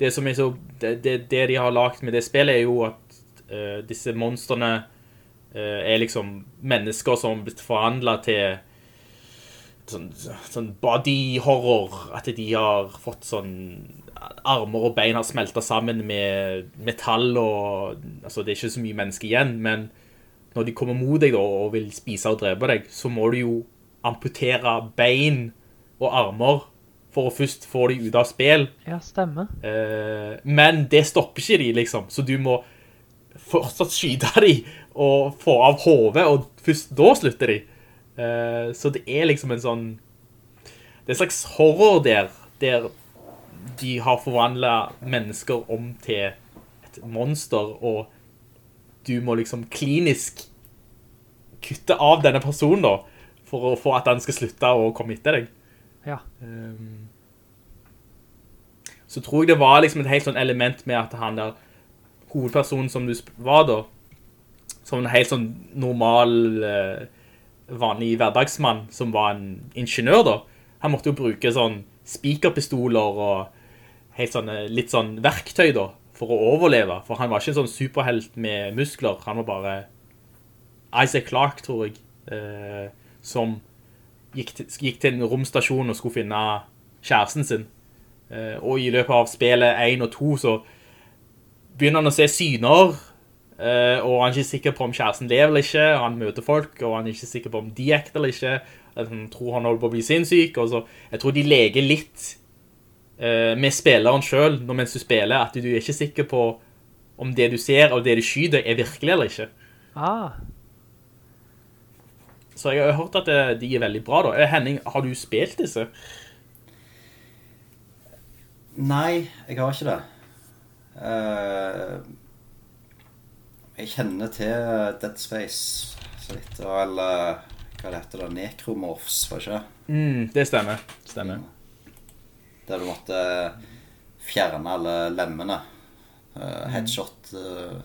det som er så det, det, det de har lagt med det spillet, er jo at uh, disse monstrene uh, er liksom mennesker som har blitt forhandlet til sånn, sånn body horror, at de har fått sånn armer og bein har smeltet sammen med metall og, altså det er ikke så mye menneske igjen, men når de kommer mot deg da, og vil spise og drepe deg, så må du jo amputere bein og armer for å først få de ut av spill. Ja, stemmer. Eh, men det stopper ikke de, liksom. Så du må fortsatt skyte de og få av hovedet, og først da slutter de. Eh, så det er liksom en sånn... Det er en slags horror der, der de har forvandlet mennesker om til et monster, og du må liksom klinisk kutte av denne personen da, for å få at han skal slutte å komme etter deg. Ja. Um, så tror jeg det var liksom et helt sånn element med at han der hovedpersonen som du var da, som en helt sånn normal, uh, vanlig hverdagsmann som var en ingeniør da, han måtte jo bruke sånn spikerpistoler og sånn, litt sånn verktøy da, for å overleve, for han var ikke en sånn superhelt med muskler, han var bare Isaac Clarke, tror jeg, eh, som gikk til, gikk til en romstasjon og skulle finne kjæresten sin. Eh, og i løpet av spillet 1 og 2 så begynner han å se syner, eh, og han er ikke sikker på om kjæresten lever eller ikke, han møter folk, og han er ikke sikker på om de ekter eller ikke, han tror han holder på å bli sinnssyk, og så, jeg tror de leger litt eh, med spilleren selv, når mens du spiller, at du er ikke sikker på om det du ser og det du skyder er virkelig eller ikke. Ah, Så jeg har hørt at eh, de er veldig bra da. Eh, Henning, har du spilt disse? Nei, jeg har ikke det. Uh, jeg kjenner til Dead Space så litt, Og eller hva det heter det? Necromorphs, var det ikke? Mm, det stemmer. Stemmer. Der du måtte fjerne alle lemmene. Eh, headshot eh,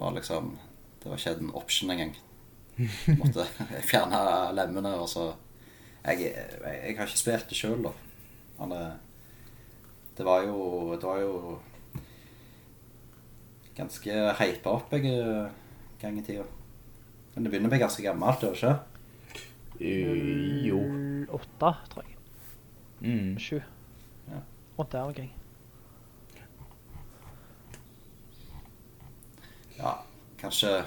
var liksom Det var ikke en option engang. Du måtte fjerne lemmene, og så jeg, jeg, jeg har ikke spilt det sjøl, da. Men det, det var jo Det var jo ganske hypa opp jeg gang i tida. Men det begynner å bli ganske gammelt, gjør det ikke? Eh, jo. åtte, tror jeg. Mm. Sju. Ja. Rundt der omkring. Ja, kanskje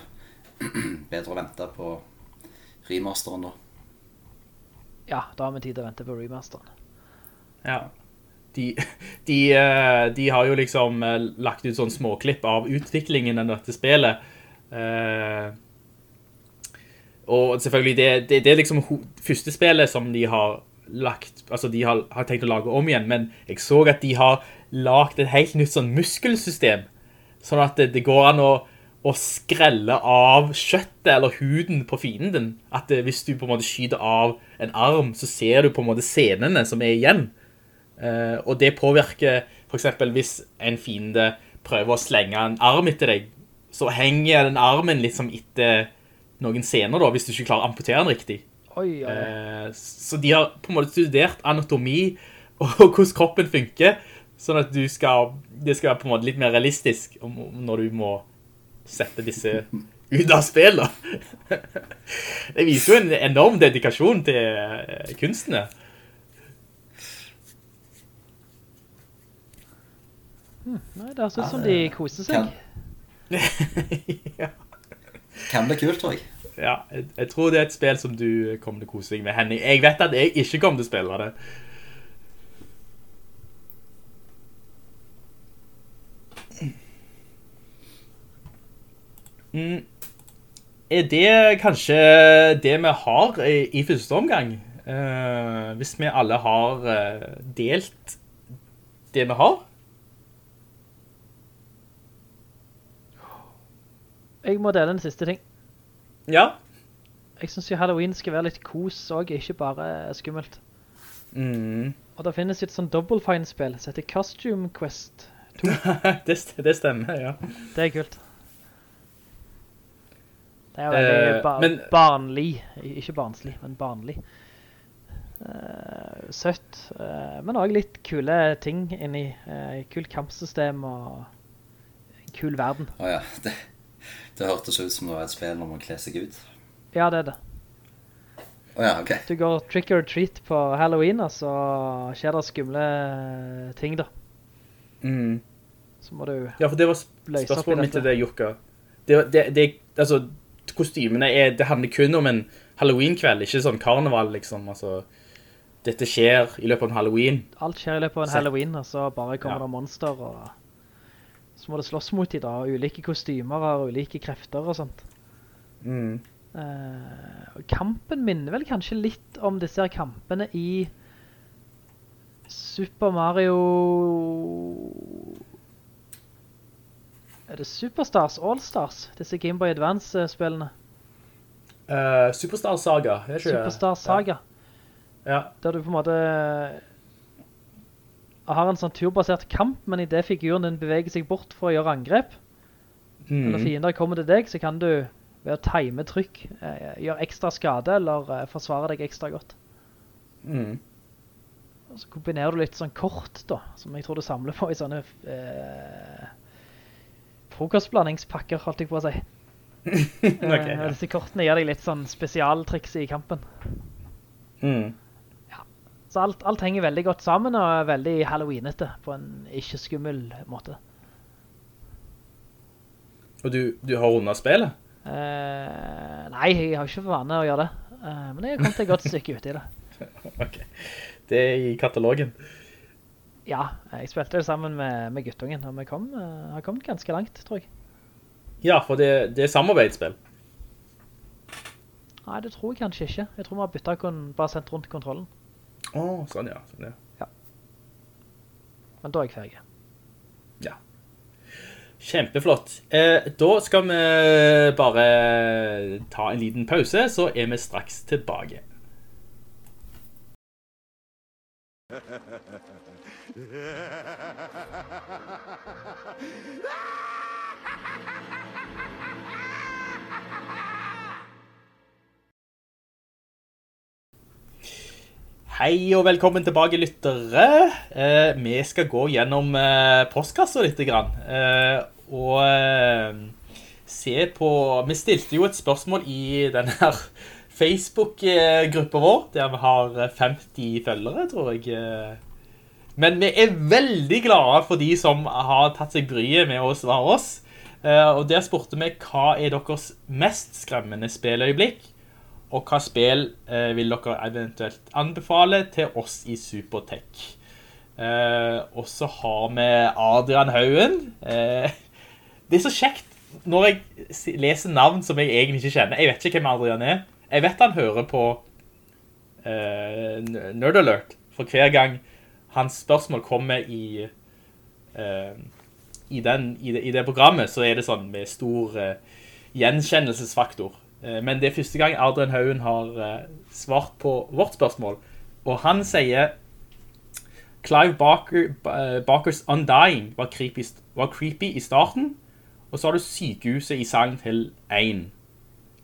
bedre å vente på remasteren da. Ja, da har vi tid til å vente på remasteren. Ja. De, de, eh, de har jo liksom eh, lagt ut sånn småklipp av utviklingen av dette spillet. Eh, og selvfølgelig, det, det, det er liksom første spillet som de har lagt, altså de har, har tenkt å lage om igjen, men jeg så at de har lagt et helt nytt sånn muskelsystem, sånn at det, det går an å, å skrelle av kjøttet eller huden på fienden. At det, hvis du på en måte skyter av en arm, så ser du på en måte scenene som er igjen. Uh, og det påvirker, for eksempel hvis en fiende prøver å slenge en arm etter deg, så henger den armen liksom etter noen scener da, hvis du ikke klarer å amputere den riktig. Oi, oi. Eh, så de har på en måte studert anatomi og hvordan kroppen funker, sånn at du skal, det skal være på en måte litt mer realistisk om, om når du må sette disse ut av spill. Da. Det viser jo en enorm dedikasjon til kunstene. kunstene. Nei, det høres ut som de koser seg. Ja. Kan bli kult, tror jeg. Ja, jeg, jeg tror det er et spill som du kommer til å kose deg med, Henning. Jeg vet at jeg ikke kommer til å spille det. Mm. Er det kanskje det vi har i, i første omgang? Uh, hvis vi alle har uh, delt det vi har? Jeg må dele en siste ting. Ja. Jeg synes jo Halloween skal være litt kos også, ikke bare skummelt. Mm. Og det finnes et sånn Double Fine-spill som heter Costume Quest 2. det, det stemmer, ja. Det er kult. Det er jo veldig ba men- barnlig. Ikke barnslig, men barnlig. Uh, søtt. uh, men også litt kule ting inni. Uh, kult kampsystem og en kul verden. Åja, oh, det, det hørtes ut som det var et spill når man kler seg ut. Ja, det er det. Å ja, ok. Du går trick or treat på Halloween, og så skjer det skumle ting da. Mm. Så må du... Ja, for det var spørsmålet mitt til det, Jukka. Det, det, det, altså, kostymene er, det handler kun om en Halloween-kveld, ikke sånn karneval, liksom, altså. Dette skjer i løpet av en Halloween. Alt skjer i løpet av en. Halloween, og så bare kommer Ja. det monster, og så må det slåss mot de da, og ulike kostymer og ulike krefter og sånt. Mm. Uh, kampen minner vel kanskje litt om disse her kampene i Super Mario... Er det Superstars, All-Stars? Disse Game Boy Advance-spillene? Uh, Superstar Saga, er det ikke det? Superstar Saga. Ja. Der du på en måte har en sånn turbasert kamp, men i det figuren din beveger seg bort for å gjøre angrep, Mm. eller fiender kommer til deg, så kan du ved å time trykk eh, gjøre ekstra skade, eller eh, forsvare deg ekstra godt. Mm. Og så kombinerer du litt sånn kort da, som jeg tror du samler på i sånne eh, frokostblandingspakker, holdt jeg på å si. Ok, Eh, ja. Disse kortene gir deg litt sånn spesialtriks i kampen. Mm. Så alt, alt henger veldig godt sammen og er veldig Halloweenete på en ikke skummel måte. Og du, du har rundet spillet? Eh, nei, jeg har ikke for vane å gjøre det. Eh, men jeg har kommet et godt stykke ut i det. Ok. Det er i katalogen. Ja, jeg spilte det sammen med, med guttungen, og vi kom, uh, har kommet ganske langt, tror jeg. Ja, for det, det er samarbeidsspill. Nei, det tror jeg kanskje ikke. Jeg tror vi har byttet bare sendt rundt kontrollen. Åh, sånn ja. Sånn, ja. ja. Men da er jeg ferdig. Ja. Kjempeflott. Eh, da skal vi bare ta en liten pause, så er vi straks tilbake. Hei og velkommen tilbake, lyttere. Eh, vi skal gå gjennom eh, postkassa litt. Eh, og eh, se på Vi stilte jo et spørsmål i denne Facebook-gruppa vår, der vi har eh, 50 følgere, tror jeg. eh. Men vi er veldig glade for de som har tatt seg bryet med å svare oss. Eh, og der spurte vi hva er deres mest skremmende spilløyeblikk, og hva spill eh, vil dere eventuelt anbefale til oss i Supertech. Eh, og så har vi Adrian Haugen. Eh, det er så kjekt når jeg leser navn som jeg egentlig ikke kjenner. Jeg vet ikke hvem Adrian er. Jeg vet han hører på eh, Nerd Alert, for hver gang hans spørsmål kommer i, eh, i, den, i, det, i det programmet, så er det sånn med stor eh, gjenkjennelsesfaktor. Eh, men det er første gang Adrian Haugen har eh, svart på vårt spørsmål, og han sier Clive Barker, eh, Barkers Undying var creepy, var creepy i starten, og så har du sykehuset i Silent Hill 1.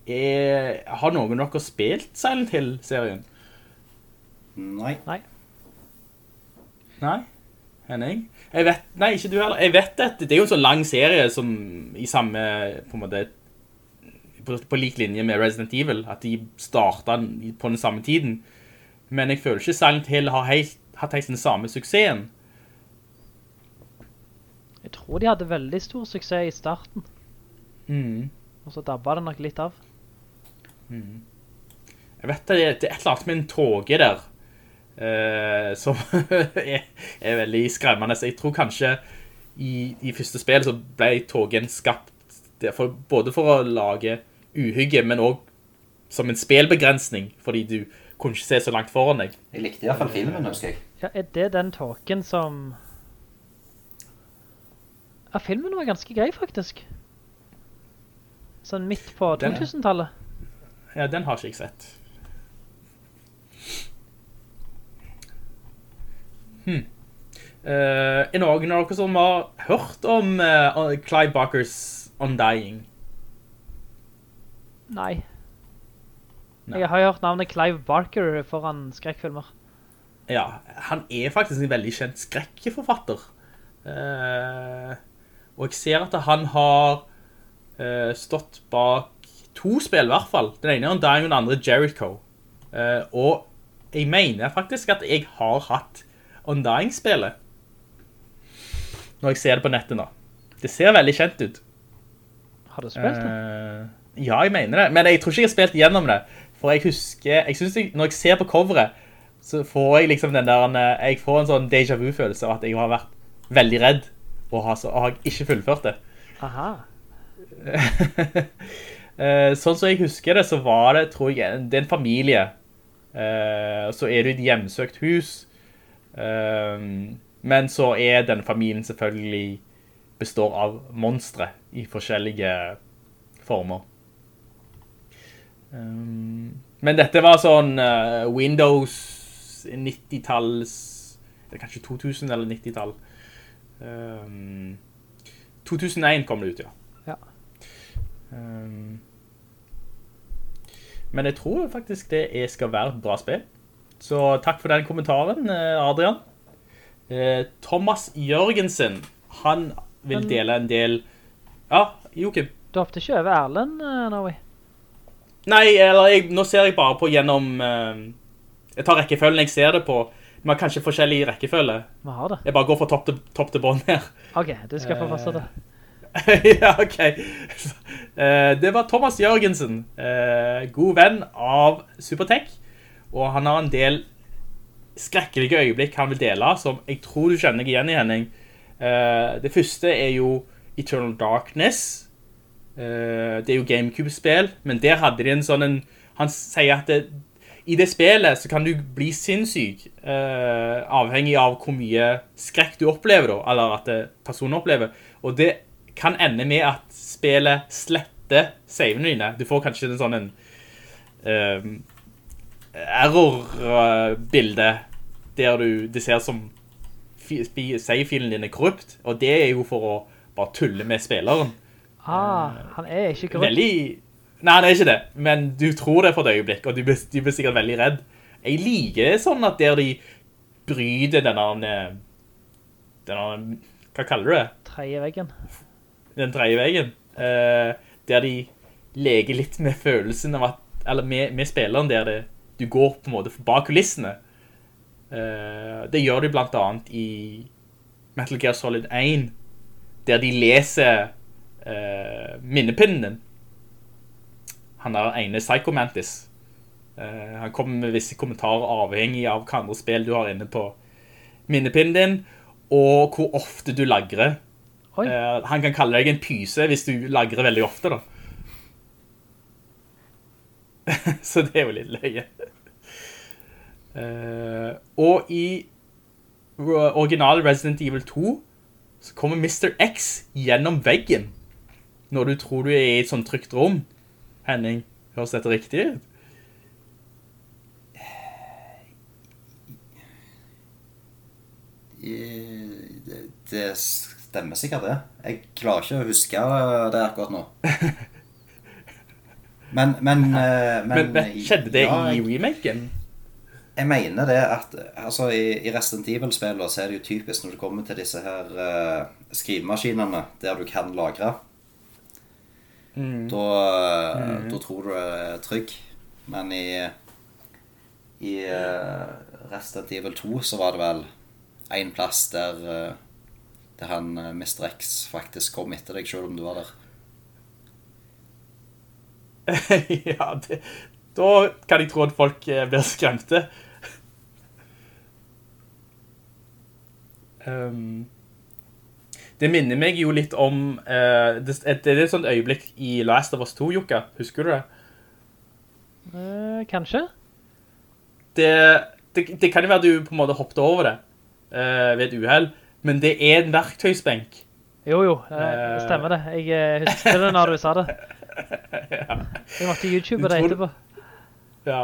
Er, har noen av dere spilt Silent Hill-serien? Nei. Nei. Nei? Henning? Jeg vet, nei, ikke du heller. Jeg vet at det er jo en så lang serie som i samme, på en måte, på, på lik linje med Resident Evil, at de startet på den samme tiden. Men jeg føler ikke Silent Hill har helt, hatt helt den samme suksessen. Jeg tror de hadde veldig stor suksess i starten, Mm. og så dabba det nok litt av. Jeg vet det, det er et eller annet med en toge der, eh, som er, er veldig skremmende. Så jeg tror kanskje i, i første spill så ble togen skapt for, både for å lage uhygge, men også som en spilbegrensning, fordi du kunne ikke se så langt foran deg. Jeg likte i hvert fall filmen, husker jeg. Ja, er det den tåken som... Ja, filmen var ganske grei, faktisk. Sånn midt på 2000-tallet. Ja, den har ikke jeg sett. Hmm. Uh, er noen av dere som har hørt om uh, Clive Barkers Undying? Nei. Nei. Jeg har hørt navnet Clive Barker foran skrekkfilmer. Ja, han er faktisk en veldig kjent skrekkeforfatter. Eh, og jeg ser at han har eh, stått bak to spill i hvert fall. Den ene er Undying, den andre Jericho. Eh, og jeg mener faktisk at jeg har hatt Undying-spillet. Når jeg ser det på nettet nå. Det ser veldig kjent ut. Har du spilt det? Ja, jeg mener det. Men jeg tror ikke jeg har spilt gjennom det. For jeg husker, jeg synes jeg, når jeg ser på coveret, så får jeg liksom den der, eh, jeg får en sånn déjà vu-følelse av at jeg har vært veldig redd, og har, så, har ikke fullført det. Aha. Eh, sånn som jeg husker det, så var det, tror jeg, det er en familie. Eh, så er det et hjemsøkt hus. Men så er den familien selvfølgelig består av monstre i forskjellige former. Um, men dette var sånn uh, Windows 90-talls Eller kanskje 2000 eller 90-tall. Um, 2001 kom det ut, ja. Ja. Um, men jeg tror faktisk det er, skal være et bra spill. Så takk for den kommentaren, eh, Adrian. Uh, Thomas Jørgensen, han vil dele en del... Ja, Joachim. Du hoppet ikke over Erlend, Norway? Nei, eller jeg, nå ser jeg bare på gjennom... eh, jeg tar rekkefølgen jeg ser det på. Vi har kanskje forskjellig rekkefølge. Vi har det. Jeg bare går fra topp til, topp til bånd her. Ok, du skal få fortsette. ja, ok. Eh, det var Thomas Jørgensen, eh, god venn av Supertech, og han har en del skrekkelige øyeblikk han vil dele, som jeg tror du kjenner igjen i Henning. Eh, det første er jo Eternal Darkness. Eh, det er jo Gamecube-spill, men der hadde de en sånn en, Han sier at det, i det spillet så kan du bli sinnssyk, eh, avhengig av hvor mye skrekk du opplever da, eller at eh, personen opplever. Og det kan ende med at spillet sletter savene dine. Du får kanskje en sånn en eh, error-bilde der du, det ser som fi- fi- save-filen din er korrupt, og det er jo for å bare tulle med spilleren. Ah, han er ikke korrupt. Veldig... Nei, han er ikke det, men du tror det for et øyeblikk, og du blir, du blir sikkert veldig redd. Jeg liker sånn at der de bryter denne, denne, hva kaller du det? Treieveggen. den treieveggen. veien, eh, der de leker litt med følelsen av at, eller med, med spilleren der det, du går på en måte bak kulissene. Uh, det gjør de blant annet i Metal Gear Solid 1, der de leser eh, minnepinnen din. Han er ene Psycho Mantis. Eh, han kommer med visse kommentarer avhengig av hva andre spill du har inne på minnepinnen din, og hvor ofte du lagrer. Eh, han kan kalle deg en pyse hvis du lagrer veldig ofte, da. Så det er jo litt løye. Uh, og i original Resident Evil 2 så kommer Mr. X gjennom veggen når du tror du er i et sånt trygt rom. Henning, høres dette riktig ut? Det, det stemmer sikkert det. Jeg klarer ikke å huske det akkurat nå. Men, men, eh, men, Men, men skjedde det ja, i remaken? Jeg mener det at altså, i, i Resident Evil-spillene så er det jo typisk når du kommer til disse her uh, skrivemaskinene der du kan lagre. Da, mm. da tror du er trygg. Men i, i eh, Resident Evil 2 så var det vel en plass der, eh, der han eh, Mr. X faktisk kom etter deg selv om du var der. ja, det, da kan jeg tro at folk eh, blir skremte. um, det minner meg jo litt om uh, det, det er et sånt øyeblikk i Last of Us 2, Jukka. Husker du det? Uh, kanskje? det? Det, det kan jo være du på en måte hoppet over det uh, ved et uheld, men det er en verktøysbenk. Jo, jo, det stemmer det. Jeg husker det når du sa det. Jeg måtte YouTube det etterpå. Ja.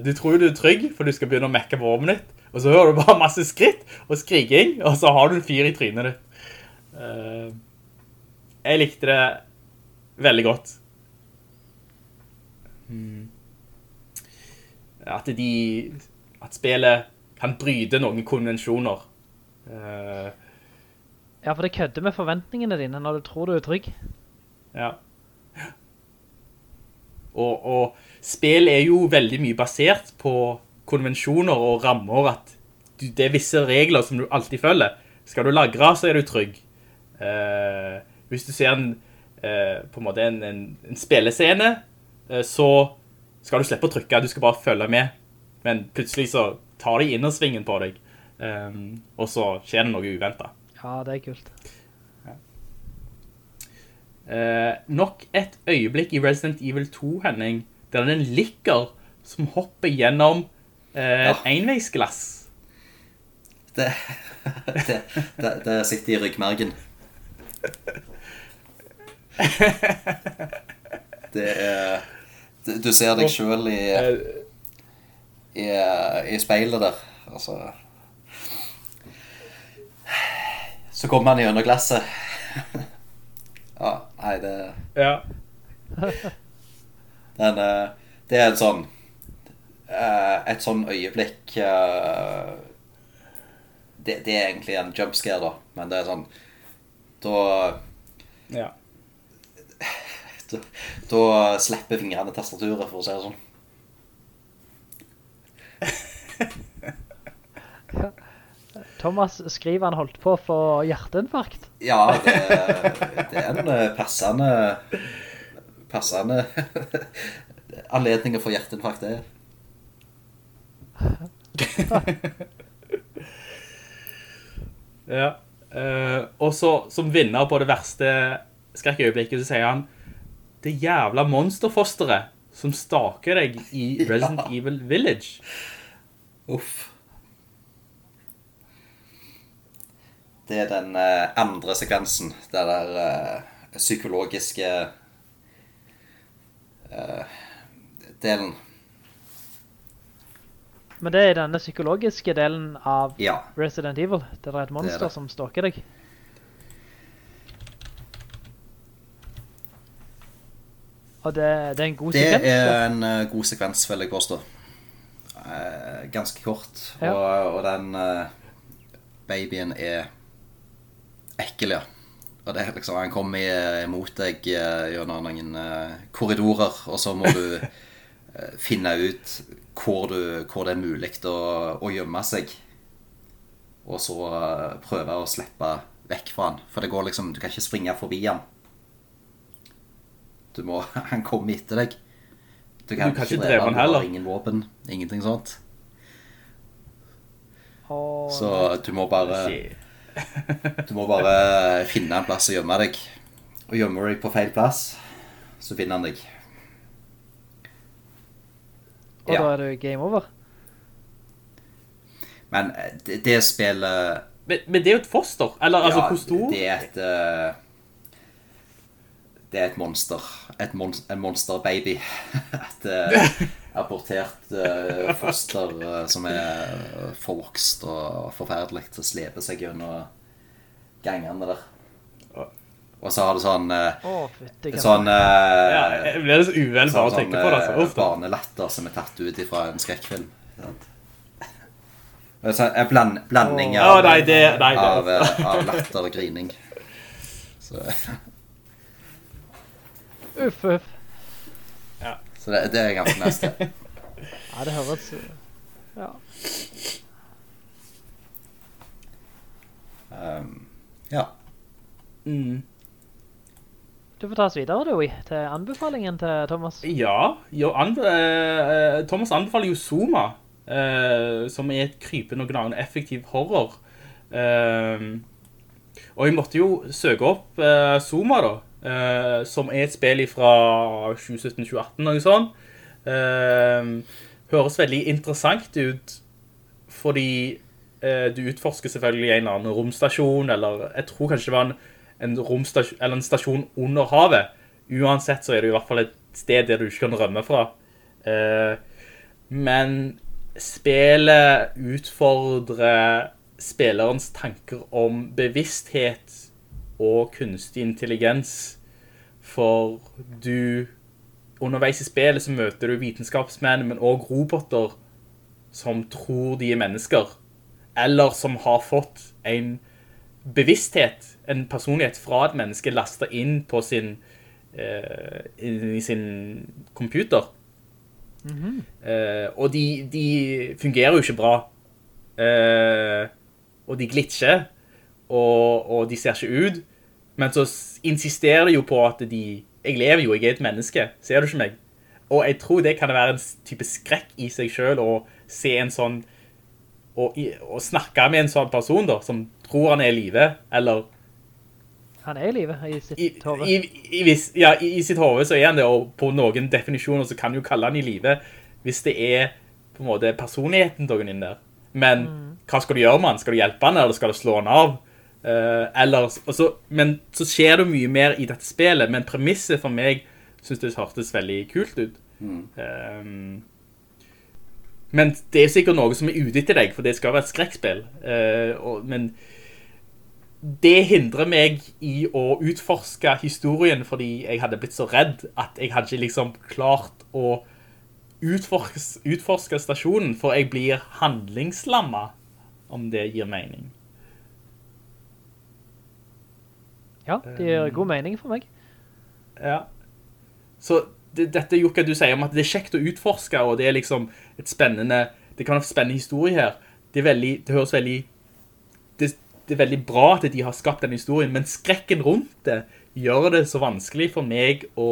Du tror du er trygg, for du skal begynne å mekke på våpenet ditt, og så hører du bare masse skritt og skriking, og så har du en fyr i trynet ditt. Uh, jeg likte det veldig godt. Mm. At de, at spillet kan bryte noen konvensjoner. Uh, Ja, for det kødder med forventningene dine når du tror du er trygg. ja. Og, og spill er jo veldig mye basert på konvensjoner og rammer, at du, det er visse regler som du alltid følger. Skal du lagre, så er du trygg. Eh, hvis du ser en, eh, på en måte en, en, en spillescene, eh, så skal du slippe å trykke, du skal bare følge med. Men plutselig så tar de innersvingen på deg, eh, og så skjer det noe uventet. Ja, det er kult. Eh, nok et øyeblikk i Resident Evil 2, Henning, der det er en likker som hopper gjennom eh, et enveisglass. Det, det, det, det sitter i ryggmergen. Det er Du ser deg sjøl i, i, i speilet der. Altså Så kommer han gjennom glasset. Ja, nei, det Ja. Den, eh, det er en sånn Et sånn øyeblikk eh, det, det er egentlig en jumpscare, da. Men det er sånn Da ja. Da, da slipper fingrene tastaturet, for å si det sånn. Thomas skriver han holdt på for hjerteinfarkt. Ja, det, det er en eh, passende Passende anledning å få hjerteinfarkt, det. Ja. Uh, og så, som vinner på det verste skrekkøyeblikket, så sier han det jævla monsterfosteret som staker deg i Resident Evil Village. Uff. Det er den uh, andre sekvensen. Det der uh, psykologiske eh, delen. Men det er denne psykologiske delen av Ja. Resident Evil. Det er et monster det. som stalker deg. Og det, det er en god Det sekvens. er en eh, god sekvens, vil jeg påstå. Eh, ganske kort. Ja. Og, og den eh, babyen er ekkel, ja. Og det er liksom, han kommer imot deg gjennom noen korridorer, og så må du finne ut hvor, du, hvor det er mulig å, å gjemme seg. Og så eh, prøve å slippe vekk fra han. For det går liksom, du kan ikke springe forbi han. Du må, han kommer etter deg. Du kan, Du kan ikke drepe drepe han du har heller. Ingen våpen, ingenting sånt. Oh, Så du må bare Du må bare finne en plass å gjemme deg. Og gjemmer du deg på feil plass, så finner han deg. Og Ja. da er det game over. Men eh, det, det spillet Men, men det er jo et foster. Eller altså, hvor stor? Det er et uh, Det er et monster. Et mon en monsterbaby. Et uh, abortert uh, foster som er forvokst og forferdelig til å slepe seg gjennom gangene der. Og så har du sånn eh, Å. Sånn eh, Ja, jeg blir så uvel bare å sånn, tenke på det. eh, Altså. Barnelatter som er tatt ut fra en skrekkfilm. en bland, blanding av, nei, det- nei, det- av, eh, av latter og grining. Så, Uff, uff. så det, det er ganske neste. Ja, det høres... Ja. Um, ja. Mm. Du får ta oss videre, du, til anbefalingen til Thomas. Ja, jo, anbe eh, Thomas anbefaler jo Zuma, eh, som er et krypende og gnagende effektiv horror. Eh, og jeg måtte jo søke opp eh, Zuma da, eh, som er et spill fra 2017-2018, noe sånt. Eh, høres veldig interessant ut, fordi eh, du utforsker selvfølgelig en eller annen romstasjon, eller jeg tror kanskje det var en, en romstasjon, eller en stasjon under havet. Uansett så er det i hvert fall et sted der du ikke kan rømme fra. Eh, men spillet utfordrer spillerens tanker om bevissthet og kunstig intelligens. For du, underveis i spillet så møter du vitenskapsmenn, men også roboter som tror de er mennesker. Eller som har fått en bevissthet, en personlighet fra et menneske laster inn på sin eh, i sin computer. Eh, og de, de fungerer jo ikke bra. Eh, og de glitcher, og, og de ser ikke ut. Men så insisterer de jo på at de Jeg lever jo, jeg er et menneske. Ser du ikke meg? Og jeg tror det kan være en type skrekk i seg selv å se en sånn og, snakke med en sånn person da, som tror han er i live, eller Han er i live i sitt i, hode. i, i, viss- ja, i, i sitt hode så er han det, og på noen definisjoner så kan du kalle han i live, hvis det er på en måte personligheten til noen inn der. Men hva skal du gjøre med han? Skal du hjelpe han, eller skal du slå han av? Uh, eller, og så, men så skjer det mye mer i dette spillet, men premisset for meg synes det hørtes veldig kult ut. Um, men det er sikkert noe som er ute etter deg, for det skal være et skrekkspill. Uh, og, men det hindrer meg i å utforske historien fordi jeg hadde blitt så redd at jeg hadde ikke liksom klart å utforske, utforske stasjonen, for jeg blir handlingslamma, om det gir mening. Ja, det gir god mening for meg. Ja. Så det, dette Jukka du sier om at det er kjekt å utforske, og det er liksom et spennende, det kan være en spennende historie her. Det veldig, det høres veldig, det, er veldig bra at de har skapt den historien, men skrekken rundt det gjør det så vanskelig for meg å,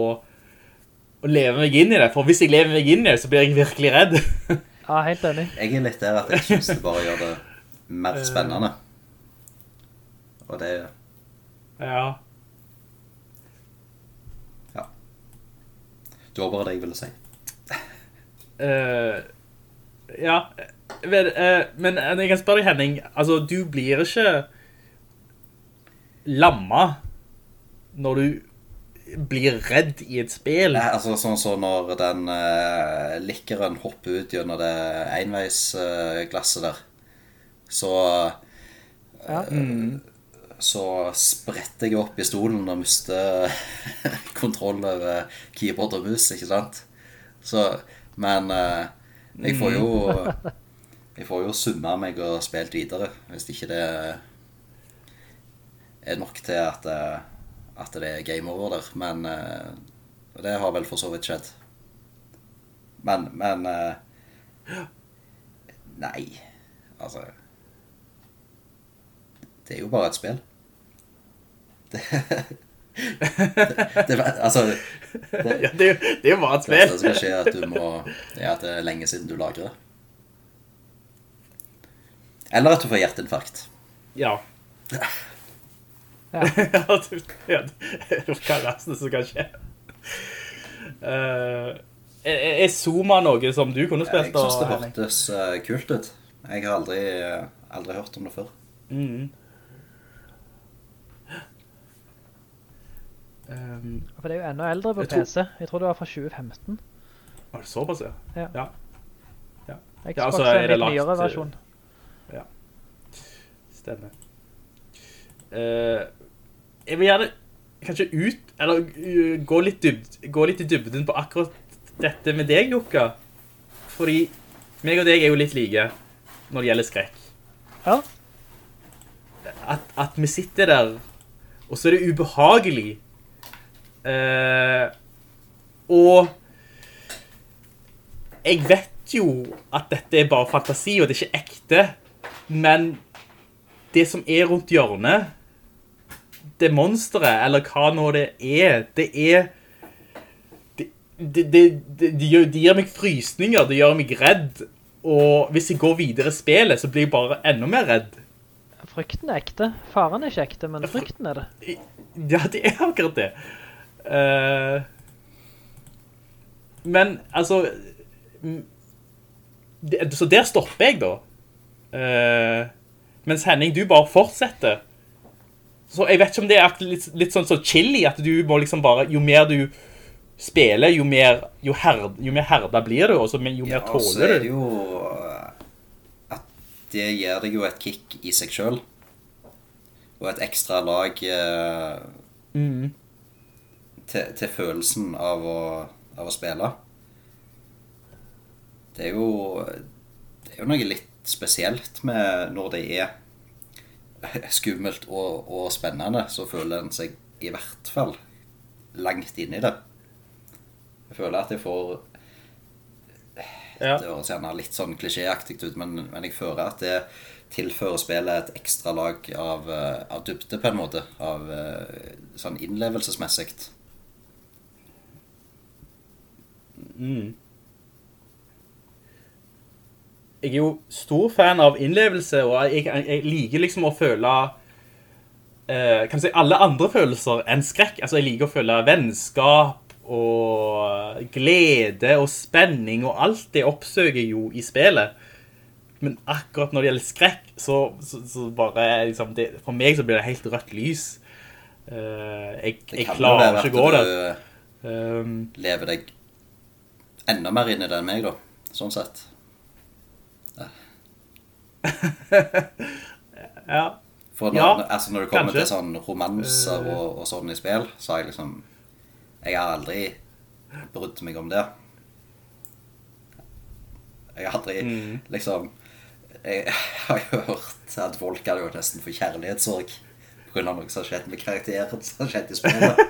å leve meg inn i det. For hvis jeg lever meg inn i det, så blir jeg virkelig redd. Ja, helt enig. Jeg er litt der at jeg synes det bare gjør det mer spennende. Og det ja. Ja. Det var bare det jeg ville si. Eh, ja, men, eh, men jeg kan spørre deg, Henning, altså, du blir ikke lamma når du blir redd i et spill. Nei, altså sånn som når den uh, likkeren hopper ut gjennom det enveisglasset der, så Ja. så spretter jeg opp i stolen og mister kontroll over keyboard og mus, ikke sant? Så, men uh, jeg får jo Jeg får jo summa meg og spilt videre, hvis ikke det er nok til at, eh, at det er game over der. Men eh, det har vel for så vidt skjedd. Men, men eh, Nei, altså Det er jo bare et spill. Det, det, det Altså det, Ja, det, er jo- bare et det som skjer, er at du må Ja, at det er lenge siden du lagrer. Eller at du får hjerteinfarkt. Ja. Ja. ja, er hva resten som kan skje. Uh, er, er Zuma noe som du kunne Jeg synes syns det hørtes uh, kult ut. Jeg har aldri, uh, aldri hørt om det før. Mm. Um, For det er jo enda eldre på Jeg tror- PC. Jeg tror det var fra 2015. var det såpass, ja? Ja. Ja. Ja. Xbox Ja, altså, er en litt nyere versjon. versjon. Stemmer. Uh, jeg vil gjerne kanskje ut, eller uh, gå, litt dybt, gå litt i dybden på akkurat dette med deg, Jukka. Fordi meg og deg er jo litt like når det gjelder skrekk. Ja, At, at vi sitter der, og så er det ubehagelig. Uh, og jeg vet jo at dette er bare fantasi, og det er ikke ekte. Men det som er rundt hjørnet, det monsteret, eller hva nå det er, det er det, det, det, det, de, gjør, de meg frysninger, det gjør meg redd. Og hvis jeg går videre i spillet, så blir jeg bare enda mer redd. frykten er ekte. Faren er ikke ekte, men frykten er det. Ja, det er akkurat det. Uh, men, altså det, Så der stopper jeg, da. Eh, mens Henning, du bare fortsetter. Så jeg vet ikke om det er litt, litt sånn så chilly, at du må liksom bare Jo mer du spiller, jo mer, jo herd, jo mer herda blir du, og jo mer tåler og så tåler er det jo eh, at det gir deg jo et kick i seg selv. Og et ekstra lag eh, mm. til, til følelsen av å, av å spille. Det er jo Det er jo noe litt spesielt med når det er skummelt og, og spennende, så føler en seg i hvert fall langt inn i det. Jeg føler at jeg får Ja. Det høres gjerne litt sånn klisjéaktig ut, men, men jeg føler at det tilfører spillet et ekstra lag av, eh, av dybde, på en måte. Av eh, sånn innlevelsesmessig. Jeg er jo stor fan av innlevelse, og jeg, jeg, liker liksom å føle eh, kan si, alle andre følelser enn skrekk. Altså, jeg liker å føle vennskap og glede og spenning, og alt det oppsøker jeg jo i spillet. Men akkurat når det gjelder skrekk, så, så, så bare liksom, det, For meg så blir det helt rødt lys. Eh, jeg, Det jeg kan jo klarer være ikke å gå at du Um, lever deg enda mer inn i det enn meg, da. Sånn sett. ja. For når, Ja, altså når det kommer kanskje. til sånn romanser Eh. og, og sånn i spill, så har jeg liksom Jeg har aldri brydd meg om det. Jeg har aldri Mm. liksom Jeg har jo hørt at folk hadde jo nesten for kjærlighetssorg pga. noe som har skjedd med karakteren som har skjedd i spillet.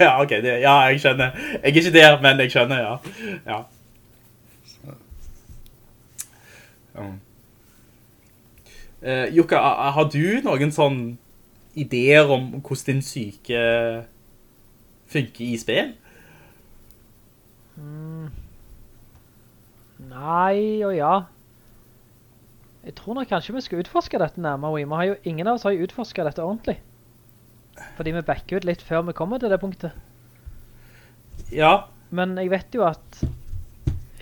Ja, ok, det, ja, jeg skjønner. Jeg er ikke der, men jeg skjønner, ja. ja. Eh, Jukka, har du noen sånn ideer om hvordan din syke funker i spill? Nei og ja. Jeg tror nok kanskje vi skal utforske dette nærmere. Vi har jo, ingen av oss har jo utforsket dette ordentlig. Fordi vi backer ut litt før vi kommer til det punktet. Ja, Men jeg vet jo at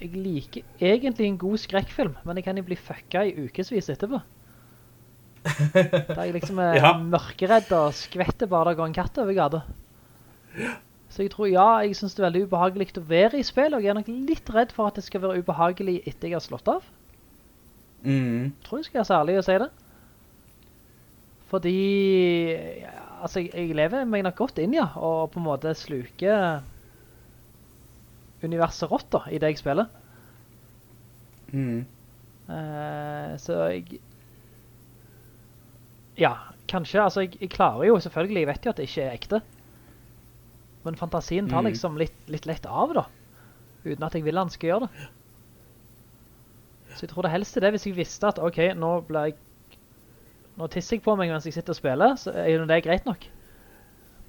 jeg liker egentlig en god skrekkfilm, men jeg kan jo bli fucka i ukesvis etterpå. Da jeg liksom er Ja. mørkeredd og skvetter bare da går en katt over gade. Så jeg tror, ja, jeg synes det er veldig ubehagelig å være i spill, og jeg er nok litt redd for at det skal være ubehagelig etter jeg har slått av. mm, tror jeg skal være særlig å si det. Fordi, ja, altså, jeg lever meg nok godt inn, ja, og på en måte sluker universet rått da, i det jeg spiller. mm. Uh, så jeg... Ja, kanskje, altså, jeg, jeg klarer jo selvfølgelig, jeg vet jo at det ikke er ekte. Men fantasien tar Mm. liksom litt, litt lett av da, uten at jeg vil han skal gjøre det. Så jeg tror det helst er det hvis jeg visste at, ok, nå blir jeg... Nå tisser jeg på meg mens jeg sitter og spiller, så er jo det greit nok.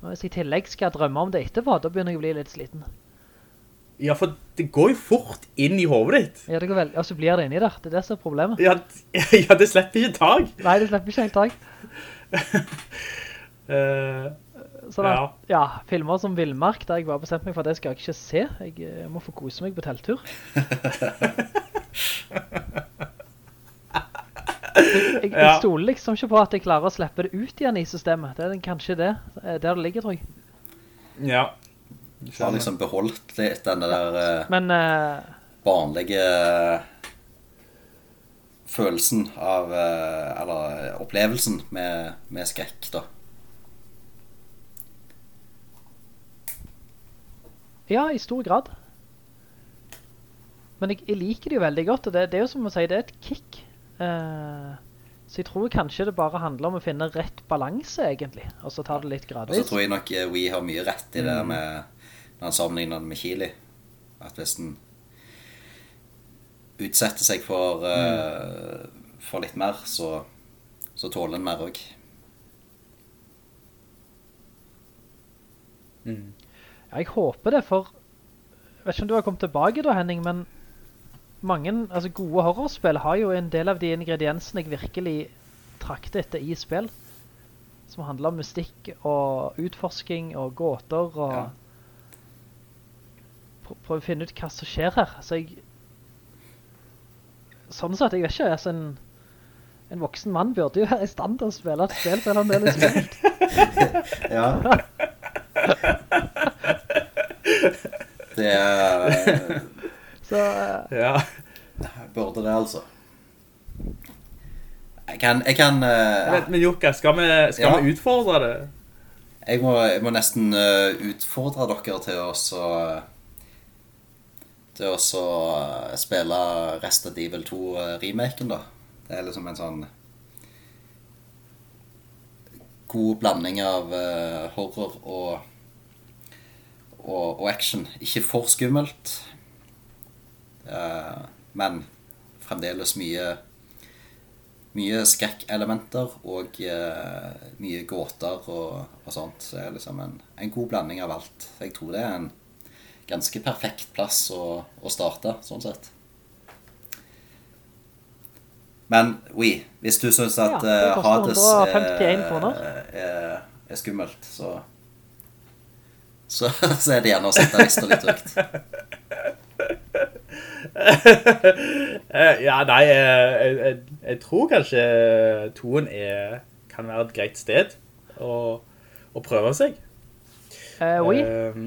Men hvis jeg i tillegg skal drømme om det etterpå, da begynner jeg å bli litt sliten. Ja, for det går jo fort inn i hovedet ditt. Ja, det går vel, og så blir det inni der. Det er det som er problemet. Ja, ja det slipper ikke tag. Nei, det slipper ikke helt tag. uh, så da, ja. filmer som Villmark, der jeg bare bestemte meg for at det skal jeg ikke se. Jeg eh, må få kose meg på telttur. jeg, jeg, jeg Ja. stoler liksom ikke på at jeg klarer å slippe det ut igjen i systemet. Det er kanskje det, eh, der det ligger, tror jeg. ja. Du har liksom beholdt litt den der eh, Men uh, barnlige følelsen av eh, Eller opplevelsen med, med skrekk, da. ja, i stor grad. Men jeg, jeg liker det jo veldig godt, og det, det er jo som å si, det er et kick. Uh, så jeg tror kanskje det bare handler om å finne rett balanse, egentlig. Og så tar det litt gradvis. Og så tror jeg nok vi We har mye rett i det med når han sammenligner det med Chili. At hvis den utsetter seg for, uh, for litt mer, så, så tåler den mer òg. Ja, jeg håper det, for jeg vet ikke om du har kommet tilbake da, Henning, men mange altså gode horrorspill har jo en del av de ingrediensene jeg virkelig trakter etter i spill. Som handler om mystikk og utforsking og gåter og Ja. Pr- prøve å finne ut hva som skjer her. Så jeg sånn sett, jeg vet ikke, altså en, en voksen mann burde jo være i stand til å spille et spill selv om det er litt spilt. Ja. Det er Så eh, Ja. Burde det, altså. Jeg kan, jeg kan uh, Men, men Jukka, skal, vi, skal Ja. vi utfordre det? Jeg må, jeg må nesten uh, utfordre dere til å så Til å så eh, spille Resident Evil 2-remaken, da. Det er liksom en sånn god blanding av eh, horror og, og, og action. Ikke for skummelt, eh, men fremdeles mye mye skrekkelementer og eh, mye gåter og, og sånt. Så det er liksom en, en god blanding av alt. Jeg tror det er en ganske perfekt plass å, å starte, sånn sett. Men oui, hvis du syns at Ja, eh, Hades er, er, er skummelt, så så, så er det gjerne å sette lista litt høyt. Eh, ja, nei, eh, jeg, jeg, jeg tror kanskje toen er, kan være et greit sted å, å prøve seg. Uh, oui. Eh,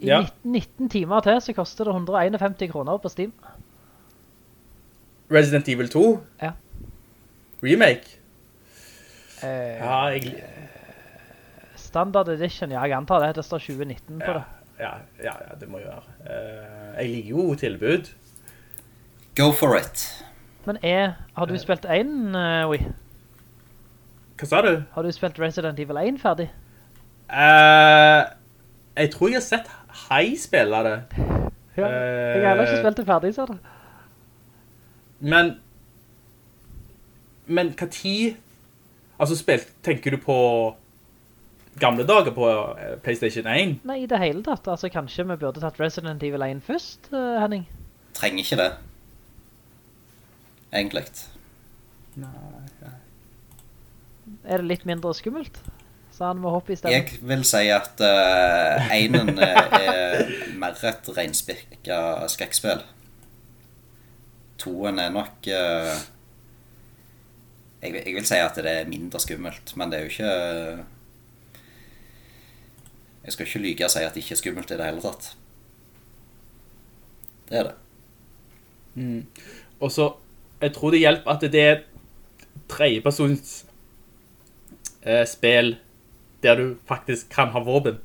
I ja. 19, 19 timer til så koster det 151 kroner på Steam. Resident Evil 2 Ja. remake. Eh, Ja, jeg, Standard edition, ja, jeg antar det. Det står 2019 på ja, det. ja, ja, ja, det må jo være. Uh, jeg liker jo tilbud. Go for it. Men er, har du spilt 1, uh, Wii? Hva sa du? Har du spilt Resident Evil 1 ferdig? Uh, jeg tror jeg har sett Hei spille det. Ja, jeg har heller ikke spilt det ferdig, sa du. Men Men hva tid Altså, spilt, tenker du på gamle dager på eh, PlayStation 1? Nei, i det hele tatt. Altså, kanskje vi burde tatt Resident Evil 1 først, eh, Henning? Trenger ikke det. Egentlig. Nei. Er det litt mindre skummelt? Så han må hoppe i stedet. Jeg vil si at uh, einen er, er mer et reinspikka skrekkspill. Toen er nok uh, jeg, vil- jeg vil si at det er mindre skummelt, men det er jo ikke Jeg skal ikke lyge og si at det ikke er skummelt i det hele tatt. Det er det. Og så, jeg tror det hjelper at det er tredjepersons eh, spill der du faktisk kan ha våpen.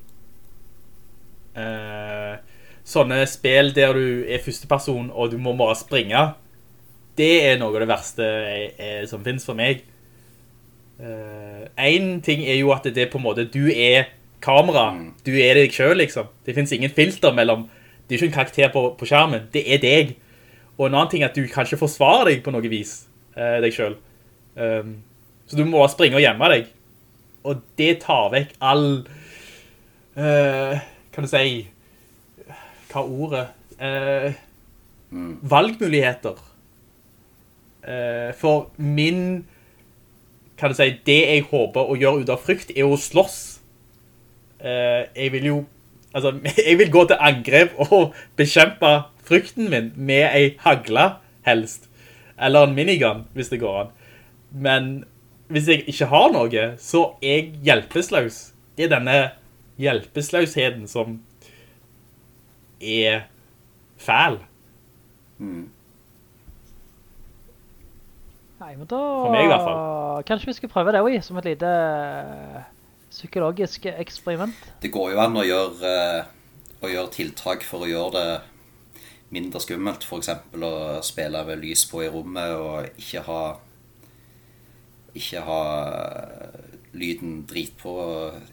Eh, sånne spill der du er førsteperson og du må bare springe, det er noe av det verste jeg, jeg, som finnes for meg. Eh, en ting er jo at det er på en måte, du er kamera, du er deg selv liksom. Det finnes ingen filter mellom, det er ikke en karakter på, på skjermen, det er deg. Og en annen ting er at du kanskje forsvarer deg på noe vis, eh, deg selv. Um, så du må bare springe og gjemme deg. Og det tar vekk all, uh, kan du si, hva ordet, ordet? mm. valgmuligheter. Uh, for min, kan du si, det jeg håper å gjøre ut av frykt er å slåss. Eh, jeg vil jo, altså, jeg vil gå til angrep og bekjempe frykten min med ei hagla helst. Eller en minigun, hvis det går an. Men hvis jeg ikke har noe, så er jeg hjelpesløs. Det er denne hjelpesløsheden som er fæl. Nei, men da... For meg i hvert fall. Kanskje vi skal prøve det, også, som et lite eh, psykologisk eksperiment. Det går jo an å gjøre, eh, å gjøre tiltak for å gjøre det mindre skummelt. For eksempel å spille ved lys på i rommet og ikke ha Ikke ha eh, lyden drit på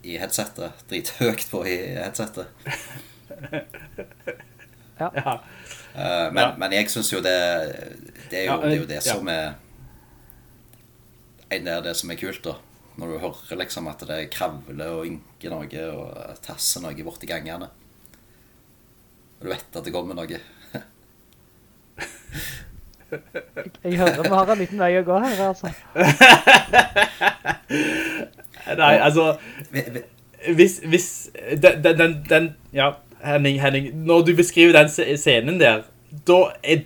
i headsetet. Drithøyt på i headsetet. Ja. Ja. Eh, men, Ja. men jeg syns jo det Det er jo Ja, det, er jo det ja. som er Det er det som er kult, da. Når du hører liksom at det kravler og ynker noe og tasser noe borti gangene. Og du vet at det kommer noe. Jeg hører vi har en liten vei å gå her, altså. Nei, altså, Vi- vi- hvis, hvis den, den, den, ja, Henning, Henning, når du beskriver den scenen der, da,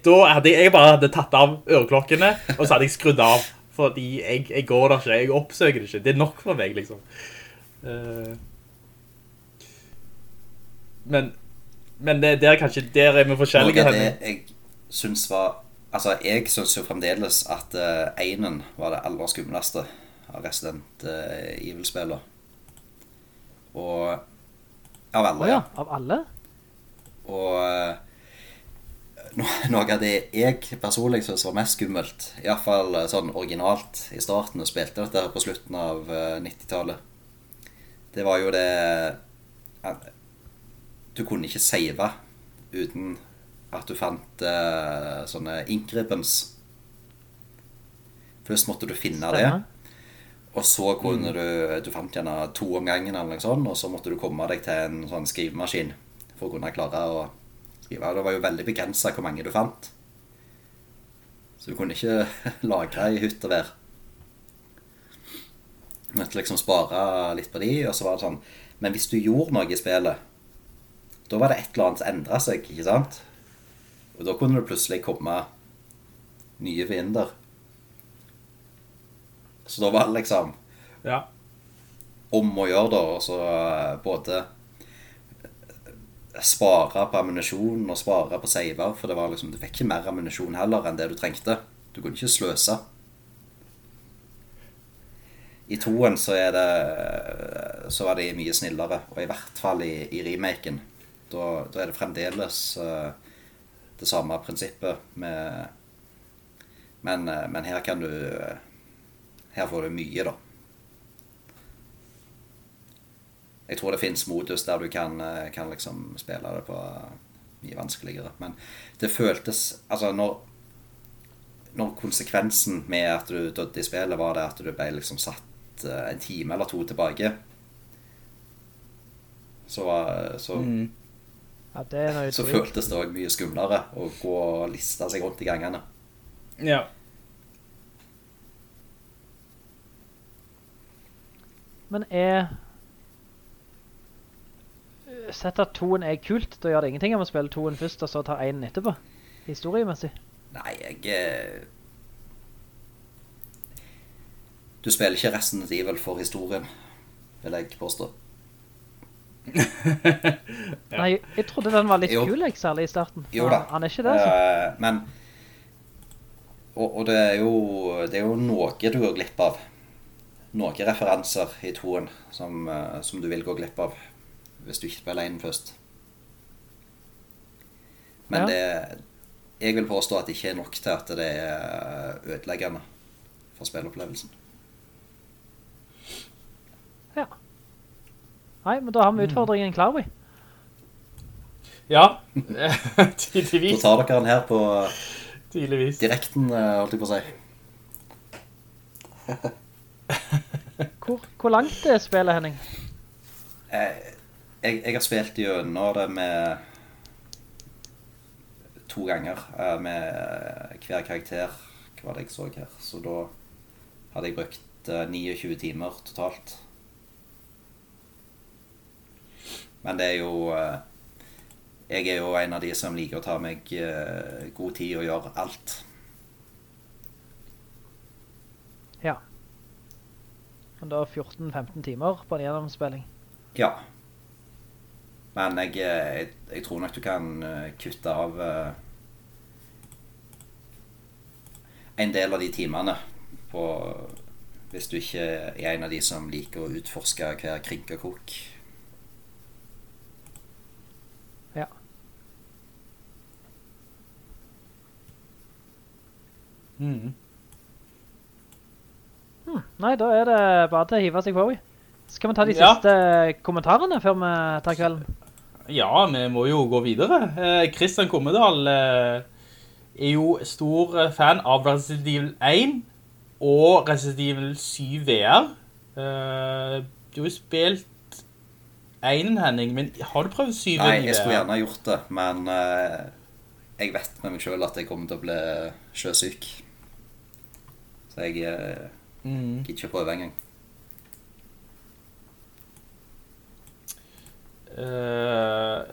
da hadde jeg, jeg bare hadde tatt av øreklokkene, og så hadde jeg skrudd av, fordi jeg, jeg går der ikke, jeg oppsøker det ikke, det er nok for meg, liksom. Eh, men, men det, det er kanskje, der er vi Noe forskjellige, av det jeg synes var Altså, jeg syns jo fremdeles at uh, Einen var det aller skumleste av Resident uh, Evil-spillene. Og Av alle, Å ja, av alle? Og eh, no, noe av det jeg personlig synes var mest skummelt, iallfall sånn originalt i starten, og spilte dette her på slutten av eh, 90-tallet, det var jo det at du kunne ikke save uten at du fant uh, sånne ink ribbons. Først måtte du finne det, og så kunne du Du fant gjerne to om gangen, eller noe sånt, og så måtte du komme deg til en sånn skrivemaskin for å kunne klare å skrive. Det var jo veldig begrensa hvor mange du fant. Så du kunne ikke lagre i hytt og vær. Du måtte liksom spare litt på de, og så var det sånn Men hvis du gjorde noe i spillet, da var det et eller annet som endra seg, ikke sant? Og da kunne det plutselig komme nye fiender. Så da var det liksom Ja. om å gjøre, da, og så eh, både spare på ammunisjon og spare på saver, for det var liksom, du fikk ikke mer ammunisjon heller enn det du trengte. Du kunne ikke sløse. I toen så er det så var de mye snillere, og i hvert fall i, i remaken. Da, da er det fremdeles eh, det samme prinsippet med men, eh, men her kan du eh, Her får du mye, da. Jeg tror det fins modus der du kan, eh, kan liksom spille det på mye vanskeligere. Men det føltes Altså, når Når konsekvensen med at du døde i spillet, var det at du ble liksom satt en time eller to tilbake, så, så, Ja, det er noe så føltes det òg mye skumlere å gå og liste seg rundt i gangene. Ja. Men er Sett at toen er kult, da gjør det ingenting om å spille toen først, og så ta einen etterpå. Historiemessig. Nei, jeg eh, Du spiller ikke Resident Evil for historien, vil jeg påstå. Nei, jeg trodde den var litt Jo. kul, jeg, særlig i starten. Jo da. Han er ikke det, altså. Uh, men og, og det er jo Det er jo noe du går glipp av. Noen referanser i toen som, eh, som du vil gå glipp av hvis du ikke spiller inn først. Men Ja. det Jeg vil påstå at det ikke er nok til at det er ødeleggende for spillopplevelsen. Ja. Nei, men da har Mm. vi utfordringen klar, vi. Ja. Da Tydeligvis. tar dere den her på Tydeligvis. direkten, eh, holdt jeg på å si. Hvor, hvor langt er spillet, Henning? Eh, jeg, jeg har spilt gjennom det med to ganger eh, med hver karakter. Hva det jeg så her? Så da hadde jeg brukt eh, 29 timer totalt. Men det er jo eh, Jeg er jo en av de som liker å ta meg eh, god tid og gjøre alt. Ja. Men da 14-15 timer på en gjennomspilling. Ja. Men jeg, eh, jeg, jeg tror nok du kan kutte av en del av de timene på hvis du ikke er en av de som liker å utforske hver krink og krok. Ja. Mm. Nei, da er det bare til å hive seg på, vi. Skal vi ta de Ja. siste kommentarene før vi tar kvelden? Ja, vi må jo gå videre. Eh, Christian Kommedal eh, er jo stor eh, fan av Resident Evil 1 og Resident Evil 7 VR. Eh, du har jo spilt 1, Henning, men har du prøvd 7 VR? Nei, jeg skulle gjerne gjort det, men eh, jeg vet med meg selv at jeg kommer til å bli sjøsyk. Så jeg eh, Mm. gidder ikke prøve engang. Uh,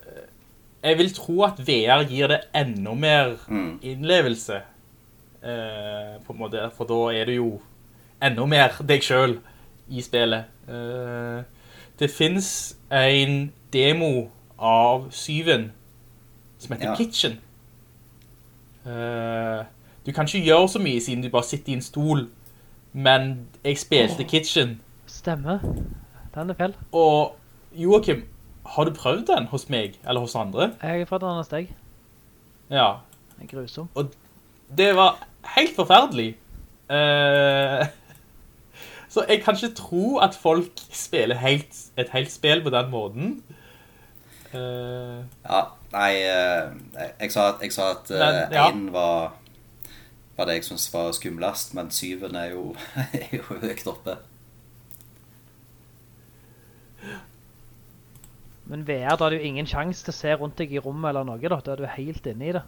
jeg vil tro at VR gir det enda mer Mm. innlevelse. Uh, på en måte, for da er du jo enda mer deg selv i spillet. Uh, det finnes en demo av syven som heter Ja. Kitchen. Eh, du kan ikke gjøre så mye siden du bare sitter i en stol, men jeg spilte Kitchen, Stemmer. Den er feil. og Joachim, har du prøvd den hos meg, eller hos andre? Jeg er fra den hos deg. Ja, Det er grusom. det var helt forferdelig. Uh, Så jeg kan ikke tro at folk spiller helt, et helt spill på den måten. Uh, Ja, nei, eh, jeg, jeg sa at, jeg sa at uh, Men, ja. en var, var det jeg syntes var skumlest, men syven er jo, er jo høyt oppe. Men VR, da har du ingen sjanse til å se rundt deg i rommet eller noe, da. Da er du helt inne i det.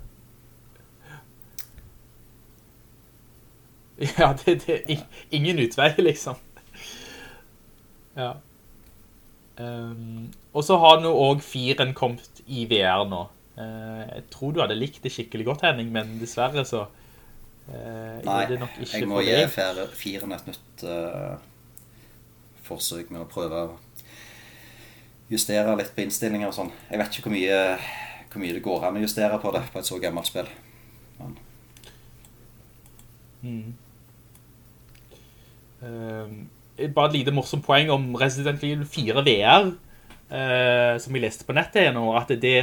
ja, det, det er ingen utvei, liksom. Ja. Um, og så har nå også firen kommet i VR nå. Uh, jeg tror du hadde likt det skikkelig godt, Henning, men dessverre så Nei, det nok ikke jeg må gi firen et nytt uh, forsøk med å prøve å justere litt på innstillinger og sånn. Jeg vet ikke hvor mye, hvor mye det går an å justere på det på et så gammelt spill. Men, Mm. Ehm, bare et lite morsomt poeng om Resident Evil 4 VR, Uh, som jeg leste på nettet nå, at det,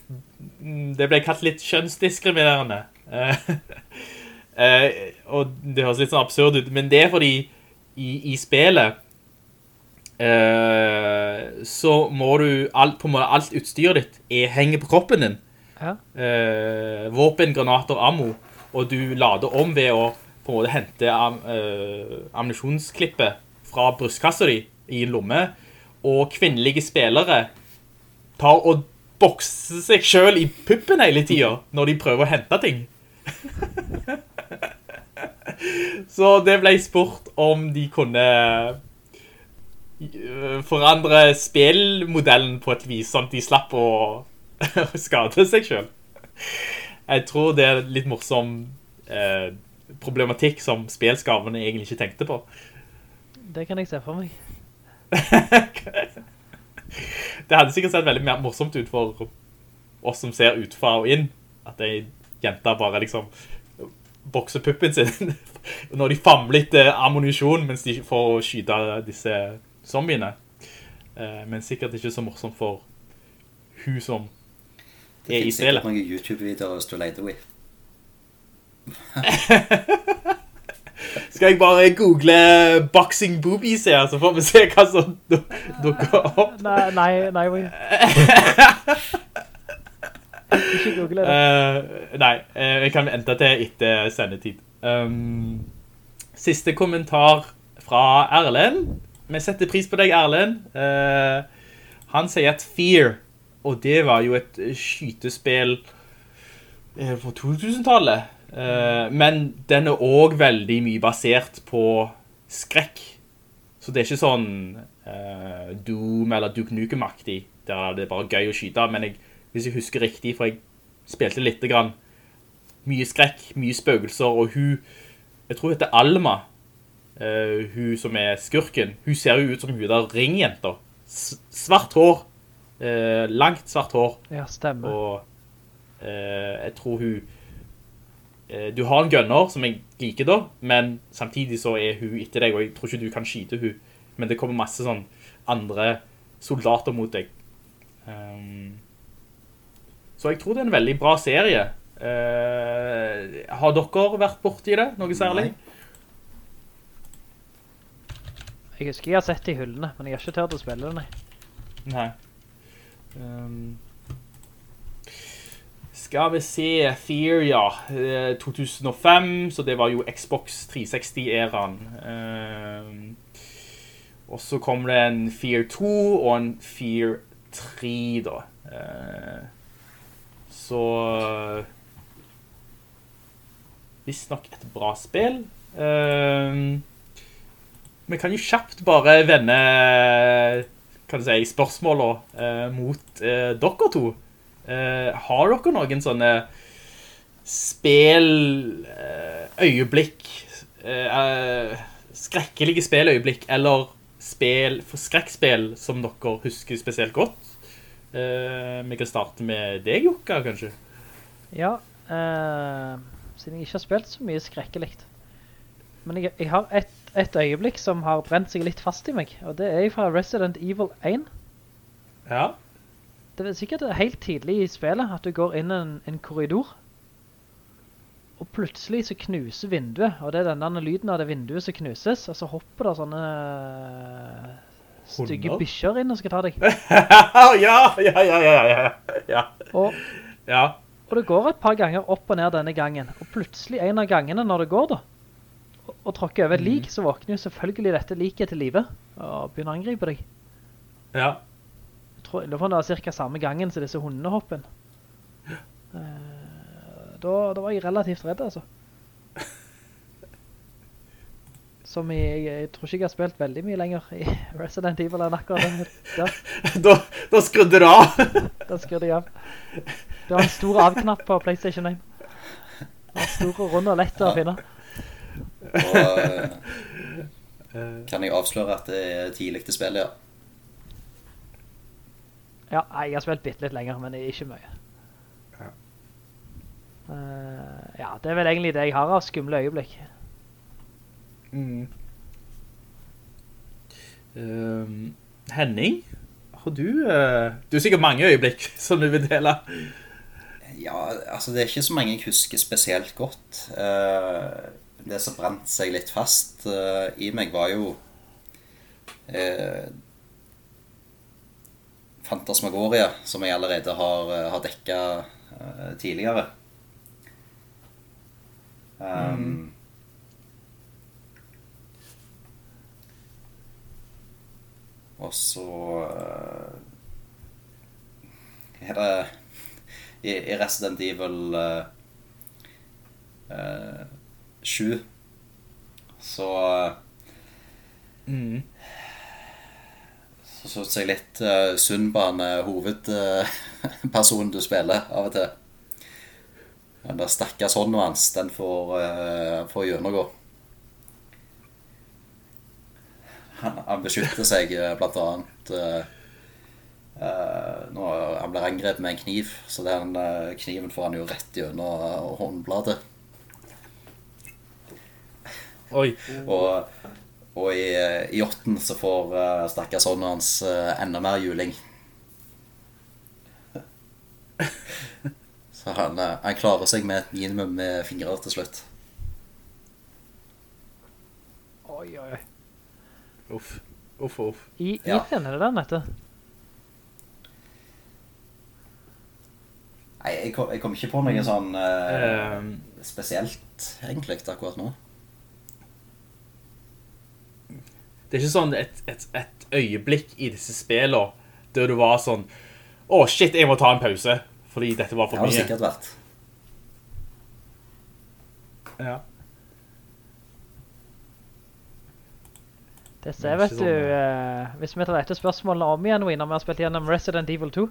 det ble kalt litt kjønnsdiskriminerende. Eh, eh, og det høres litt sånn absurd ut, men det er fordi i, i spillet eh, så må du, alt, på måte alt utstyret ditt er, henger på kroppen din Ja. eh, våpen, granater, ammo, og du lader om ved å på en måte hente am, ammunisjonsklippet fra brystkassa di i en lomme, og kvinnelige spillere tar og bokser seg selv i puppen hele tiden når de prøver å hente ting. Så det ble spurt om de kunne eh, forandre spillmodellen på et vis, sånn at de slapp å skade seg selv. Jeg tror det er litt morsom eh, problematikk som spilskavene egentlig ikke tenkte på. Det kan jeg se for meg. Det hadde sikkert sett veldig morsomt ut for oss som ser utfra og inn, at ei jente bare liksom bokser puppen sin når de famler etter ammunisjon mens de får skyte disse zombiene. Eh, men sikkert ikke så morsomt for hun som det er i finnes sikkert spillet. noen YouTube-videoer hvis du leter i. Skal jeg bare google boxing boobies her, så får vi se hva som dukker opp. Nei, nei, nei. Ikke google det. Eh, nei, eh, jeg kan vente til etter sendetid. Um, siste kommentar fra Erlend. Vi setter pris på deg, Erlend. Uh, han sier at Fear, og det var jo et skytespill uh, på 2000-tallet. uh, men den er også veldig mye basert på skrekk. Så det er ikke sånn Doom eller Duke Nukem-aktig, der det er bare gøy å skyte. Men jeg, hvis jeg husker riktig, for jeg spilte litt grann, mye skrekk, mye spøkelser, og hun, jeg tror hun heter Alma, uh, hun som er skurken, hun ser jo ut som hun der ringjenter. S svart hår, uh, langt svart hår, Ja, stemmer. og eh, jeg tror hun Du har en gunner som jeg liker da, men samtidig så er hun etter deg, og jeg tror ikke du kan skyte hun. Men det kommer masse sånn andre soldater mot deg. Um, så jeg tror det er en veldig bra serie. Eh, har dere vært borti det, noe særlig? Jeg husker jeg har sett det i hyllene, men jeg har ikke tørt å spille det, nei. Nei. Um, skal vi se Fear, ja. Eh, 2005, så det var jo Xbox 360-æraen. Um, og så kom det en Fear 2 og en Fear 3, da. Eh, så Visstnok et bra spill. Um, vi kan jo kjapt bare vende kan du si, spørsmålene eh, mot eh, dere to. Eh, har dere noen sånne eh, øyeblikk, eh, eh, skrekkelige speløyeblikk, eller spill, skrekkspill som dere husker spesielt godt? Eh, vi kan starte med deg, Jokka, kanskje? Ja, eh, siden jeg ikke har spilt så mye skrekkelikt. Men jeg, jeg har et, et øyeblikk som har brent seg litt fast i meg, og det er fra Resident Evil 1. Ja. Det er sikkert helt tidlig i spillet at du går inn en, en korridor. Og plutselig så knuser vinduet, og det er denne lyden av det vinduet som knuses, og så hopper det sånne stygge bikkjer inn og skal ta deg. ja, ja, ja, ja, ja, ja. Og, Ja, og det går et par ganger opp og ned denne gangen, og plutselig en av gangene når det går da, og, og tråkker over et lik, så våkner jo selvfølgelig dette liket til livet, og begynner å angripe deg. ja. Jeg tror, jeg det var cirka samme gangen som disse hundene hoppen. Eh, da, da var jeg relativt redd, altså. Som jeg, jeg tror ikke jeg har spilt veldig mye lenger i Resident Evil enn akkurat den. Der, Da, da skrudde du av. da skrudde jeg av. Det var en stor av-knapp på Playstation 1. Det stor og rund og lett å finne. Og eh, kan jeg avsløre at det er tidlig til spillet, ja. Ja, jeg har spilt bitte litt lenger, men ikke mye. Eh, ja, det er vel egentlig det jeg har av skumle øyeblikk. Mm. Ehm, Henning, har du... uh, du har sikkert mange øyeblikk som du vil dele. Ja, altså det er ikke så mange jeg husker spesielt godt. Uh, det som brant seg litt fast uh, i meg var jo uh, Fantasmagoria, som jeg allerede har, eh, har dekka eh, tidligere. Um, Og så eh, er det i, i Resident Evil uh, uh, 7 så Mm. så syns jeg litt uh, synd på han eh, hovedpersonen du spiller av og til. Den der stakkars hånden hans, den får, får gjennomgå. Han, han beskytter seg eh, blant annet eh, eh, når han blir angrepet med en kniv, så den uh, kniven får han jo rett gjennom uh, håndbladet. Oi. Og, og i, i åtten så får uh, stakkars hånden hans enda mer juling. Så han, han klarer seg med et minimum med fingrer til slutt. Oi, oi, oi. Uff. Uff, uff. I, Ja. I er det den heter? Nei, jeg kom, jeg kom ikke på noe sånn uh, spesielt, egentlig, akkurat nå. det er ikke sånn et, et, et øyeblikk i disse spillene der du var sånn, å shit, jeg må ta en pause, fordi dette var Det for har det mye. sikkert vært. Ja. Det ser, vet du, eh, hvis vi tar dette spørsmålene om igjen, når vi har spilt gjennom Resident Evil 2,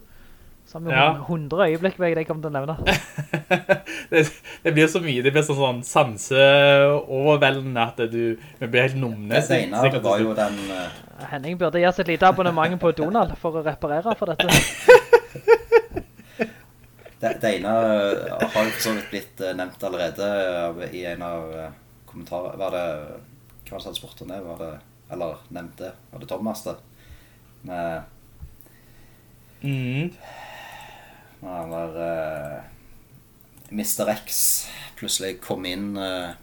så har vi Ja. jo 100 øyeblikk jeg deg kommer til å nevne. det, det blir så mye, det blir sånn, sånn sanseoverveldende at du vi blir helt numne. Det senere var jo den Uh... Henning burde gi oss et lite abonnement på Donald for å reparere for dette. Det, det ene eh, har jo for blitt nevnt allerede i en av kommentarer Var det Hva var det som hadde spurt om det? Var det Eller nevnte. Var det Thomas, det? Med Mm. Eller uh, Mr. X plutselig kom inn uh,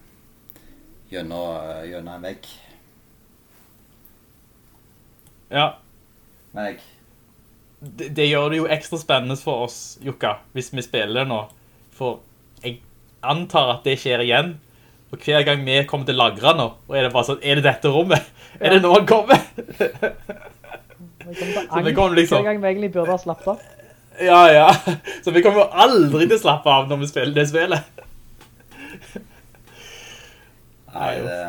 gjennom, eh, gjennom en vegg. Ja, Meg. det, det gjør det jo ekstra spennende for oss, Jukka, hvis vi spiller nå. For jeg antar at det skjer igjen. Og hver gang vi kommer til lagre nå, og er det bare sånn, er det dette rommet? Er det nå han kommer? Så vi kommer liksom- hver gang vi egentlig burde ha slappet av. Ja, ja. Så vi kommer jo aldri til å slappe av når vi spiller det spillet. Nei, det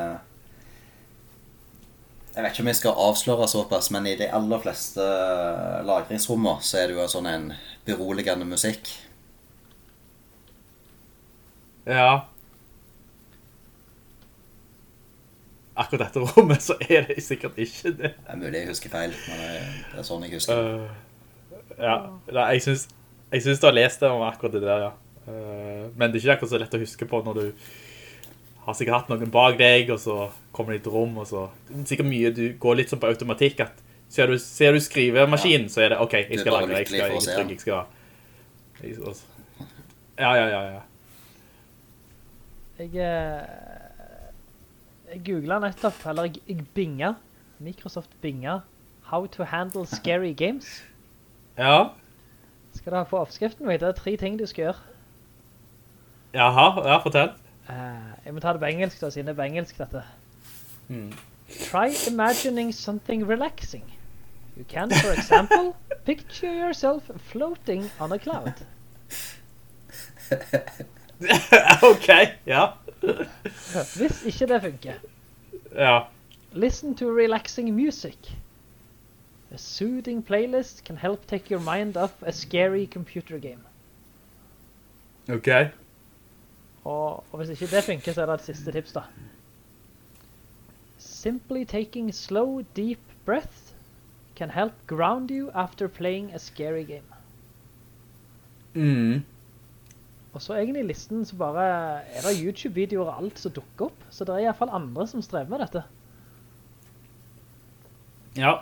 Jeg vet ikke om jeg skal avsløre såpass, men i de aller fleste eh, lagringsrommene så er det jo en sånn en beroligende musikk. Ja. Akkurat dette rommet, så er det sikkert ikke det. Det er mulig jeg husker feil, men det det er sånn jeg husker. Uh, ja, Nei, jeg synes, jeg synes du har lest det om akkurat det der, ja. Uh, men det er ikke akkurat så lett å huske på når du har sikkert hatt noen bak deg, og så kommer det i et rom, og så det er sikkert mye du går litt sånn på automatikk, at ser du, ser du skrivemaskinen, så er det, ok, jeg skal lage det, jeg skal, jeg jeg skal... Jeg, også. ja, ja, ja, ja. Jeg, eh, jeg googlet nettopp, eller jeg, jeg binga, Microsoft binga, How to handle scary games. Ja. Skal du ha på oppskriften min? Det er tre ting du skal gjøre. Jaha, ja, fortell. Uh, jeg må ta det på engelsk da, siden det er på engelsk dette. Mm. Try imagining something relaxing. You can, for example, picture yourself floating on a cloud. ok, ja. Hvis ikke det funker, Ja. listen to relaxing music. A soothing playlist can help take your mind off a scary computer game. Ok. Og, og hvis ikke det funker, så er det et siste tips da. Simply taking slow, deep breaths can help ground you after playing a scary game. Mm. Og så egentlig i listen så bare er det YouTube-videoer og alt som dukker opp. Så det er i hvert fall andre som strever med dette. Ja.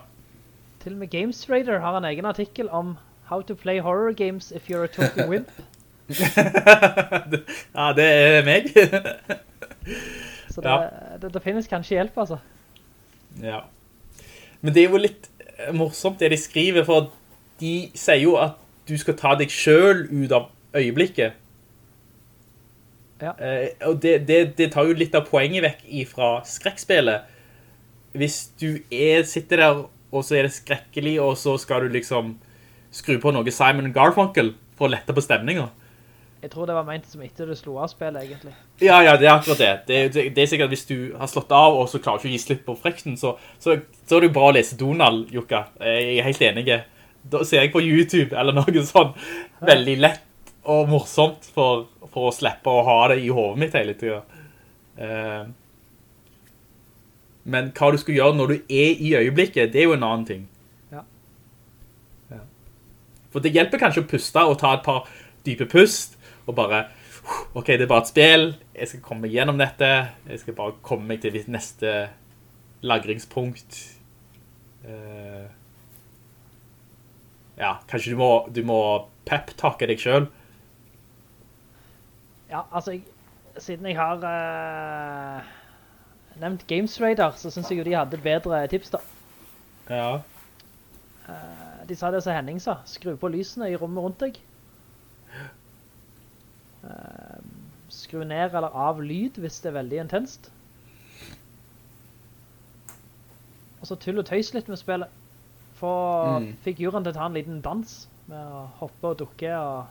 Til og med Games Raider har en egen artikkel om How to play horror games if you're a talking wimp. ja, det er meg. Så det, Ja. det, det finnes kanskje hjelp, altså. ja. Men det er jo litt eh, morsomt det de skriver, for de sier jo at du skal ta deg selv ut av øyeblikket. Ja. Eh, og det, det, det tar jo litt av poenget vekk fra skrekkspillet. Hvis du er, sitter der, og så er det skrekkelig, og så skal du liksom skru på noe Simon Garfunkel for å lette på stemningen. Jeg tror det var ment som etter du slo av spillet, egentlig. Ja, ja, det er akkurat det. Det, det, det er sikkert hvis du har slått av, og så klarer du ikke å gi slipp på frekten, så, så, så er det jo bra å lese Donald, Jukka. Jeg er helt enig. Da ser jeg på YouTube, eller noe sånn, veldig lett og morsomt for, for å slippe å ha det i hovedet mitt hele tiden. Eh, men hva du skal gjøre når du er i øyeblikket, det er jo en annen ting. Ja. Ja. For det hjelper kanskje å puste og ta et par dype pust, og bare, ok, det er bare et spill, jeg skal komme meg gjennom dette, jeg skal bare komme meg til mitt neste lagringspunkt. Eh, ja, kanskje du må, du må pep-takke deg selv. Ja, altså, jeg, siden jeg har uh, nevnt GamesRadar, så synes jeg jo de hadde bedre tips da. Ja. Uh, de sa det som Henning sa, skru på lysene i rommet rundt deg. Uh, skru ned eller av lyd hvis det er veldig intenst. Og så tull og tøys litt med spillet. Få Mm. figuren til å ta en liten dans med å hoppe og dukke og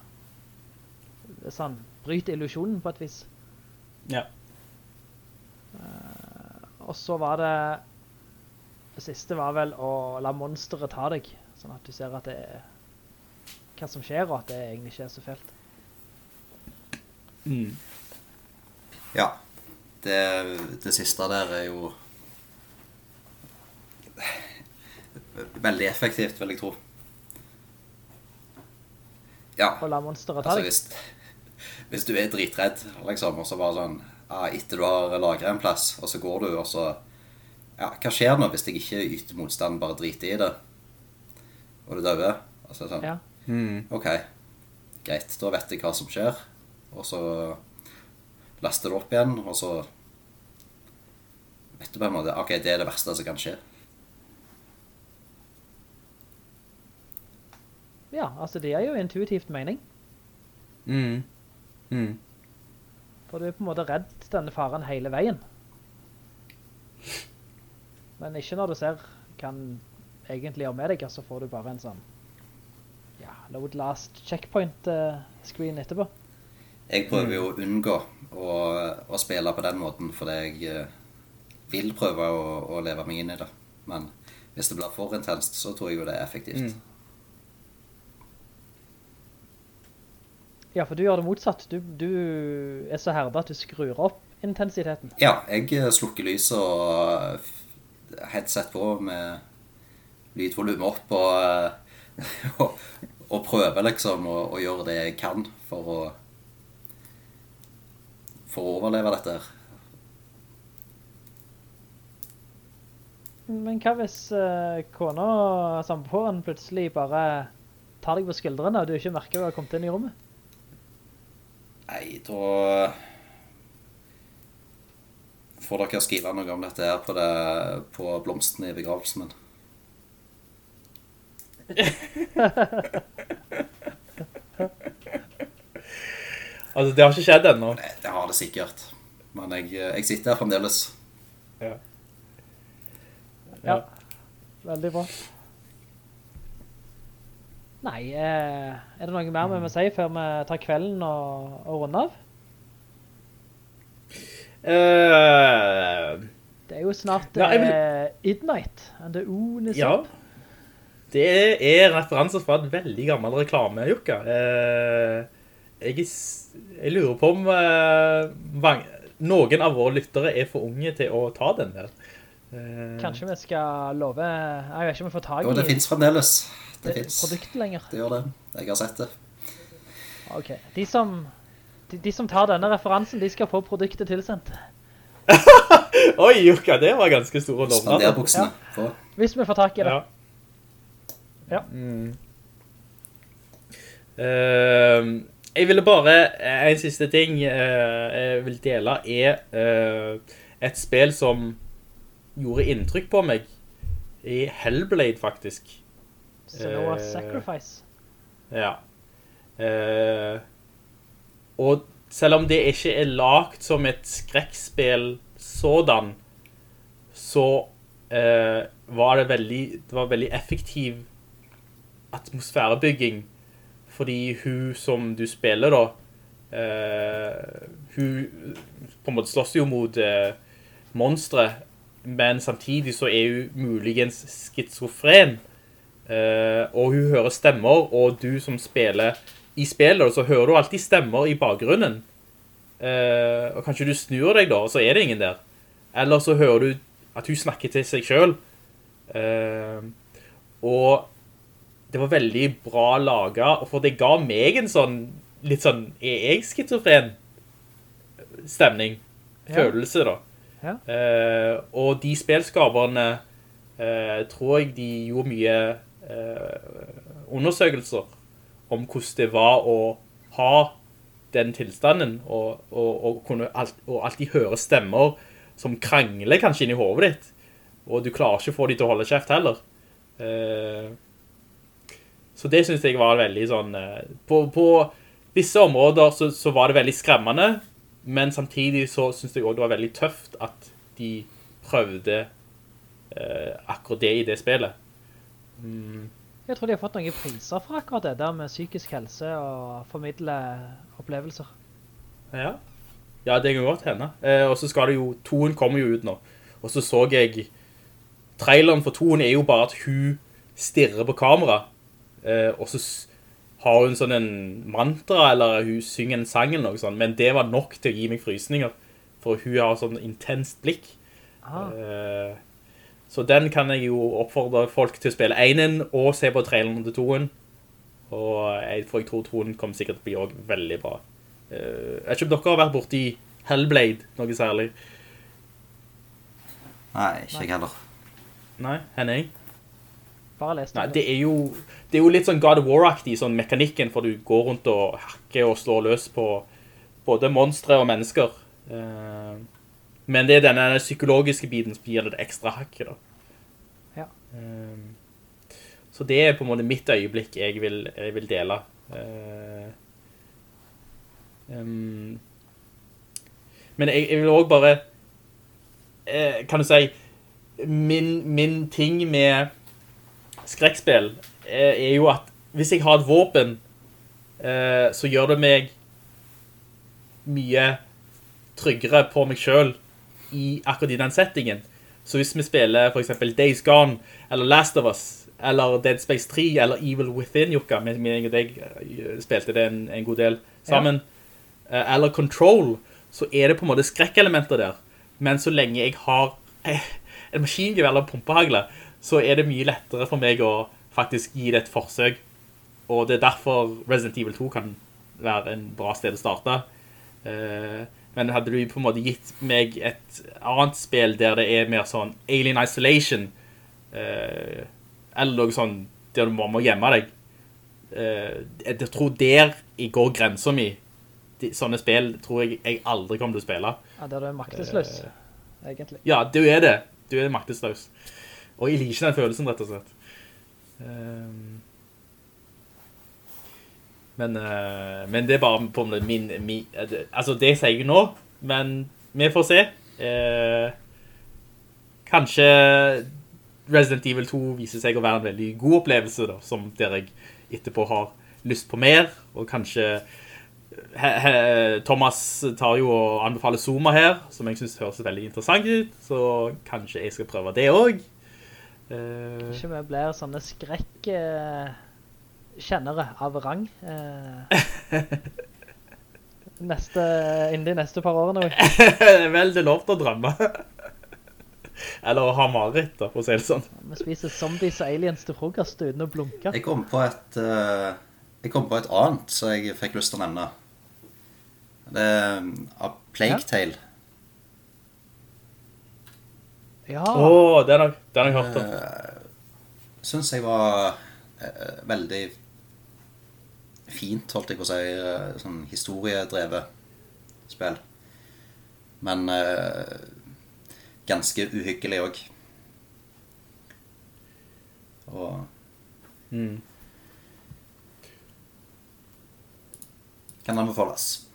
sånn, bryte illusjonen på et vis. Ja. Og så var det Det siste var vel å la monsteret ta deg, sånn at du ser at det er hva som skjer, og at det egentlig ikke er så fælt. Mm. Ja. Det, det siste der er jo veldig effektivt, vil jeg tro. Ja. Å la monsteret ta Altså, deg. hvis, hvis du er dritredd, liksom, og så bare sånn ja, Etter du har lagret en plass, og så går du, og så Ja, hva skjer nå hvis jeg ikke yter motstand, bare driter i det? Og du dauer? Altså sånn Ja. Ok, greit. Da vet jeg hva som skjer. Og så laster du opp igjen, og så vet du på en måte Ok, det er det verste som kan skje. ja, altså det er jo intuitivt mening. Mm. Mm. For du er på en måte redd denne faren hele veien. Men ikke når du ser hva han egentlig gjør med deg, så får du bare en sånn ja, load last checkpoint eh, screen etterpå. Jeg prøver jo å unngå å, å spille på den måten, fordi jeg eh, vil prøve å, å leve meg inn i det. Men hvis det blir for intenst, så tror jeg jo det er effektivt. Mm. Ja, for du gjør det motsatt. Du, du er så herda at du skrur opp intensiteten. Ja, jeg eh, slukker lyset og eh, headset på med lydvolumet opp og, eh, og, og prøver liksom å, å gjøre det jeg kan for å for å overleve dette her. Men hva hvis uh, kona og samboeren plutselig bare tar deg på skuldrene, og du ikke merker du har kommet inn i rommet? Nei, da får dere skrive noe om dette her på, det, på blomstene i begravelsen min. Altså, det har ikke skjedd ennå. Det, det har det sikkert. Men jeg, jeg sitter her fremdeles. Ja. Ja. Veldig bra. Nei, eh, er det noe mer vi må si før vi tar kvelden og, og runder av? Uh, Det er jo snart Ja, vil- eh, Idnight, and the Oon is ja. up. Det er referanser fra en veldig gammel reklame, Jukka. Uh, jeg, er jeg lurer på om uh, vang- noen av våre lyttere er for unge til å ta den der. Eh, Kanskje vi skal love Jeg vet ikke om vi får tag Jo, det finnes fremdeles. Det det fins. produktet lenger. Det gjør det. Jeg har sett det. Ok, de som, de, de som tar denne referansen, de skal få produktet tilsendt. Oi, Jukka, det var ganske stor lovnader. Spanderbuksene. Få. Hvis vi får tak i det. Ja. Ja. Mm. Uh, jeg ville bare, en siste ting uh, jeg vil dele er uh, et spill som gjorde inntrykk på meg i Hellblade, faktisk. Senua's Eh, Sacrifice. Ja. Eh, og selv om det ikke er lagt som et skrekkspill sådan, så eh, var det veldig, det var veldig effektiv atmosfærebygging. Fordi hun som du spiller da, eh, hun på en måte slåss jo mot monstre, men samtidig så er hun muligens skizofren. Eh, og hun hører stemmer, og du som spiller i spillet, så hører du alltid stemmer i bakgrunnen. Eh, og kanskje du snur deg da, og så er det ingen der. Eller så hører du at hun snakker til seg selv. Eh, og det var veldig bra laget, for det ga meg en sånn, litt sånn, er jeg skizofren? Stemning. Ja. Følelse da. Ja. Eh, og de spilskaperne eh, tror jeg de gjorde mye undersøkelser om hvordan det var å ha den tilstanden, og, og, og, kunne alt, og alltid høre stemmer som krangler kanskje inn i hovedet ditt, og du klarer ikke å få dem til å holde kjeft heller. Eh, så det synes jeg var veldig sånn, eh, på, på visse områder så, så var det veldig skremmende, men samtidig så synes jeg også det var veldig tøft at de prøvde eh, akkurat det i det spillet. Mm. Jeg tror de har fått noen priser for akkurat det der med psykisk helse og formidle opplevelser. Ja. Ja, det kan godt hende. Eh, og så skal det jo, toen kommer jo ut nå. Og så så jeg, traileren for toen er jo bare at hun stirrer på kamera, eh, og så har hun sånn en mantra, eller hun synger en sang eller noe sånt, men det var nok til å gi meg frysninger, for hun har sånn intenst blikk. Ah, Eh, så den kan jeg jo oppfordre folk til å spille enen og se på traileren til toen. Og jeg, for jeg tror toen kommer sikkert til å bli også veldig bra. Eh, jeg vet ikke om dere har vært i Hellblade, noe særlig. Nei, ikke jeg heller. Nei, henne jeg. bare les Nei, det. det er jo, det er jo litt sånn God of War-aktig, sånn mekanikken, for du går rundt og hakker og slår løs på både monstre og mennesker. Eh, men det er denne psykologiske biten som gir det ekstra hakket da. Ja. Eh, så det er på en måte mitt øyeblikk jeg vil, jeg vil dele. Eh, em, men jeg, jeg vil også bare, eh, kan du si, min, min ting med skrekspill eh, er jo at hvis jeg har et våpen, så gjør det meg mye tryggere på meg selv i akkurat i den settingen. Så hvis vi spiller for eksempel Days Gone, eller Last of Us, eller Dead Space 3, eller Evil Within, Jukka, med meg og deg eh, spilte det en, en god del sammen, ja. eller Control, så er det på en måte skrekkelementer der. Men så lenge jeg har eh, en maskingevær eller pumpehagle, så er det mye lettere for meg å faktisk gi det et forsøk. Og det er derfor Resident Evil 2 kan være en bra sted å starte. Eh, men hadde du på en måte gitt meg et annet spill der det er mer sånn Alien Isolation, eh, eller noe sånn der du må, må gjemme deg, eh, jeg tror der jeg går grenser mi. De, sånne spill tror jeg jeg aldri kommer til å spille. Ja, der du er maktesløs. Eh, egentlig. Ja, du er det. Du er maktesløs. Og jeg liker den følelsen, rett og slett. Ehm. Men, eh, men det er bare på min, min eh, Altså, det sier jeg nå, men vi får se. Eh, kanskje Resident Evil 2 viser seg å være en veldig god opplevelse, da, som der jeg etterpå har lyst på mer, og kanskje he, he, Thomas tar jo og anbefaler Zuma her, som jeg synes høres veldig interessant ut, så kanskje jeg skal prøve det også. Eh, kanskje vi blir sånne skrekk eh, kjennere av rang. Eh, neste, innen de neste par årene. Vel, det er lov til å drømme. Eller å ha mareritt, da, for å si det sånn. Vi spiser zombies og aliens til frokost uten å blunke. Jeg kom på et eh, Jeg kom på et annet som jeg fikk lyst til å nevne. Det er um, A Plague Ja. Tale. Ja, Åh, ja. har, den har jeg hørt om. Syns jeg var eh, veldig fint, holdt jeg på å si. eh, Sånn historiedrevet spill. Men eh, ganske uhyggelig òg. Og Mm. kan anbefales.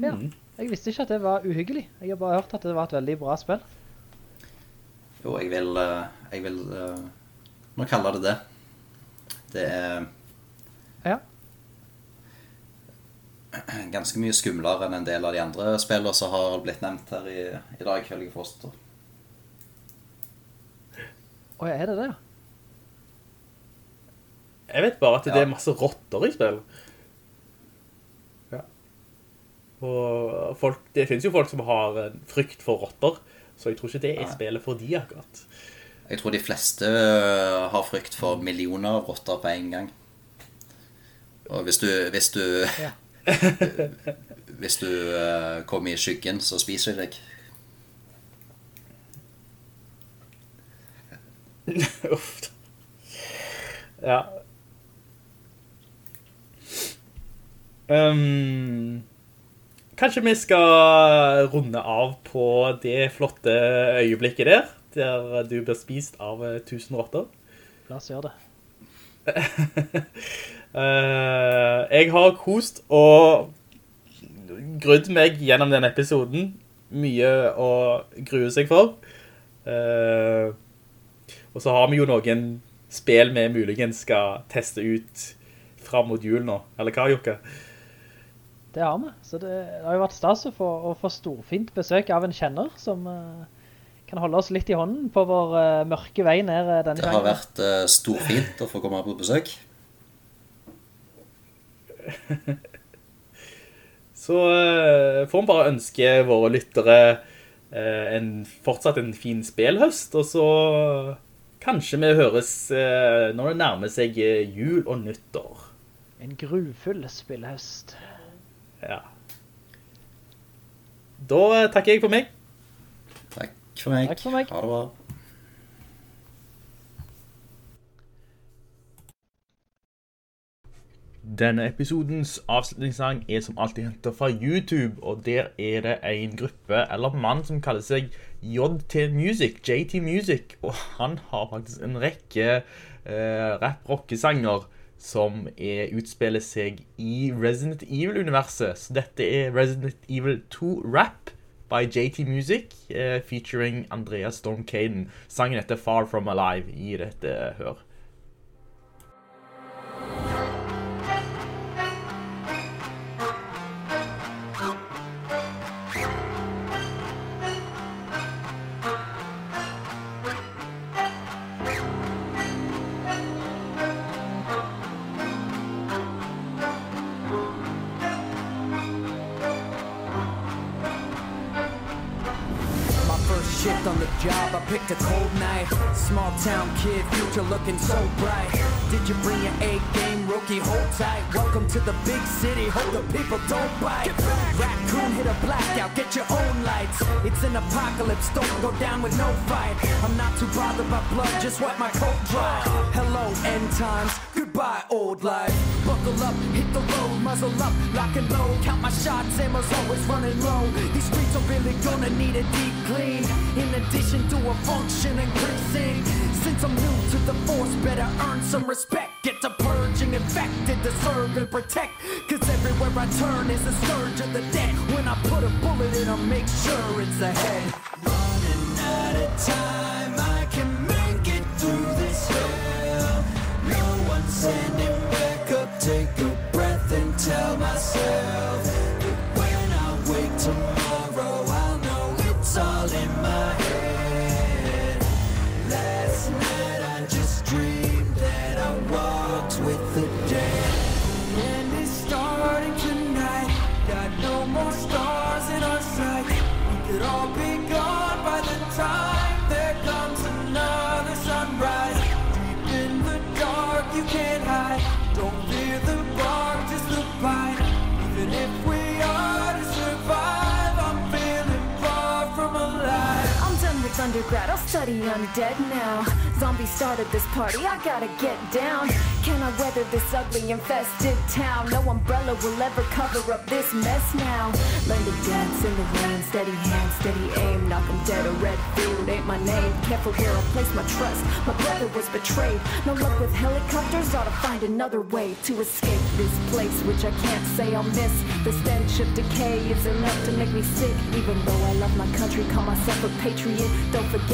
ja. Jeg visste ikke at det var uhyggelig. Jeg har bare hørt at det var et veldig bra spill. Jo, jeg vil eh, Jeg vil eh, nå kalle det det. Det er Ja. ganske mye skumlere enn en del av de andre spillene som har blitt nevnt her i, i dag, ifølge Foster. Åja, er det det? Jeg vet bare at det Ja. er masse rotter i spill. Ja. Og folk, det finnes jo folk som har frykt for rotter, så jeg tror ikke det er spillet for de akkurat. Jeg tror de fleste øh, har frykt for millioner av rotter på en gang. Og hvis du Hvis du, Ja. hvis du øh, kommer i skyggen, så spiser de deg. Uff. Ja. Um, kanskje vi skal runde av på det flotte øyeblikket der, der du blir spist av eh, tusen rotter. La oss gjøre det. Eh, jeg har kost og grudd meg gjennom denne episoden. Mye å grue seg for. Eh, og så har vi jo noen spill vi muligens skal teste ut fram mot jul nå. Eller hva, Jokke? Det har vi. Så det, har jo vært stas å få, å få storfint besøk av en kjenner som eh, kan holde oss litt i hånden på vår uh, mørke vei ned denne gangen. Det har gangen. vært uh, storfint å få komme her på besøk. Så uh, får vi bare ønske våre lyttere eh, en, fortsatt en fin spelhøst, og så kanskje vi høres eh, når det nærmer seg eh, jul og nyttår. En grufull spillhøst. Ja. Da eh, takker jeg for meg. Takk for meg. Takk for meg. Ha det bra. Denne episodens avslutningssang er som alltid hentet fra YouTube, og der er det en gruppe, eller mann, som kaller seg JT Music, JT Music, og han har faktisk en rekke eh, rap-rockesanger som er, utspiller seg i Resident Evil-universet. Så dette er Resident Evil 2 Rap by JT Music, eh, featuring Andreas Storm Caden. Sangen heter Far From Alive. Gi dette hør. Don't go down with no fight. I'm not too bothered by blood, just wipe my coat dry. Hello, end times, goodbye. old life. Buckle up, hit the road, muzzle up, lock and load. Count my shots, ammo's always running low. These streets are really gonna need a deep clean. In addition to a functioning precinct. Since I'm new to the force, better earn some respect. Get to purging infected to serve and protect. Cause everywhere I turn is a scourge of the dead. When I put a bullet in, I make sure it's the head. Running out of time, I'll study undead now. Zombies started this party, I gotta get down. Can I weather this ugly infested town? No umbrella will ever cover up this mess now. Learn to dance in the rain, steady hand, steady aim. Knock 'em dead, a red field ain't my name. Careful where I place my trust, my brother was betrayed. No luck with helicopters, ought to find another way to escape this place, which I can't say I'll miss. The stench of decay is enough to make me sick. Even though I love my country, call myself a patriot. Don't forget,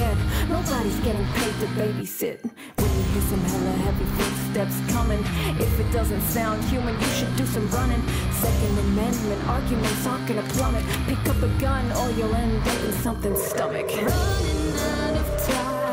nobody's getting paid to babysit. When you hear some hella heavy footsteps coming, if it doesn't sound human, you should do some running. Second Amendment arguments aren't gonna plummet. Pick up a gun or you'll end up in something's stomach. Running out of time.